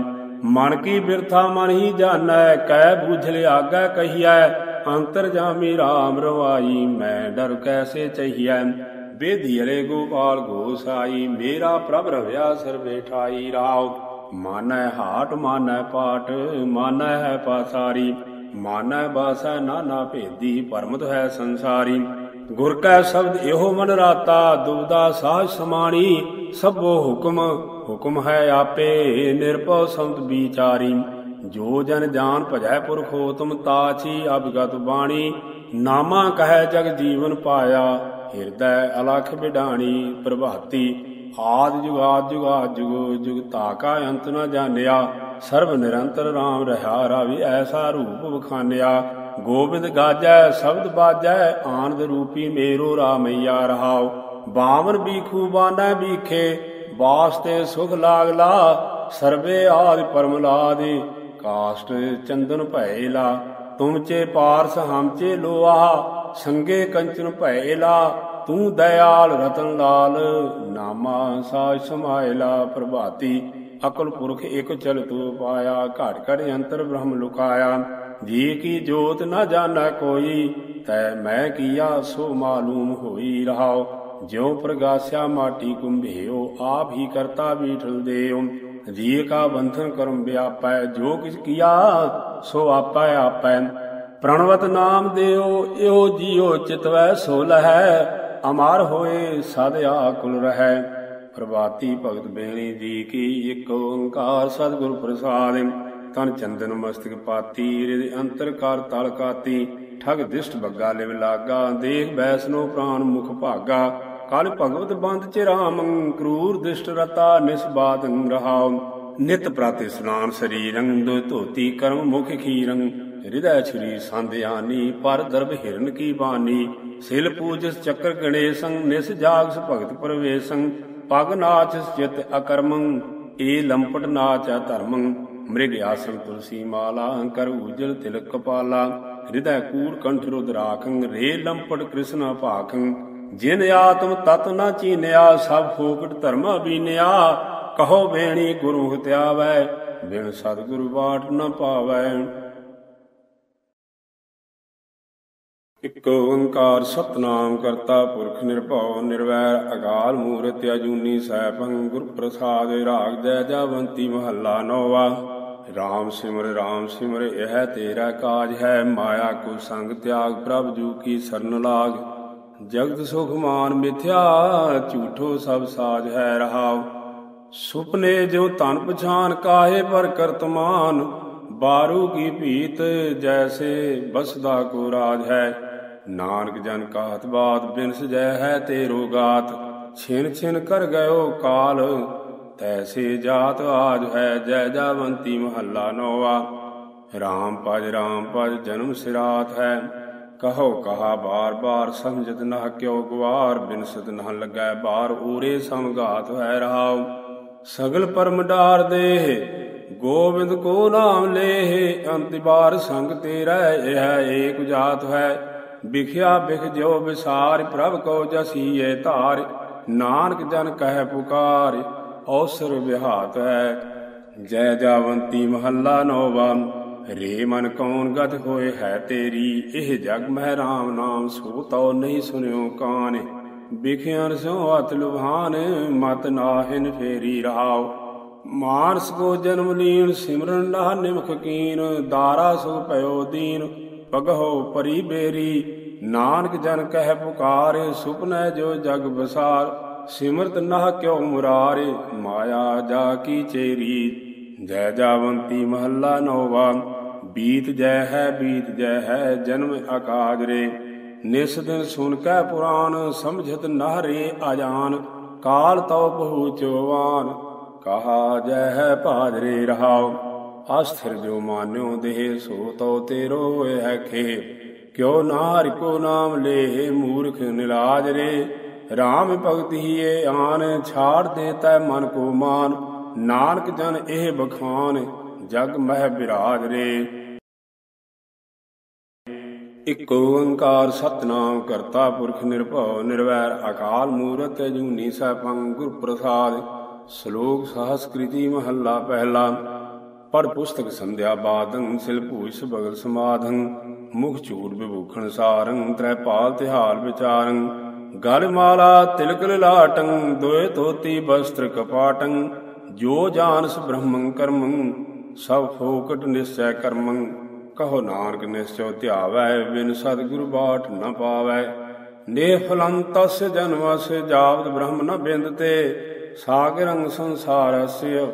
ਮਨ ਕੀ ਬਿਰਥਾ ਮਨ ਹੀ ਜਾਣੈ, ਕਹਿ ਬੁਝ ਲਿਆਗੈ ਕਹੀਐ। ਅੰਤਰ ਜਾਮੀ RAM ਰਵਾਈ, ਮੈਂ ਡਰ ਕੈਸੇ ਚਹੀਐ। ਬੇਧੀ ਅਰੇ ਗੋਪਾਲ ਗੋਸਾਈ ਮੇਰਾ ਪ੍ਰਭ ਰਵਿਆ ਸਰਵੇ ਠਾਈ ਰਾਉ ਮਾਨੈ ਹਾਟ, ਮਾਨੈ ਪਾਟ, ਮਾਨੈ ਹੈ ਪਾਸਾਰੀ। ਮਾਨੈ ਬਾਸੈ ਨਾਨਾ ਭੇਦੀ, ਪਰਮਤ ਹੈ ਸੰਸਾਰੀ। ਗੁਰ ਕੈ ਸ਼ਬਦ ਇਹੋ ਮਨ ਰਾਤਾ ਦੁਬਦਾ ਸਾਜ ਸਮਾਣੀ। ਸਭੋ ਹੁਕਮ ਹੁਕਮ ਹੈ ਆਪੇ, ਨਿਰਭਉ ਸੰਤ ਵਿਚਾਰੀ। ਜੋ ਜਨ ਜਾਨ ਭਜੈ ਪੁਰਖੋਤਮ ਤਾਚੀ ਅਭਗਤ ਬਾਣੀ। ਨਾਮਾ ਕਹੈ ਜਗ ਜੀਵਨ ਪਾਇਆ, ਹਿਰਦੈ ਅਲਖ ਬਿਡਾਣੀ, ਪ੍ਰਭਾਤੀ। ਆਦ ਜੁਗਾਦ ਜੁਗਾਦ ਜੁਗੋ ਜੁਗ ਤਾਕਾ ਅੰਤ ਨ ਜਾਣਿਆ। ਸਰਬ ਨਿਰੰਤਰ RAM ਰਹਾ ਰਾਵੀ ਐਸਾ ਰੂਪ ਬਖਾਨਿਆ ਗੋਬਿੰਦ ਗਾਜੈ, ਸ਼ਬਦ ਬਾਜੈ, ਆਨੰਦ ਰੂਪੀ ਮੇਰੋ ਰਾਮਈਆ ਰਹਾਉ। ਬਾਵਨ ਬੀਖੂ ਬਾਨਾ ਬੀਖੇ ਵਾਸਤੇ ਸੁਖ ਲਾਗਲਾ ਸਰਵੇ ਆਦਿ ਪਰਮਲਾਦਿ ਕਾਸ਼ਟ ਚੰਦਨ ਭੈ ਲਾ ਤੁਮ ਚੇ ਪਾਰਸ ਹਮ ਲੋਆ ਸੰਗੇ ਕੰਚਨ ਭੈਲਾ। ਤੂੰ ਦਇਆਲ ਰਤਨ ਲਾਲ, ਨਾਮਾ ਸਾਜ ਸਮਾਇਲਾ ਪ੍ਰਭਾਤੀ। ਅਕਲ ਪੁਰਖ ਇਕ ਚਲ ਤੂ ਪਾਇਆ ਘੜ ਘੜ ਅੰਤਰ ਬ੍ਰਹਮ ਲੁਕਾਇਆ। ਜੀ ਕੀ ਜੋਤ ਨ ਜਾਣੈ ਕੋਈ, ਤੈ ਮੈਂ ਕੀਆ ਸੋ ਮਾਲੂਮ ਹੋਈ ਰਹਾਉ। ਜਿਉ ਪ੍ਰਗਾਸਿਆ ਮਾਟੀ ਕੁੰਭਿਓ, ਆਪ ਹੀ ਕਰਤਾ ਬੀਠਲ ਦੇਉ। ਜੀ ਕਾ ਬੰਧਨ ਕਰਮ ਵਿਆਪੈ, ਜੋ ਕਿਛ ਕੀਆ ਸੋ ਆਪੈ ਆਪੈ। ਪ੍ਰਣਵਤ ਨਾਮ ਦਿਓ ਇਹੋ ਜੀਉ ਚਿਤਵੈ ਸੋ ਲਹੈ। ਅਮਰ ਹੋਏ ਸਦ ਆਕੁਲ ਰਹੈ, ਪ੍ਰਭਾਤੀ ਭਗਤ ਬੇਣੀ ਜੀ ਕੀ ਇੱਕ ਓੰਕਾਰ ਸਤਿਗੁਰ ਪ੍ਰਸਾਦਿ। ਤਨ ਚੰਦਨ ਮਸਤਕ ਪਾਤੀ ਰਿਦ ਅੰਤਰ ਕਰ ਤਲ ਕਾਤੀ, ਠਗ ਦਿਸ਼ਟ ਬੱਗਾ ਲਿਵ ਲਾਗਾ, ਦੇਖ ਬੈਸਨੋ ਪ੍ਰਾਨ ਮੁਖ ਭਾਗਾ। ਕਲ ਭਗਵਤ ਬੰਦ ਚ ਰਾਮ, ਕਰੂਰ ਦਿਸ਼ਟ ਰਤਾ ਨਿਸਬਾਤ ਰਹਾਉ। ਨਿਤ ਪ੍ਰਤੀ ਸਨਾਨ ਸਰੀਰੰ, ਦੋ ਧੋਤੀ ਕਰਮ ਮੁਖ ਖੀਰੰ। ਹਿਰਦੈ ਛਰੀ ਸੰਧਿਆਨੀ, ਪਰ ਦਰਬ ਹਿਰਨ ਕੀ ਬਾਨੀ? ਸਿਲ ਪੂਜਸ ਚੱਕਰ ਗਣੇਸੰ, ਨਿਸ ਜਾਗਸ ਭਗਤ ਪਰਵੇਸੰ, ਪਗ ਨਾਚਸ ਚਿਤ ਅਕਰਮੰ, ਏ ਲੰਪਟ ਨਾਚ ਧਰਮੰ। ਮ੍ਰਿਗ ਆਸਨ ਤੁਲਸੀ ਮਾਲਾ ਅੰਕਰ ਉਜਲ ਤਿਲਕ ਕਪਾਲਾ ਹਿਰਦੈ ਕੂੜ ਕੰਠ ਰੁਦਰਾਖੰ ਰੇ ਲੰਪਟ ਕ੍ਰਿਸ਼ਨ ਭਾਖੰ। ਜਿਨ ਆਤਮ ਤਤ ਨਾ ਚੀਨਿਆ, ਸਭ ਫੋਕਟ ਧਰਮਾ ਬੀਨਿਆ। ਕਹੋ ਬੇਣੀ ਗੁਰੂ ਹਤਿਆਵੈ, ਬਿਨ ਸਤਿਗੁਰੂ ਬਾਟ ਨ ਪਾਵੈ। ਇਕ ਓੰਕਾਰ ਸਤਨਾਮ ਕਰਤਾ ਪੁਰਖ ਨਿਰਭਉ ਨਿਰਵੈਰ ਅਕਾਲ ਮੂਰਤਿ ਅਜੂਨੀ ਸੈਭੰ ਗੁਰ ਪ੍ਰਸਾਦ ਰਾਗ ਜੈ ਜਵੰਤੀ ਮਹੱਲਾ ਨੋਵਾ। RAM ਸਿਮਰ, ਰਾਮ ਸਿਮਰ, ਇਹ ਤੇਰਾ ਕਾਜ ਹੈ, ਮਾਇਆ ਕੋ ਸੰਗ ਤਿਆਗ ਪ੍ਰਭ ਜੂ ਕੀ ਸਰਨ ਲਾਗ। ਜਗਤ ਸੁਖ ਮਾਨ ਮਿਥਿਆ, ਝੂਠੋ ਸਭ ਸਾਜ ਹੈ ਰਹਾਉ। ਸੁਪਨੇ ਜੋ ਤਨ ਪਛਾਨ ਕਾਹੇ ਪਰ ਕਰਤਮਾਨ ਬਾਰੂ ਕੀ ਭੀਤ ਜੈਸੇ ਬਸਦਾ ਕੋ ਰਾਜ ਹੈ। ਨਾਨਕ ਜਨ ਕਾਤ ਬਾਤ ਬਿਨ ਜੈ ਹੈ ਤੇਰੋ ਗਾਤ, ਛਿਨ ਛਿਨ ਕਰ ਗਇਓ ਕਾਲ, ਤੈਸੇ ਜਾਤ ਆਜ ਹੈ ਜੈ ਜਾਵੰਤੀ ਮਹੱਲਾ ਨੋਵਾ ਰਾਮ ਪਜ ਰਾਮ ਪਜ ਜਨਮ ਸਿਰਾਤ ਹੈ, ਕਹੋ ਕਹਾ ਬਾਰ ਬਾਰ ਸਮਝਤ ਨਾ ਕਿਉ ਗਵਾਰ ਬਿਨਸਤ ਨਾ ਲੱਗੈ ਬਾਰ ਊਰੇ ਸਮਗਾਤ ਹੈ ਰਹਾਉ। ਸਗਲ ਪਰਮ ਡਾਰ ਦੇ ਗੋਬਿੰਦ ਕੋ ਨਾਮ ਲੇਹ ਅੰਤਿਬਾਰ ਸੰਗ ਤੇਰਾ, ਇਹ ਏਕ ਜਾਤ ਹੈ। ਵਿਖਿਆ ਵਿਖ ਜੋ ਵਿਸਾਰ, ਪ੍ਰਭ ਕੋ ਜਸੀਏ ਧਾਰ, ਨਾਨਕ ਜਨ ਕਹਿ ਪੁਕਾਰ, ਔਸਰ ਵਿਹਾਤ ਹੈ ਜੈ ਜਾਵੰਤੀ ਮਹੱਲਾ ਨੋਵਾ, ਰੇ ਮਨ ਕੌਣ ਗਤ ਹੋਏ ਹੈ ਤੇਰੀ, ਇਹ ਜਗ ਮਹਿ ਰਾਮ ਨਾਮ, ਸੋ ਤਉ ਨਹੀਂ ਸੁਨਿਓ ਕਾਨ। ਵਿਖਿਆਨ ਸੋ ਅਤ ਲੁਭਾਨ, ਮਤ ਨਾਹਿਨ ਫੇਰੀ ਰਹਾਉ ਮਾਨਸ ਕੋ ਜਨਮ ਲੀਨ, ਸਿਮਰਨ ਲਾਹ ਨਿਮਖ ਕੀਨ, ਦਾਰਾ ਸੋ ਭਇਓ ਦੀਨ ਪਗਹੋ ਪਰੀ ਬੇਰੀ ਨਾਨਕ ਜਨ ਕਹਿ ਪੁਕਾਰੇ, ਸੁਪਨੈ ਜੋ ਜਗ ਬਸਾਰ ਸਿਮਰਤ ਨਾ ਕਿਉ ਮੁਰਾਰੇ, ਮਾਇਆ ਜਾ ਕੀ ਚੇਰੀ। ਜੈ ਜਾਵੰਤੀ ਮਹੱਲਾ ਨੋਵਾ, ਬੀਤ ਜੈ ਹੈ, ਬੀਤ ਜੈ ਹੈ, ਜਨਮ ਆਕਾਜ ਰੇ। ਨਿਸ ਦਿਨ ਸੁਨ ਕੈ ਪੁਰਾਨ, ਸਮਝਤ ਨਹਰੇ ਆਜਾਨ ਕਾਲ ਤਉ ਬਹੁ ਚੋਵਾਨ, ਕਹਾ ਜੈ ਹੈ ਭਾਜਰੇ ਰਹਾਉ। ਅਸਥਿਰ ਜੋ ਮਾਨਿਓ ਦੇਹ, ਸੋ ਤਉ ਤੇਰੋ ਹੋਏ ਹੈ ਖੇ ਕਿਉ ਨਾ ਕੋ ਨਾਮ ਲੇ, ਮੂਰਖ ਨਿਲਾਜ ਰੇ। RAM ਭਗਤ ਹੀ ਏ ਆਨ, ਛਾੜ ਦੇ ਤੈ ਮਨ ਕੋ ਮਾਨ। ਨਾਨਕ ਜਨ ਇਹ ਬਖਾਨ, ਜਗ ਮਹਿ ਬਿਰਾਜ ਰੇ। ਇਕ ਓੰਕਾਰ ਸਤਨਾਮ ਕਰਤਾ ਪੁਰਖ ਨਿਰਭਉ, ਨਿਰਵੈਰ ਅਕਾਲ ਮੂਰਤ ਅਜੂਨੀ ਸੈਭੰ ਗੁਰ ਪ੍ਰਸਾਦ। ਸ਼ਲੋਕ ਸਹਸਕ੍ਰਿਤੀ ਮਹੱਲਾ ਪਹਿਲਾ। ਪੜ ਪੁਸਤਕ ਸੰਧਿਆ ਬਾਦੰ, ਸਿਲ ਭੂਸ ਬਗਲ ਸਮਾਧੰ। ਮੁਖ ਝੂੜ ਵਿਭੂਖਣ ਸਾਰੰ ਤ੍ਰੈ ਤਿਹਾਲ ਵਿਚਾਰੰ ਗਲ ਮਾਲਾ ਤਿਲਕ ਲਾਟੰ, ਦੋਏ ਤੋਤੀ ਬਸਤਰ ਕਪਾਟੰ। ਜੋ ਜਾਣਸ ਬ੍ਰਹਮੰ ਕਰਮੰ, ਸਭ ਫੋਕਟ ਨਿਸਚੈ ਕਰਮੰ। ਕਹੋ ਨਾਨਕ ਨਿਸਚੋ ਧਿਆਵੈ, ਬਿਨ ਸਤਿਗੁਰ ਬਾਟ ਨ ਪਾਵੈ। ਨੇ ਫਲੰਤਸ ਜਨਮਸ ਜਾਵਦ ਬ੍ਰਹਮ ਨ ਬਿੰਦ ਤੇ। ਸਾਗਰੰ ਸੰਸਾਰस्य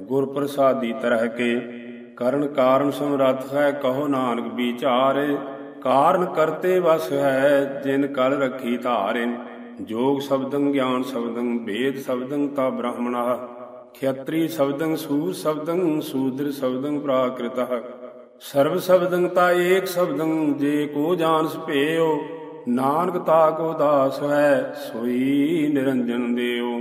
ਗੁਰ ਪ੍ਰਸਾਦੀ ਤਰਹਿ ਕੇ। ਕਰਨ ਕਾਰਨ ਸਮਰੱਥ ਹੈ, ਕਹੋ ਨਾਨਕ ਵਿਚਾਰੇ। ਕਾਰਨ ਕਰਤੇ ਵਸ ਹੈ, ਜਿਨ ਕਲ ਰੱਖੀ ਧਾਰੇ। ਜੋਗ ਸ਼ਬਦੰ, ਗਿਆਨ ਸ਼ਬਦੰ, ਵੇਦ ਸ਼ਬਦੰ, ਤਾ ਬ੍ਰਾਹਮਣਾ। ਖੇਤਰੀ ਸ਼ਬਦੰ, ਸੂਰ ਸ਼ਬਦੰ, ਸੂਦਰ ਸ਼ਬਦੰ, ਪ੍ਰਾਕ੍ਰਿਤഃ। ਸਰਬ ਸ਼ਬਦੰ, ਤਾ ਏਕ ਸ਼ਬਦੰ, ਜੇ ਕੋ ਜਾਣਸ ਭੇਓ ਨਾਨਕ ਤਾ ਕੋ ਦਾਸ ਹੈ, ਸੋਈ ਨਿਰੰਜਨ ਦੇਓ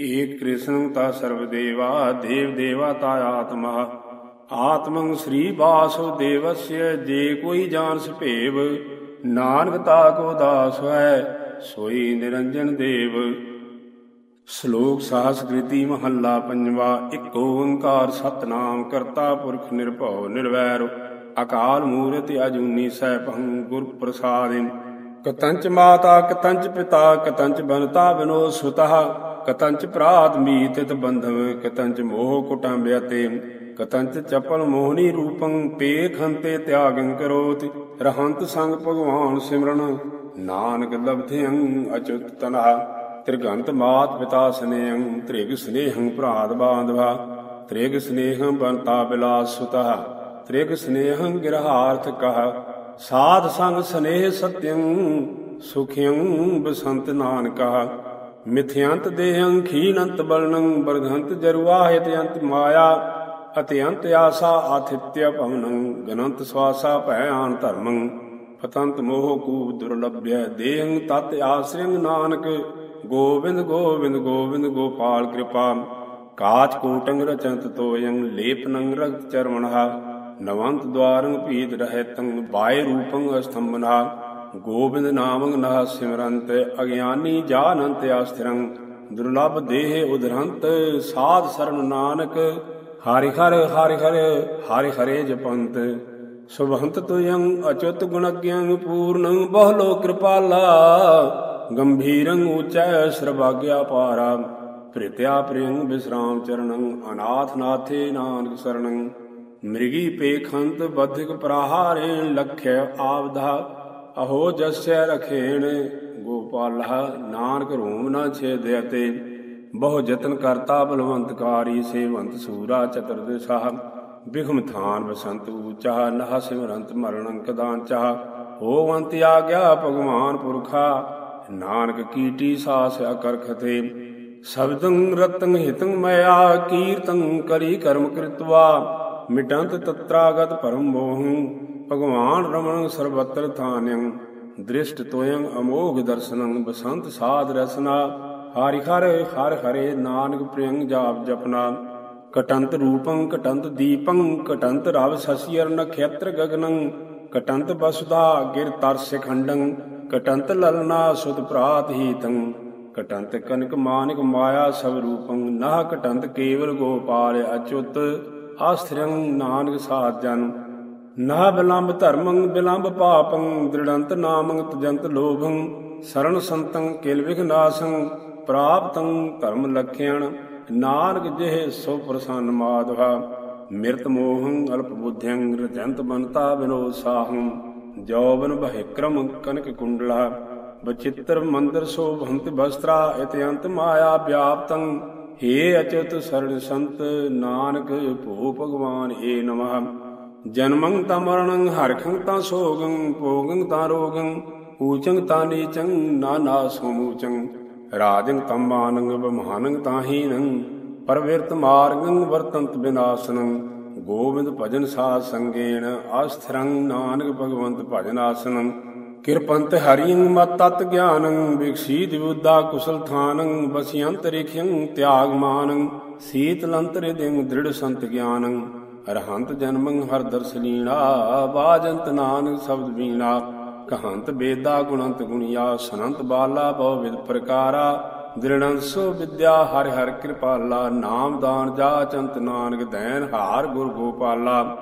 ਏਕ ਕ੍ਰਿਸ਼ਨ, ਤਾ ਸਰਬ ਦੇਵਾ, ਦੇਵ ਦੇਵਾ, ਤਾ ਆਤਮਾ। ਆਤਮੰ ਸ੍ਰੀ ਬਾਸੋ ਦੇਵस्य ਜੇ ਕੋਈ ਜਾਣਸ ਸਭੇਵ ਨਾਨਕ ਤਾ ਕੋ ਦਾਸ ਹੈ ਸੋਈ ਨਿਰੰਜਨ ਦੇਵ। ਸ਼ਲੋਕ ਸਾਹਸਕ੍ਰਿਤੀ ਮਹੱਲਾ ਪੰਜਵਾ, ਇੱਕ ਓੰਕਾਰ ਸਤਨਾਮ ਕਰਤਾ ਪੁਰਖ ਨਿਰਭਉ ਨਿਰਵੈਰ, ਅਕਾਲ ਮੂਰਤਿ ਅਜੂਨੀ ਸੈਭੰ ਗੁਰ ਪ੍ਰਸਾਦਿ ਕਤੰਚ ਮਾਤਾ, ਕਤੰਚ ਪਿਤਾ, ਕਤੰਚ ਬਨਤਾ ਬਿਨੋ ਸੁਤः ਕਤੰਚ ਭਰਾਤ ਮੀਤਿਤ ਬੰਧਵ, ਕਤੰਚ ਮੋਹ ਕੁਟੰਬਿਅਤੇ ਕਤੰਚ ਚਪਲ ਮੋਹਨੀ ਰੂਪੰ ਪੇਖੰਤੇ ਤਿਆਗੰ ਕਰੋਤ। ਰਹੰਤ ਸੰਗ ਭਗਵਾਨ ਸਿਮਰਨ, ਨਾਨਕ ਲਬਧਿਅੰ ਅਚੁਤ ਤਨਹਾ। ਤ੍ਰਿਗੰਤ ਮਾਤ ਪਿਤਾ ਸਨੇਹੰ, ਤ੍ਰਿਗ ਸਨੇਹੰ ਭਰਾਤ ਬਾਂਧਵਾ। ਤ੍ਰਿਗ ਸਨੇਹੰ ਬੰਤਾ ਬਿਲਾਸ ਤ੍ਰਿਗ ਸਨੇਹੰ ਗਿਰਹਾਰਥ ਕਹ। ਸਾਧ ਸੰਗ ਸਨੇਹ ਸਤਿਅੰ, ਸੁਖਿਅੰ ਬਸੰਤ ਨਾਨਕਾ। ਮਿਥਿਅੰਤ ਦੇਹੰ ਖੀਨੰਤ ਬਲਨੰ ਬਰਘੰਤ ਜਰਵਾਹਿਤ ਅੰਤ ਮਾਇਆ। ਅਤਿਅੰਤ ਆਸਾ ਆਥਿਤਯ ਭਵਨੰ, ਗਨੰਤ ਸਵਾਸਾ ਭੈ ਧਰਮੰ, ਪਤੰਤ ਮੋਹ ਕੂਪ ਦੁਰਲਭਯ ਦੇਹੰ ਤਤ ਆਸਰਿੰਗ ਨਾਨਕ ਗੋਬਿੰਦ ਗੋਬਿੰਦ ਗੋਬਿੰਦ ਗੋਪਾਲ ਕਿਰਪਾ, ਕਾਚ ਕੋਟੰਗ ਰਚੰਤ ਤੋਯੰ ਲੇਪਨੰ ਰਗਤ ਚਰਮਣਹਾ, ਨਵੰਤ ਦਵਾਰੰ ਭੀਤ ਰਹਿਤੰ, ਬਾਏ ਰੂਪੰ ਅਸਥੰਬਨਾ ਗੋਬਿੰਦ ਨਾਮੰ ਨਹ ਸਿਮਰੰਤ, ਅਗਿਆਨੀ ਜਾਨੰਤ ਆਸਥਿਰੰ ਦੁਰਲਭ ਦੇਹ ਉਧਰੰਤ, ਸਾਧ ਸਰਨ ਨਾਨਕ ਹਰਿ ਹਰ ਹਰਿ ਹਰ ਹਰਿ ਹਰੇ ਜਪੰਤ, ਸੁਭੰਤ ਤੁਯੰ ਅਚੁੱਤ ਗੁਣਗਿਯੰ ਪੂਰਨ, ਬਹੁਲੋ ਕਿਰਪਾਲਾ, ਗੰਭੀਰੰ ਉਚੈ ਸਰਬਾਗਿਆ ਪਾਰਾ, ਪ੍ਰਿਤਿਆ ਪ੍ਰਿਯੰ ਬਿਸਰਾਮ ਚਰਣੰ ਅਨਾਥ ਨਾਥੇ ਨਾਨਕ ਸਰਣੰ ਮ੍ਰਿਗੀ ਪੇਖੰਤ ਬਧਿਕ ਪ੍ਰਹਾਰੇ ਲਖਿ ਆਵਧਾ ਅਹੋ ਜਸੈ ਰਖੇਣ ਗੋਪਾਲਾ ਨਾਨਕ ਰੂਮ ਨਾ ਛੇਦਿ ਬਹੁ ਯਤਨ ਕਰਤਾ ਬਲਵੰਤਕਾਰੀ ਸੇਵੰਤ ਸੂਰਾ ਚਤੁਰਦਸ਼ਾ ਬਿਖਮ ਥਾਨ ਬਸੰਤ ਊਚਾ, ਨਹ ਸਿਮਰੰਤ ਮਰਣੰ ਕਦਾਨ ਚਾਹ ਹੋਵੰਤ ਆਗਿਆ ਭਗਵਾਨ ਪੁਰਖਾ, ਨਾਨਕ ਕੀਟੀ ਸਾਸ ਅਕਰਖਤੇ। ਸ਼ਬਦੰ ਰਤੰ ਹਿਤੰ ਮਇਆ, ਕੀਰਤੰ ਕਰੀ ਕਰਮ ਕ੍ਰਿਤਵਾ। ਮਿਟੰਤ ਤਤਰਾਗਤ ਪਰਮ ਮੋਹੰ, ਭਗਵਾਨ ਰਮਣ ਸਰਬਤਰ ਥਾਨਯੰ ਦ੍ਰਿਸ਼ਟ ਤੋਯੰ ਅਮੋਘ ਦਰਸ਼ਨੰ, ਬਸੰਤ ਸਾਧ ਰਸਨਾ। ਹਰਿ ਹਰ ਹਰ ਹਰੇ, ਨਾਨਕ ਪ੍ਰਿਯੰਗ ਜਾਪ ਜਪਨਾ। ਕਟੰਤ ਰੂਪੰ, ਕਟੰਤ ਦੀਪੰ, ਕਟੰਤ ਰਵ ਸਸਿਯਰ ਨਖੇਤਰ ਗਗਨੰ। ਕਟੰਤ ਬਸੁਦਾ ਗਿਰ ਤਰਸ ਖੰਡੰ ਕਟੰਤ ਲਲਨਾ ਸੁਤ ਪ੍ਰਾਤ ਹੀਤੰ। ਕਟੰਤ ਕਨਕ ਮਾਨਿਕ ਮਾਇਆ ਸਭ ਰੂਪੰ, ਨਾਹ ਕਟੰਤ ਕੇਵਲ ਗੋਪਾਲ ਅਚੁੱਤ, ਆਸਥਿਰੰ ਨਾਨਕ ਸਾਧ ਜਨ ਨਾ ਬਿਲੰਬ ਧਰਮੰ, ਬਿਲੰਬ ਪਾਪੰ, ਦ੍ਰਿੜੰਤ ਨਾਮੰ ਤਜੰਤ ਲੋਭੰ, ਸਰਣ ਸੰਤੰ ਕਿਲ ਵਿਘਨਾਸੰ ਪ੍ਰਾਪਤੰ ਧਰਮ ਲਖਿਆਣ ਨਾਨਕ ਜਿਹ ਸੋ ਪ੍ਰਸੰਨ ਮਾਧਵਾ, ਮਿਰਤ ਮੋਹੰ ਅਲਪ ਬੁੱਧਿੰ ਰਜੰਤ ਬਨਤਾ ਬਿਨੋ ਸਾਹੰ ਜੋਬਨ ਬਹਿਕਰਮ ਕਨਕ ਕੁੰਡਲਾ, ਬਚਿੱਤਰ ਮੰਦਰ ਸੋਭੰਤ ਬਸਤਰਾ ਇਤਿਅੰਤ ਮਾਇਆ ਵਿਆਪਤੰ ਹੇ ਅਚਤ ਸਰਣ ਸੰਤ, ਨਾਨਕ ਭੋ ਭਗਵਾਨ ਏ ਨਮః। ਜਨਮੰ ਤਾ ਮਰਣੰ, ਹਰਖੰ ਤਾ ਸੋਗੰ, ਭੋਗੰ ਤਾ ਰੋਗੰ, ਊਚੰ ਤਾ ਨੀਚੰ, ਨਾਨਾ ਸਮੂਚੰ। ਰਾਜੰ ਤੰਮਾਨੰ ਬਮਹਾਨੰ ਤਾਹੀਨੰ, ਪਰਵਿਰਤ ਮਾਰਗੰ ਵਰਤੰਤ ਬਿਨਾਸਨੰ, ਗੋਬਿੰਦ ਭਜਨ ਸਾਧ ਸੰਗੇਣ ਆਸਥਰੰ, ਨਾਨਕ ਭਗਵੰਤ ਭਜਨ ਆਸਨੰ। ਕਿਰਪੰਤ ਹਰਿਯੰ ਮਤ ਤਤ ਗਿਆਨੰ ਵਿਕਸੀਤ ਵਿਬੁੱਧਾ ਕੁਸਲ ਥਾਨੰ ਬਸਿਅੰਤ ਤਿਆਗ ਮਾਨੰ ਸੀਤਲੰਤਰਿ ਦਿੰ ਦ੍ਰਿੜ ਸੰਤ ਗਿਆਨੰ। ਅਰਹੰਤ ਜਨਮੰ ਹਰ ਦਰਸ ਬਾਜੰਤ ਨਾਨਕ ਸ਼ਬਦ ਵੀਣਾ ਕਹੰਤ ਬੇਦਾ ਗੁਣੰਤ ਗੁਣਿਆ, ਸਨੰਤ ਬਾਲਾ ਬਹੁ ਵਿਦ ਪ੍ਰਕਾਰਾ। ਦ੍ਰਿੜੰਸੋ ਵਿਦਿਆ ਹਰਿ ਹਰਿ ਕਿਰਪਾਲਾ, ਨਾਮ ਦਾਨ ਜਾ ਚੰਤ ਨਾਨਕ ਦੈਨ ਹਾਰ ਗੁਰ ਗੋਪਾਲਾ।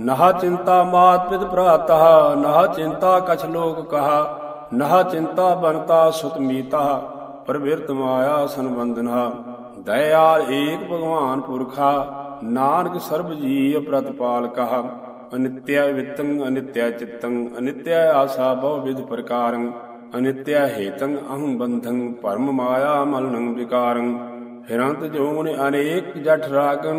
ਨਹ ਚਿੰਤਾ ਮਾਤ ਪਿਤ ਭਰਾਤਾ, ਨਹਾ ਚਿੰਤਾ ਕਛ ਲੋਕ ਕਹਾ। ਨਹਾ ਚਿੰਤਾ ਬਨਤਾ ਸੁਤ ਮੀਤਾ, ਪ੍ਰਵਿਰਤ ਮਾਇਆ ਸੰਬੰਧਨਾ। ਦਇਆਲ ਏਕ ਭਗਵਾਨ ਪੁਰਖਾ, ਨਾਨਕ ਸਰਬ ਜੀ ਪ੍ਰਤਪਾਲ ਕਹਾ ਅਨਿਤਯ ਵਿਤੰ ਅਨਿਤਯ ਚਿਤੰ ਅਨਿਤਯ ਆਸਾ ਬਹੁ ਵਿਧ ਪ੍ਰਕਾਰੰ ਅਨਿਤਯ ਹੇਤੰ ਅਹੰ ਬੰਧੰ, ਪਰਮ ਮਾਇਆ ਮਲਨੰ ਵਿਕਾਰੰ। ਹਿਰੰਤ ਜੋਨ ਅਨੇਕ ਜਠ ਰਾਗੰ,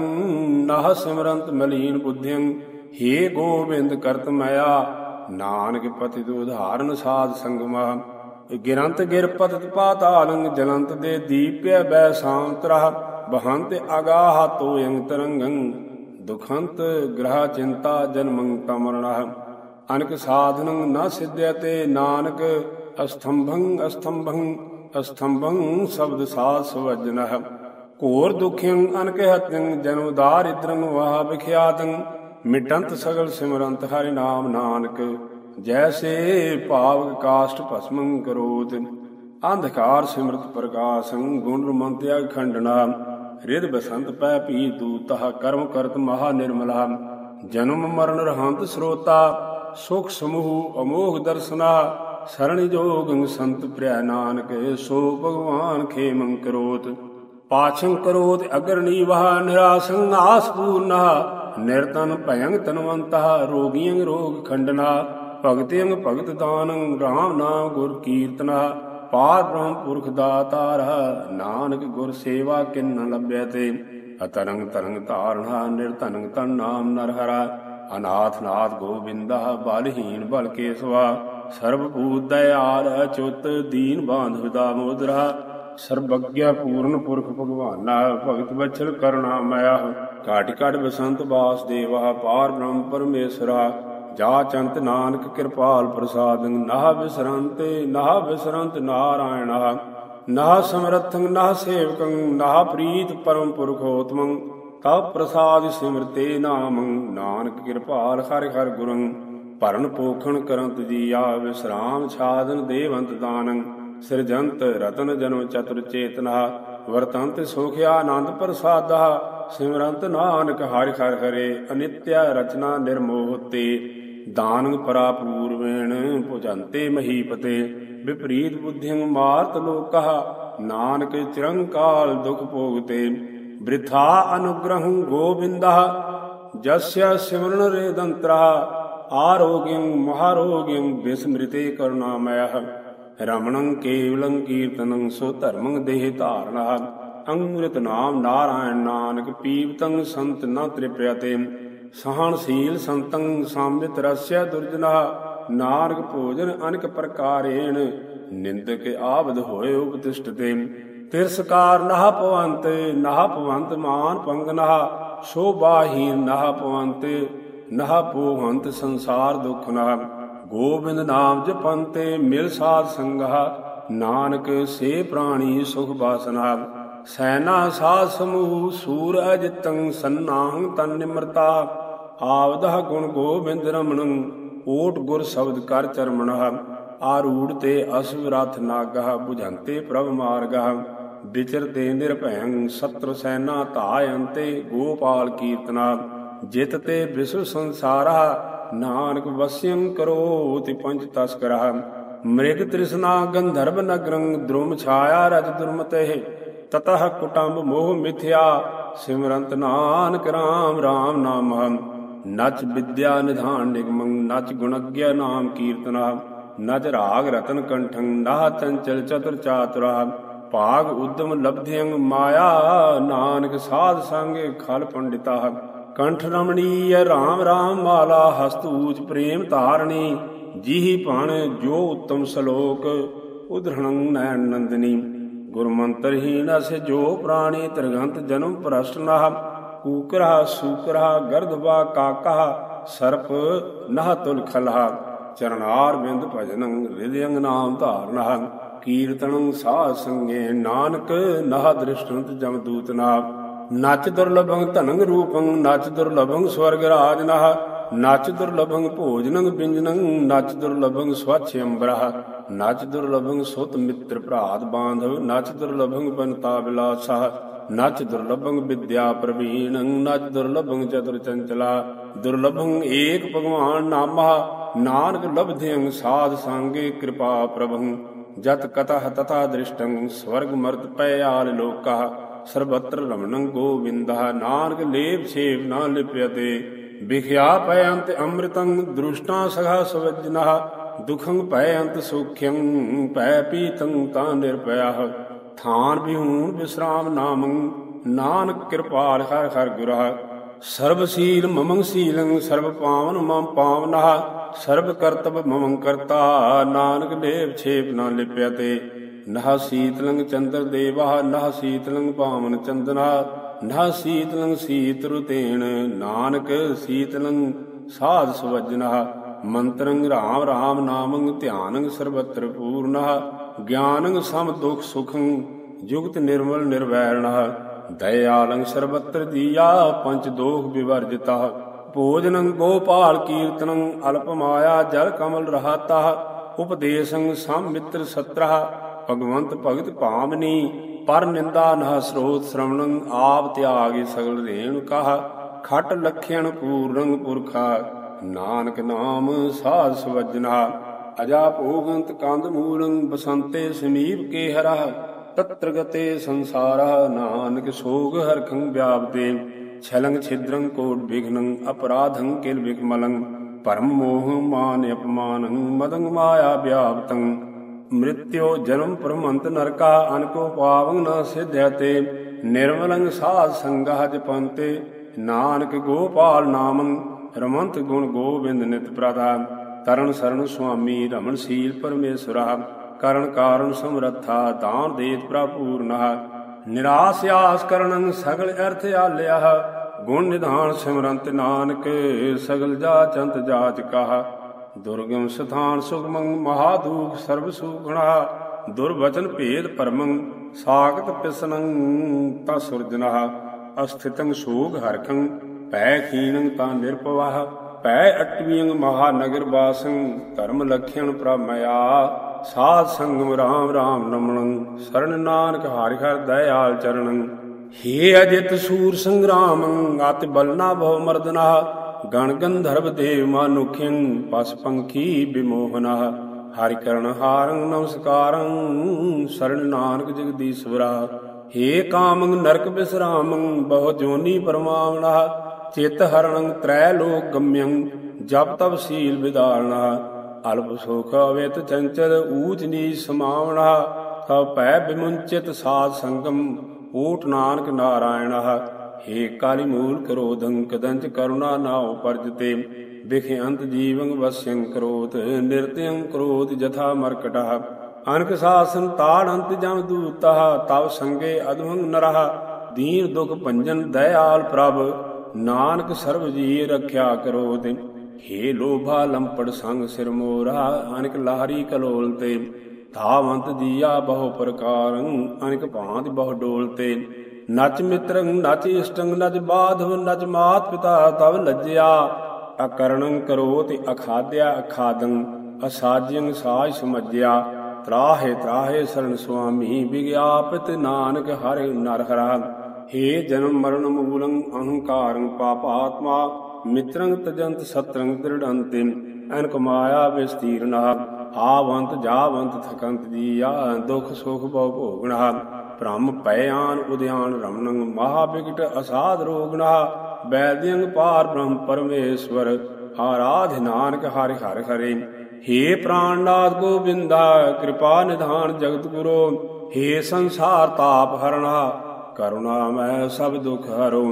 ਨਹ ਸਿਮਰੰਤ ਮਲੀਨ ਬੁੱਧਿੰ ਹੇ ਗੋਬਿੰਦ ਕਰਤ ਮਇਆ, ਨਾਨਕ ਪਤਿ ਉਧਾਰਨ ਸਾਧ ਸੰਗਮਾ। ਗਿਰੰਤ ਗਿਰ ਪਤਿ ਪਾਤਾਲੰ, ਜਲੰਤ ਦੇ ਦੀਪਿਆ ਬੈ ਸਾਂਤਰਾ, ਬਹੰਤ ਅਗਾਹ ਤੋਯੰ ਤਰੰਗੰ। ਦੁਖੰਤ ਗ੍ਰਹ ਚਿੰਤਾ ਜਨਮੰ ਤਮਰਣਾ ਅਨਕ ਸਾਧਨੰ ਨ ਸਿਧਿਅਤੇ ਨਾਨਕ ਅਸਥੰਭੰ ਅਸਥੰਭੰ ਅਸਥੰਭੰ ਸ਼ਬਦ ਸਾਧ ਸਵਜਨਹ। ਘੋਰ ਦੁਖਿੰ ਅਨਕ ਹਤਿੰ ਜਨਮ ਦਾਰਿਦ੍ਰੰ ਵਾਹ ਵਿਖਿਆਤੰ। ਮਿਟੰਤ ਸਗਲ ਸਿਮਰੰਤ ਹਰਿ ਨਾਮ ਨਾਨਕ। ਜੈਸੇ ਭਾਵ ਕਾਸ਼ਟ ਭਸਮੰ ਕਰੋਤ। ਅੰਧਕਾਰ ਸਿਮਰਤ ਪ੍ਰਕਾਸ਼ੰ ਗੁਣ ਰਮੰਤਿਆ ਖੰਡਨਾ ਰਿਦ ਬਸੰਤ ਪੈ ਪੀ ਦੂਤਹ ਕਰਮ ਕਰਤ ਮਹਾ ਨਿਰਮਲਾ। ਜਨਮ ਮਰਨ ਰਹੰਤ ਸਰੋਤਾ, ਸੁਖ ਸਮੂਹ ਅਮੋਘ ਦਰਸਨਾ। ਸਰਣ ਜੋਗੰ ਸੰਤ ਪ੍ਰਿਆ ਨਾਨਕ, ਸੋ ਭਗਵਾਨ ਖੇਮੰ ਕਰੋਤ। ਪਾਛੰ ਕਰੋਤ ਅਗਰਣੀ ਵਹਾ ਨਿਰਾਸੰ ਆਸ ਪੂਰਨਾ। ਨਿਰਤਨ ਭਯੰ ਤਨਵੰਤਾ ਰੋਗੀਆਂ ਰੋਗ ਖੰਡਨਾ। ਭਗਤਿਯੰ ਭਗਤ ਦਾਨੰ ਰਾਮ ਨਾਮ ਗੁਰ ਕੀਰਤਨਾ। ਪਾਰ ਬ੍ਰਹਮ ਪੁਰਖ ਦਾਤਾਰ ਨਾਨਕ ਗੁਰ ਸੇਵਾ ਕਿਨ ਨ ਲੱਭੈ ਤੇ। ਅਤਰੰਗ ਤਰੰਗ ਧਾਰਣਾ ਨਿਰਤਨੰ ਤਨ ਨਾਮ ਨਰ ਹਰਾ। ਅਨਾਥ ਨਾਥ ਗੋਬਿੰਦਾ ਬਲਹੀਨ ਬਲ ਕੇਸਵਾ। ਸਰਬ ਭੂਤ ਦਇਆਲ ਅਚੁੱਤ, ਦੀਨ ਬਾਂਧਵ ਦਾ ਮੋਦਰਾ। ਸਰਬਗਿਆ ਪੂਰਨ ਪੁਰਖ ਭਗਵਾਨਾ, ਭਗਤ ਵਚਲ ਕਰਣਾ ਮਇਆ। ਘਾਟ ਘਾਟ ਬਸੰਤ ਬਾਸ ਦੇਵਾ ਪਾਰ ਬ੍ਰਹਮ ਪਰਮੇਸ਼ਰਾ। ਜਾ ਚੰਤ ਨਾਨਕ ਕਿਰਪਾਲ ਪ੍ਰਸਾਦੰ, ਨਾਹ ਬਿਸਰੰਤੇ, ਨਾਹ ਬਿਸਰੰਤ ਨਾਰਾਇਣਾ, ਨਾਹ ਸਮਰਥੰ, ਨਾਹ ਸੇਵਕੰ, ਨਾਹ ਪ੍ਰੀਤ ਪਰਮ ਪੁਰਖੋਤਮੰ ਤਾ ਪ੍ਰਸਾਦ ਸਿਮਰਤੇ ਨਾਮੰ, ਨਾਨਕ ਕਿਰਪਾਲ ਹਰਿ ਹਰਿ ਗੁਰੰ, ਭਰਨ ਪੋਖਣ ਕਰੰਤ ਜੀਆ, ਵਿਸਰਾਮ ਛਾਦਨ ਦੇਵੰਤ ਦਾਨੰ, ਸਿਰਜੰਤ ਰਤਨ ਜਨਮ ਚਤੁਰ ਚੇਤਨਾ, ਵਰਤੰਤ ਸੁਖਿਆ ਆਨੰਦ ਪ੍ਰਸਾਦਾ, ਸਿਮਰੰਤ ਨਾਨਕ ਹਰਿ ਹਰਿ ਹਰੇ, ਅਨਿਤਿਆ ਰਚਨਾ ਨਿਰਮੋਹ ਦਾਨੰ ਪਰਾ ਪੂਰਵੇਣ ਭੁਜੰਤੇ ਮਹੀਪਤੇ, ਵਿਪਰੀਤ ਬੁੱਧਿੰ ਮਾਰਤ ਲੋਕਹ, ਨਾਨਕ ਚਿਰੰਕਾਲ ਦੁਖ ਭੋਗਤੇ। ਬ੍ਰਿਥਾ ਅਨੁਗ੍ਰਹੰ ਗੋਬਿੰਦਾ ਜਸਯ ਸਿਮਰਨ ਰੇ ਦੰਤਰਾ ਆਰੋਗਿੰ ਮਹਾਰੋਗਿੰ ਬਿਸਮ੍ਰਿਤੇ ਕਰੁਣਾਮਯ ਰਮਣੰ ਕੇਵਲੰ ਕੀਰਤਨੰ ਸੋ ਧਰਮੰ ਦੇਹ ਧਾਰਣਾ ਅੰਮ੍ਰਿਤ ਨਾਮ ਨਾਰਾਇਣ ਨਾਨਕ ਪੀਵਤੰ ਸੰਤ ਨ ਤ੍ਰਿਪਿਆਤੇ ਸਹਨਸ਼ੀਲ ਸੰਤੰ ਸੰਬਿਤ ਰਸਯ ਦੁਰਜਨਾ, ਨਾਰਗ ਭੋਜਨ ਅਨਕ ਪ੍ਰਕਾਰੇਣ, ਨਿੰਦਕ ਆਬਦ ਹੋਏ ਉਪਤਿਸ਼ਟਤੇ ਤਿਰਸਕਾਰ ਨਹ ਪਵੰਤ ਨਹ ਪਵੰਤ ਮਾਨ ਪੰਗਨਹ ਸ਼ੋਭਾਹੀਨ ਨਹ ਪਵੰਤ ਨਹ ਪੋਹੰਤ ਸੰਸਾਰ ਦੁਖ ਨਹ। ਗੋਬਿੰਦ ਨਾਮ ਜਪੰਤੇ, ਮਿਲ ਸਾਧ ਸੰਗਾ ਨਾਨਕ ਸੇ ਪ੍ਰਾਣੀ ਸੁਖ ਬਾਸਨਾ। ਸੈਨਾ ਸਾਧ ਸਮੂਹ ਸੂਰ ਅਜਿਤੰ, ਸੰਨਾਹੰ ਤਨ ਨਿਮਰਤਾ। ਆਵਦਹ ਗੁਣ ਗੋਬਿੰਦ ਰਮਣ ਓਟ ਗੁਰ ਸ਼ਬਦ ਕਰ ਚਰਮਣਹ, ਆਰੂੜ ਤੇ ਅਸਵ ਰਥ ਨਾਗਹ 부ਝੰਤੇ ਪ੍ਰਭ ਮਾਰਗਹ ਵਿਚਰਤੇ ਨਿਰਭੈੰ ਸਤਰ ਸੈਨਾ ਧਾਇੰਤੇ ਗੋਪਾਲ ਕੀਰਤਨਾ, ਜਿਤ ਤੇ ਵਿਸ਼ਵ ਸੰਸਾਰਾ, ਨਾਨਕ ਵਸਿਯੰ ਕਰੋ ਤੇ ਪੰਜ ਤਸਕਰਾ। ਮ੍ਰਿਗ ਤ੍ਰਿਸ਼ਨਾ ਗੰਧਰਵ ਨਗਰੰ, ਦ੍ਰੁਮ ਛਾਇਆ ਰਜ ਦੁਰਮਤਹਿ ਤਤਹ ਕੁਟੰਬ ਮੋਹ ਮਿਥਿਆ, ਸਿਮਰੰਤ ਨਾਨਕ RAM RAM ਨਾਮ। ਨਚ ਵਿਦਿਆ ਨਿਧਾਨ ਨਿਗਮੰ, ਨਚ ਗੁਣਗਿਆ ਨਾਮ ਕੀਰਤਨਾ, ਨਚ ਰਾਗ ਰਤਨ ਕੰਠੰ, ਨਾਹ ਚੰਚਲ ਚਤੁਰ ਚਾਤੁਰਾ, ਭਾਗ ਉਦਮ ਲਬਧਿਯੰ ਮਾਇਆ, ਨਾਨਕ ਸਾਧ ਸੰਗੇ ਖਲ ਪੰਡਿਤਾ। ਕੰਠ ਰਮਣੀਯ RAM RAM ਮਾਲਾ ਹਸਤੂਜ ਪ੍ਰੇਮ ਧਾਰਣੀ ਜੀਹੀ ਭਣ ਜੋ ਉਤਮ ਸ਼ਲੋਕ ਉਧਰਣੰ ਨੈਣ ਨੰਦਨੀ। ਗੁਰਮੰਤਰਹੀਨ ਅਸ ਜੋ ਪ੍ਰਾਣੀ, ਤਰਗੰਤ ਜਨਮ ਪ੍ਰਸ਼ਟਨਾ ਕੂਕਰਾ ਸੂਕਰਾ ਗਰਧਵਾ ਕਾਕਾ ਸਰਪ ਨਹ ਤੁਲ ਖਲਹਾ। ਚਰਨਾਰ ਬਿੰਦ ਭਜਨੰ ਹਿਰਦਯੰ ਨਾਮ ਧਾਰਨਾ ਕੀਰਤਨੰ ਸਾਧ ਸੰਗੇ ਨਾਨਕ ਨਹ ਦ੍ਰਿਸ਼ਟੰਤ ਜਮ ਦੂਤਨਾ ਨਚ ਦੁਰਲਭੰ ਧਨੰ ਰੂਪੰ, ਨਚ ਦੁਰਲਭੰ ਸਵਰਗ ਰਾਜ ਨਹ। ਨਚ ਦੁਰਲਭੰ ਭੋਜਨੰ ਬਿੰਜਨੰ, ਨਚ ਦੁਰਲਭੰ ਸਵਛ ਅੰਬਰਹ ਨਚ ਦੁਰਲਭੰ ਸੁਤ ਮਿੱਤਰ ਭਰਾਤ ਬਾਂਧਵ, ਨਚ ਦੁਰਲਭੰ ਬਨਤਾ ਬਿਲਾਸਹ। ਨਚ ਦੁਰਲਭੰ ਵਿਦਿਆ ਪ੍ਰਵੀਣੰ, ਨਚ ਦੁਰਲਭੰ ਚਤੁਰ ਚੰਚਲਾ। ਦੁਰਲਭੰ ਏਕ ਭਗਵਾਨ ਨਾਮਾ, ਨਾਨਕ ਲਬਧਿਯੰ ਸਾਧ ਸੰਗੇ ਕਿਰਪਾ ਪ੍ਰਭੰ। ਜਤ ਕਤਹ ਤਥਾ ਦ੍ਰਿਸ਼ਟੰ, ਸਵਰਗ ਮਰਤ ਪੈ ਆਲ ਲੋਕਾ। ਸਰਬਤਰ ਰਮਣੰ ਗੋਵਿੰਦਾ, ਨਾਨਕ ਲੇਪ ਛੇਪ ਨਾ ਲਿਪਿਅਤੇ ਵਿਖਿਆ ਪੈ ਅੰਤ ਅੰਮ੍ਰਿਤੰ, ਦ੍ਰੁਸ਼ਟਾ ਸਖਾ ਸਵਜਨਹ। ਦੁਖੰ ਪੈ ਅੰਤ ਸੁਖਯੰ ਪੈ ਪੀਤੰ ਤਾਂ ਨਿਰਪਯਾ ਥਾਨ ਬਿਹੂਨ ਬਿਸਰਾਮ ਨਾਮੰ, ਨਾਨਕ ਕਿਰਪਾਲ ਹਰ ਹਰ ਗੁਰਹ ਸਰਬ ਸੀਲ ਮਮੰ ਸੀਲੰ, ਸਰਬ ਪਾਵਨ ਮਮ ਪਾਵਨਹ ਸਰਬ ਕਰਤਬ ਮਮੰ ਕਰਤਾ, ਨਾਨਕ ਦੇਵ ਛੇਪ ਨਾ ਲਿਪਿਆ ਤੇ। ਨਹ ਸੀਤਲੰਗ ਚੰਦਰ ਦੇਵਾ, ਨਹ ਸੀਤਲੰਗ ਪਾਵਨ ਚੰਦਨਾ। ਨਹ ਸੀਤਲੰਗ ਸੀਤ ਰੁਤੇਣ, ਨਾਨਕ ਸੀਤਲੰਗ ਸਾਧ ਸਵਜਨਾ। ਮੰਤਰੰ ਰਾਮ ਰਾਮ ਨਾਮੰ, ਧਿਆਨੰ ਸਰਬਤਰ ਪੂਰਨః। ਗਿਆਨੰ ਸਮ ਦੁਖ ਸੁਖੰ, ਜੁਗਤ ਨਿਰਮਲ ਨਿਰਵੈਰਣഃ ਦਇਆਲੰ ਸਰਬਤਰ ਦੀਆ ਪੰਚ ਦੋਖ ਵਿਵਰਜਿਤਾ। ਭੋਜਨੰ ਗੋਪਾਲ ਕੀਰਤਨੰ, ਅਲਪ ਮਾਇਆ ਜਲ ਕਮਲ ਰਹਾਤਾ। ਉਪਦੇਸੰ ਸਮ ਮਿੱਤਰ ਸਤਰਹ। ਭਗਵੰਤ ਭਗਤ ਭਾਮਨੀ, ਪਰ ਨਿੰਦਾ ਨਹ ਸਰੋਤ ਸ਼ਰਵਣੰ, ਆਪ ਤਿਆਗੇ ਸਗਲ ਰੇਣ ਕਹ। ਖਟ ਲਖਿਆਣ ਪੂਰਨੰ ਪੁਰਖਾ। ਨਾਨਕ ਨਾਮ ਸਾਧ ਸਵਜਨਾ ਅਜਾ ਭੋਗੰਤ ਕੰਦ ਮੂਲੰ ਬਸੰਤੇ ਸਮੀਪ ਕੇ ਹਰਾ ਤਤ੍ਰ ਗਤੇ ਸੰਸਾਰਾ ਨਾਨਕ ਸੋਗ ਹਰਖੰ ਵਿਆਪਤੇ ਛਲੰਗ ਛਿਦਰੰ ਕੋਟ ਵਿਘਨੰ, ਅਪਰਾਧੰ ਕਿਲ ਵਿਕਮਲੰ ਪਰਮ ਮੋਹ ਮਾਨ ਅਪਮਾਨੰ ਮਦੰ ਮਾਇਆ ਵਿਆਪਤੰ ਮ੍ਰਿਤਿਓ ਜਨਮ ਪਰਮੰਤ ਨਰਕਾ, ਅਨਕੋ ਪਾਵੰ ਨ ਸਿਧਯਤੇ ਨਿਰਮਲੰ ਸਾਧ ਸੰਗਹ ਜਪੰਤੇ ਨਾਨਕ ਗੋਪਾਲ ਨਾਮੰ, ਰਮੰਤ ਗੁਣ ਗੋਬਿੰਦ ਨਿਤ ਪ੍ਰਦਾਨ ਤਰਨ ਸਰਨ ਸੁਆਮੀ ਰਮਨ ਸੀਲ ਪਰਮੇਸ਼ਰਾ, ਕਰਨ ਕਾਰਨ ਸਮਰੱਥਾ ਦਾਨ ਦੇਤ ਪ੍ਰਪੂਰਨਹ ਨਿਰਾਸ ਆਸ ਕਰਨੰ ਸਗਲ ਅਰਥ ਆਲਿਆ, ਗੁਣ ਨਿਧਾਨ ਸਿਮਰੰਤ ਨਾਨਕ ਸਗਲ ਜਾਚੰਤ ਜਾਚ ਕਹਾ। ਦੁਰਗਮ ਸਥਾਨ ਸੁਖਮੰ ਮਹਾਦੂਖ ਸਰਬ ਸੂਖਣਾ, ਦੁਰਵਚਨ ਭੇਦ ਪਰਮੰ ਸਾਗਤ ਪਿਸਨੰ ਤਾ ਸੁਰਜਨਹ ਅਸਥਿਤੰ ਸੋਗ ਹਰਖੰ, ਭੈ ਖੀਣੰ ਤਾਂ ਨਿਰਪਵਾਹ। ਪੈ ਅਟਵੀਯੰ ਮਹਾਨਗਰ ਬਾਸੰ ਧਰਮ ਲਖਿਆਨ ਪ੍ਰਮਇਆ ਸਾਧ ਸੰਗਮ ਰਾਮ ਰਾਮ ਨਮਣੰ ਸਰਣ ਨਾਨਕ ਹਰਿ ਹਰ ਦਇਆਲ ਚਰਣੰ। ਹੇ ਅਜਿਤ ਸੂਰ ਸੰਗਰਾਮੰ, ਅਤ ਬਲਨਾ ਬਹੁ ਮਰਦਨਾ। ਗਣ ਗੰਧਰਵ ਦੇਵ ਮਾਨੁਖਿੰ, ਪਸ ਪੰਖੀ ਬਿਮੋਹਨਾ। ਹਰਿ ਕਰਣ ਹਾਰੰ ਨਮਸਕਾਰੰ ਸਰਣ ਨਾਨਕ ਜਗਦੀਸ਼ਵਰਾ। ਹੇ ਕਾਮੰ ਨਰਕ ਬਿਸਰਾਮੰ, ਬਹੁ ਜੋਨੀ ਪਰਮਾਵਣਾ। ਚਿਤ ਹਰਣੰ ਤ੍ਰੈ ਲੋਕ ਗਮਯੰ, ਜਪ ਤਪ ਸੀਲ ਵਿਦਾਰਣਾ ਅਲਪ ਸੁਖ ਅਵੇਤ ਚੰਚਲ ਊਚ ਨੀਚ ਸਮਾਵਣਾ। ਸਭ ਭੈ ਬਿਮੁੰਚਿਤ ਸਾਧ ਸੰਗਮ ਊਟ ਨਾਨਕ ਨਾਰਾਇਣਹ। ਹੇ ਕਾਲੀ ਮੂਲ ਕਰੋਧੰ ਕਦੰਚ ਕਰੁਣਾ ਨਾ ਉਪਰਜਤੇ ਵਿਖੇ ਅੰਤ ਜੀਵੰ ਵਸਯੰ ਕਰੋਤ, ਨਿਰਤਯੰ ਕਰੋਤ ਜਥਾ ਮਰਕਟਹ। ਅਨਕ ਸਾਸਨ ਤਾੜ ਅੰਤ ਜਮ ਦੂਤਹ, ਤਵ ਸੰਗੇ ਅਦਵੰ ਨਰਹ। ਦੀਨ ਦੁਖ ਭੰਜਨ ਦਇਆਲ ਪ੍ਰਭ ਨਾਨਕ ਸਰਬ ਜੀ ਰੱਖਿਆ ਕਰੋ ਤੇ। ਹੇ ਲੋਭਾ ਲੰਪੜ ਸੰਗ ਸਿਰ ਮੋਰਾ, ਅਨਕ ਲਾਹਰੀ ਕਲੋਲ ਤੇ। ਧਾਵੰਤ ਦੀਆ ਬਹੁ ਪ੍ਰਕਾਰੰ, ਅਨਕ ਭਾਂਤ ਬਹੁ ਡੋਲ ਤੇ। ਨਚ ਮਿੱਤਰੰ, ਨਚ ਇਸ਼ਟੰ, ਨਚ ਬਾਧਵ, ਨਚ ਮਾਤ ਪਿਤਾ ਤਵ ਲੱਜਿਆ। ਅਕਰਣੰ ਕਰੋ ਤੇ ਅਖਾਦਿਆ ਅਖਾਦੰ ਅਸਾਜਿਯੰ ਸਾਜ ਸਮਝਿਆ। ਤਰਾਹੇ ਤਰਾਹੇ ਸਰਣ ਸੁਆਮੀ ਵਿਗਿਆਪਿਤ ਨਾਨਕ ਹਰਿ ਨਰ ਹਰਾ ਹੇ ਜਨਮ ਮਰਨ ਮੂਲੰ ਅਹੰਕਾਰੰ ਪਾਪਾਤਮਾ ਮਿੱਤਰੰ ਤਜੰਤ ਸਤਰੰ ਦ੍ਰਿੜੰਤਿ ਅਨਕ ਮਾਇਆ ਵਿਸਤੀਰਨਾ ਆਵੰਤ ਜਾਵੰਤ ਥਕੰਤ ਜੀਆ ਦੁਖ ਸੁਖ ਬਹੁ ਭੋਗਣਾ। ਭ੍ਰਮ ਪਇਆਨ ਉਦਿਆਨ ਰਮਣੰ ਮਹਾ ਬਿਗਟ ਅਸਾਧ ਰੋਗਣਾ ਵੈਦਿਯੰ ਪਾਰ ਬ੍ਰਹਮ ਪਰਮੇਸ਼ਵਰ, ਆਰਾਧ ਨਾਨਕ ਹਰਿ ਹਰਿ ਹਰੇ। ਹੇ ਪ੍ਰਾਨਨਾਥ ਗੋਬਿੰਦਾ, ਕਿਰਪਾ ਨਿਧਾਨ ਜਗਤ ਗੁਰੂ ਹੇ ਸੰਸਾਰ ਤਾਪ ਹਰਣਾ ਕਰੁਣਾ ਮੈਂ ਸਭ ਦੁਖ ਹਰੋ।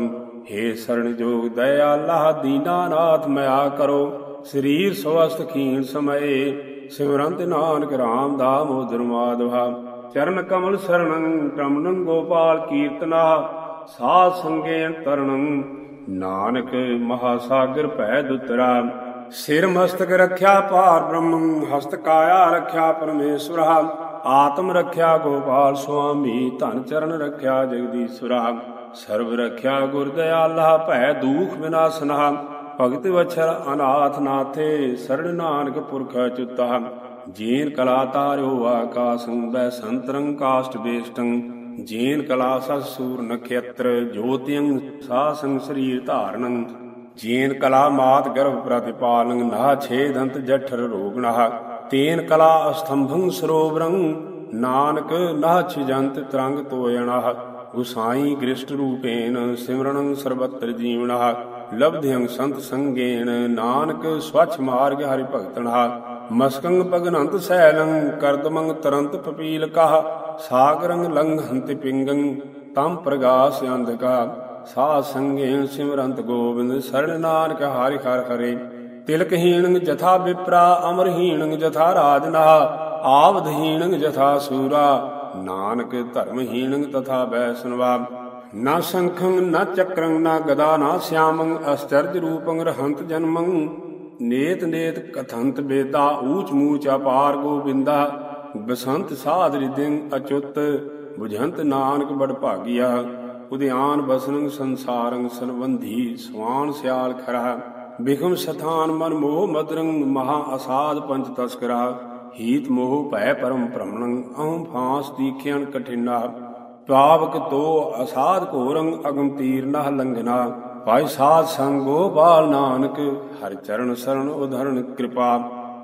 ਹੇ ਸਰਣ ਜੋਗ ਦਇਆਲਾ ਦੀਨਾਨਾਥ ਮਿਆ ਕਰੋ। ਸਰੀਰ ਸਵਸਥ ਖੀਣ ਸਮਏ, ਸਿਮਰੰਤ ਨਾਨਕ ਰਾਮ ਦਾ ਮੋਦਰ ਮਾਧਵਾ। ਚਰਨ ਕਮਲ ਸਰਣੰ ਟਮਨੰ ਗੋਪਾਲ ਕੀਰਤਨਾ। ਸਾਧ ਸੰਗੇ ਤਰਣੰ ਨਾਨਕ ਮਹਾ ਸਾਗਰ ਭੈ ਦੁਤਰਾ। ਸਿਰ ਮਸਤਕ ਰੱਖਿਆ ਪਾਰ ਬ੍ਰਹਮ, ਹਸਤ ਕਾਇਆ ਰੱਖਿਆ ਪਰਮੇਸ਼ਵਰਾ। ਆਤਮ ਰੱਖਿਆ ਗੋਪਾਲ ਸੁਆਮੀ, ਧਨ ਚਰਨ ਰੱਖਿਆ ਜਗਦੀਸ਼ਵਰਾ, ਸਰਬ ਰੱਖਿਆ ਗੁਰ ਦਇਆਲਾ ਭੈ ਦੂਖ ਵਿਨਾਸ਼ਨਾ ਭਗਤ ਵਛਰ ਅਨਾਥ ਨਾਥੇ, ਸਰਣ ਨਾਨਕ ਪੁਰਖ ਚੁੱਤਾ। ਜੀਨ ਕਲਾ ਤਾਰਿਓ ਆਕਾਸੰ ਬੈ ਸੰਤਰੰ ਕਾਸ਼ਟ ਬੇਸ਼ਟੰ। ਜੀਨ ਕਲਾ ਸਸ ਸੂਰ ਨਖੇਤਰ, ਜੋਤਿਯੰ ਸਾਸੰ ਸਰੀਰ ਧਾਰਨੰ। ਜੀਨ ਕਲਾ ਮਾਤ ਗਰਭ ਪ੍ਰਤਿਪਾਲੰ ਨਾ ਛੇਦੰਤ ਜਠਰ ਰੋਗਣਾ ਤੇਨ ਕਲਾ ਅਸਤੰਭੰ ਸਰੋਵਰੰ, ਨਾਨਕ ਨਾ ਛਿਜੰਤ ਤਰੰਗ ਤੋਇਣਾ ਗੁਸਾਈ ਗ੍ਰਿਸ਼ਟ ਰੂਪੇਨ ਸਿਮਰਣੰ ਸਰਬਤਰ ਜੀਵਣਾ ਲਬਧਿਯੰ ਸੰਤ ਸੰਗੇਣ ਨਾਨਕ ਸਵਛ ਮਾਰਗ ਹਰਿ ਭਗਤਣਾ ਮਸਕੰਗ ਭਗਨੰਤ ਸੈਲੰ ਕਰਦਮੰਗ ਤਰੰਤ ਪਪੀਲ ਕਹ, ਸਾਗਰੰ ਲੰਘੰਤ ਪਿੰਗੰ ਤੰ ਪ੍ਰਗਾਸ ਅੰਧਕਾ ਸਾ ਸੰਗੇਣ ਸਿਮਰੰਤ ਗੋਬਿੰਦ, ਸਰਣ ਨਾਨਕ ਹਰਿ ਹਰ ਹਰੇ। ਤਿਲਕਹੀਣੰ ਜਥਾ ਵਿਪਰਾ ਅਮਰਹੀਣੰ ਜਥਾ ਰਾਜਨਾ ਆਵਧਹੀਣੰ ਜਥਾ ਸੂਰਾ, ਨਾਨਕ ਧਰਮਹੀਣੰ ਤਥਾ ਬੈਸਨਵਾ ਨਾ ਸੰਖੰ, ਨਾ ਚੱਕਰੰ, ਨਾ ਗਦਾ, ਨਾ ਸਿਆਮੰ ਅਸਚਰਜ ਰੂਪੰ ਰਹੰਤ ਜਨਮੰ। ਨੇਤ ਨੇਤ ਕਥੰਤ ਬੇਦਾ, ਊਚ ਮੂਚ ਅਪਾਰ ਗੋਬਿੰਦਾ। ਬਸੰਤ ਸਾਧ ਰਿਦਿੰ ਅਚੁੱਤ 부ਝੰਤ ਨਾਨਕ ਬੜ ਭਾਗਿਆ। ਉਦਿਆਨ ਬਸਨੰ ਸੰਸਾਰੰ ਸੰਬੰਧੀ ਸਵਾਨ ਸਿਆਲ ਖਰਾ। ਬਿਖਮ ਸਥਾਨ ਮਨ ਮੋਹ ਮਦਰੰ ਮਹਾ ਅਸਾਧ ਪੰਚ ਤਸਕਰਾ ਹੀਤ ਮੋਹ ਭੈ ਪਰਮ ਭ੍ਰਮਣੰ, ਅਹੰ ਫਾਂਸ ਦੀਖਿਆਨ ਕਠਿਨਾ। ਪਾਵਕ ਤੋ ਅਸਾਧ ਘੋਰੰ ਅਗਮ ਤੀਰ ਨਹ ਲੰਘਨਾ। ਭਾਈ ਸਾਧ ਸੰਗੋ ਬਾਲ ਨਾਨਕ, ਹਰ ਚਰਨ ਸਰਣ ਉਧਰਨ ਕਿਰਪਾ।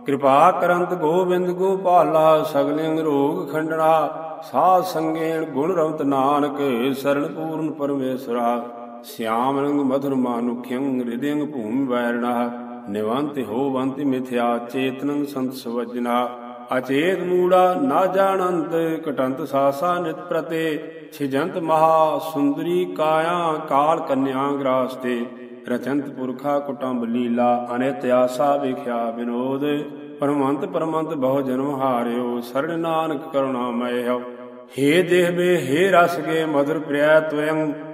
ਕਿਰਪਾ ਕਰੰਤ ਗੋਬਿੰਦ ਗੋਪਾਲਾ ਸਗਲਿੰਗ ਰੋਗ ਖੰਡਣਾ। ਸਾਧ ਸੰਗੇਣ ਗੁਣ ਰਵਤ ਨਾਨਕ ਸਰਣ ਪੂਰਨ ਪਰਮੇਸ਼ਰਾ। ਸਿਆਮ ਰੰਗ ਮਧੁਰ ਮਾਨੁਖਯੰ ਹਿਰਦਯੰ ਭੂਮਿ ਵੈਰਣਾ, ਨਿਵੰਤ ਹੋਵੰਤ ਮਿਥਿਆ ਚੇਤਨੰ ਸੰਤ ਸਵਜਨਾ। ਅਚੇਤ ਮੂੜਾ ਨਾ ਜਾਣੰਤ ਕਟੰਤ ਸਾਸਾ ਨਿਤ ਪ੍ਰਤੇ। ਛਿਜੰਤ ਮਹਾ ਸੁੰਦਰੀ ਕਾਇਆ ਕਾਲ ਕੰਨਿਆ ਗ੍ਰਾਸਤੇ। ਰਚੰਤ ਪੁਰਖਾ ਕੁਟੰਬ ਲੀਲਾ, ਅਨਿਤ ਆਸਾ ਵਿਖਿਆ ਵਿਨੋਦ। ਪਰਮੰਤ ਪਰਮੰਤ ਬਹੁ ਜਨਮ ਹਾਰਿਓ, ਸਰਣ ਨਾਨਕ ਕਰੁਣਾ ਮੈ ਹਉ ਹੇ ਦੇਹ ਬੇ, ਹੇ ਰਸ ਗੇ ਮధుਰ ਪ੍ਰਿਆ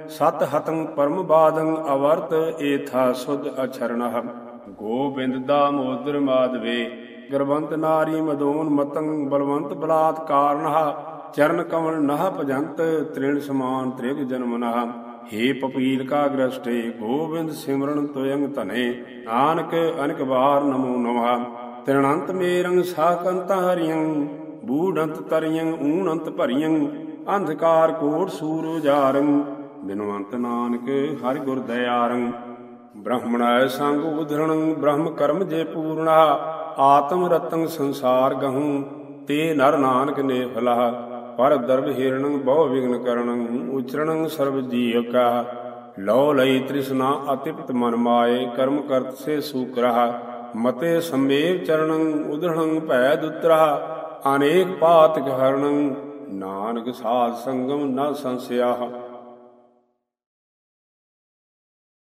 ਸਤ ਹਤੰ ਪਰਮ ਬਾਦੰ ਅਵਰਤ ਏਥਾ ਸੁਧ ਅਛਰਣਹ ਗੋਬਿੰਦ ਦਾ ਮੋਦਰ ਮਾਦਵੇ ਗਰਵੰਤ ਨਾਰੀ ਮਦੋਨ ਮਤੰ, ਬਲਵੰਤ ਬਲਾਤ ਕਾਰਨਹ। ਚਰਨ ਕਮਲ ਨਹ ਭਜੰਤ, ਤ੍ਰਿਣ ਸਮਾਨ ਤ੍ਰਿਗ ਜਨਮ ਹੇ ਪਪੀਲ ਕਾ ਗ੍ਰਸਟੇ, ਗੋਬਿੰਦ ਸਿਮਰਨ ਤੋਯੰਗ ਧਨੇ। ਨਾਨਕ ਅਨਕ ਵਾਰ ਨਮੋ ਨਮः ਤ੍ਰਿਣੰਤ ਮੇਰੰ ਸਾਕੰਤ ਹਰਿਯੰ ਬੂੜੰਤ ਤਰਿਯੰ ਊਨੰਤ ਭਰਿਯੰ ਅੰਧਕਾਰ ਕੋਟ ਸੂਰ ਜਾਰੰ ਬਿਨਵੰਤ ਨਾਨਕ ਹਰਿ ਗੁਰ ਦਇਆਰੰ। ਬ੍ਰਹਮਣਾਇ ਸੰਗ ਉਧਰਣੰ, ਬ੍ਰਹਮ ਕਰਮ ਜੇ ਪੂਰਣਾ, ਆਤਮ ਰਤੰ ਸੰਸਾਰ ਗਹੂੰ, ਤੇ ਨਰ ਨਾਨਕ ਨੇ ਫਲਾ ਪਰ ਦਰਬ ਹਿਰਣੰ, ਬਹੁ ਵਿਗਨ ਕਰਣੰ ਉਚਰਣੰ ਸਰਬ ਜੀਵ ਕਾ ਲੋ ਲਈ ਤ੍ਰਿਸ਼ਨਾ ਅਤਿਪਤ ਮਨ ਮਾਏ, ਕਰਮ ਕਰਤ ਸੇ ਸੂਕਰਹਾ। ਮਤੇ ਸੰਮੇਵ ਚਰਣੰ, ਉਧਰਣੰ ਭੈ ਦੁਤਰਾ ਅਨੇਕ ਪਾਤਕ ਹਰਣੰ। ਨਾਨਕ ਸਾਧ ਸੰਗਮ ਨ ਸੰਸਿਆ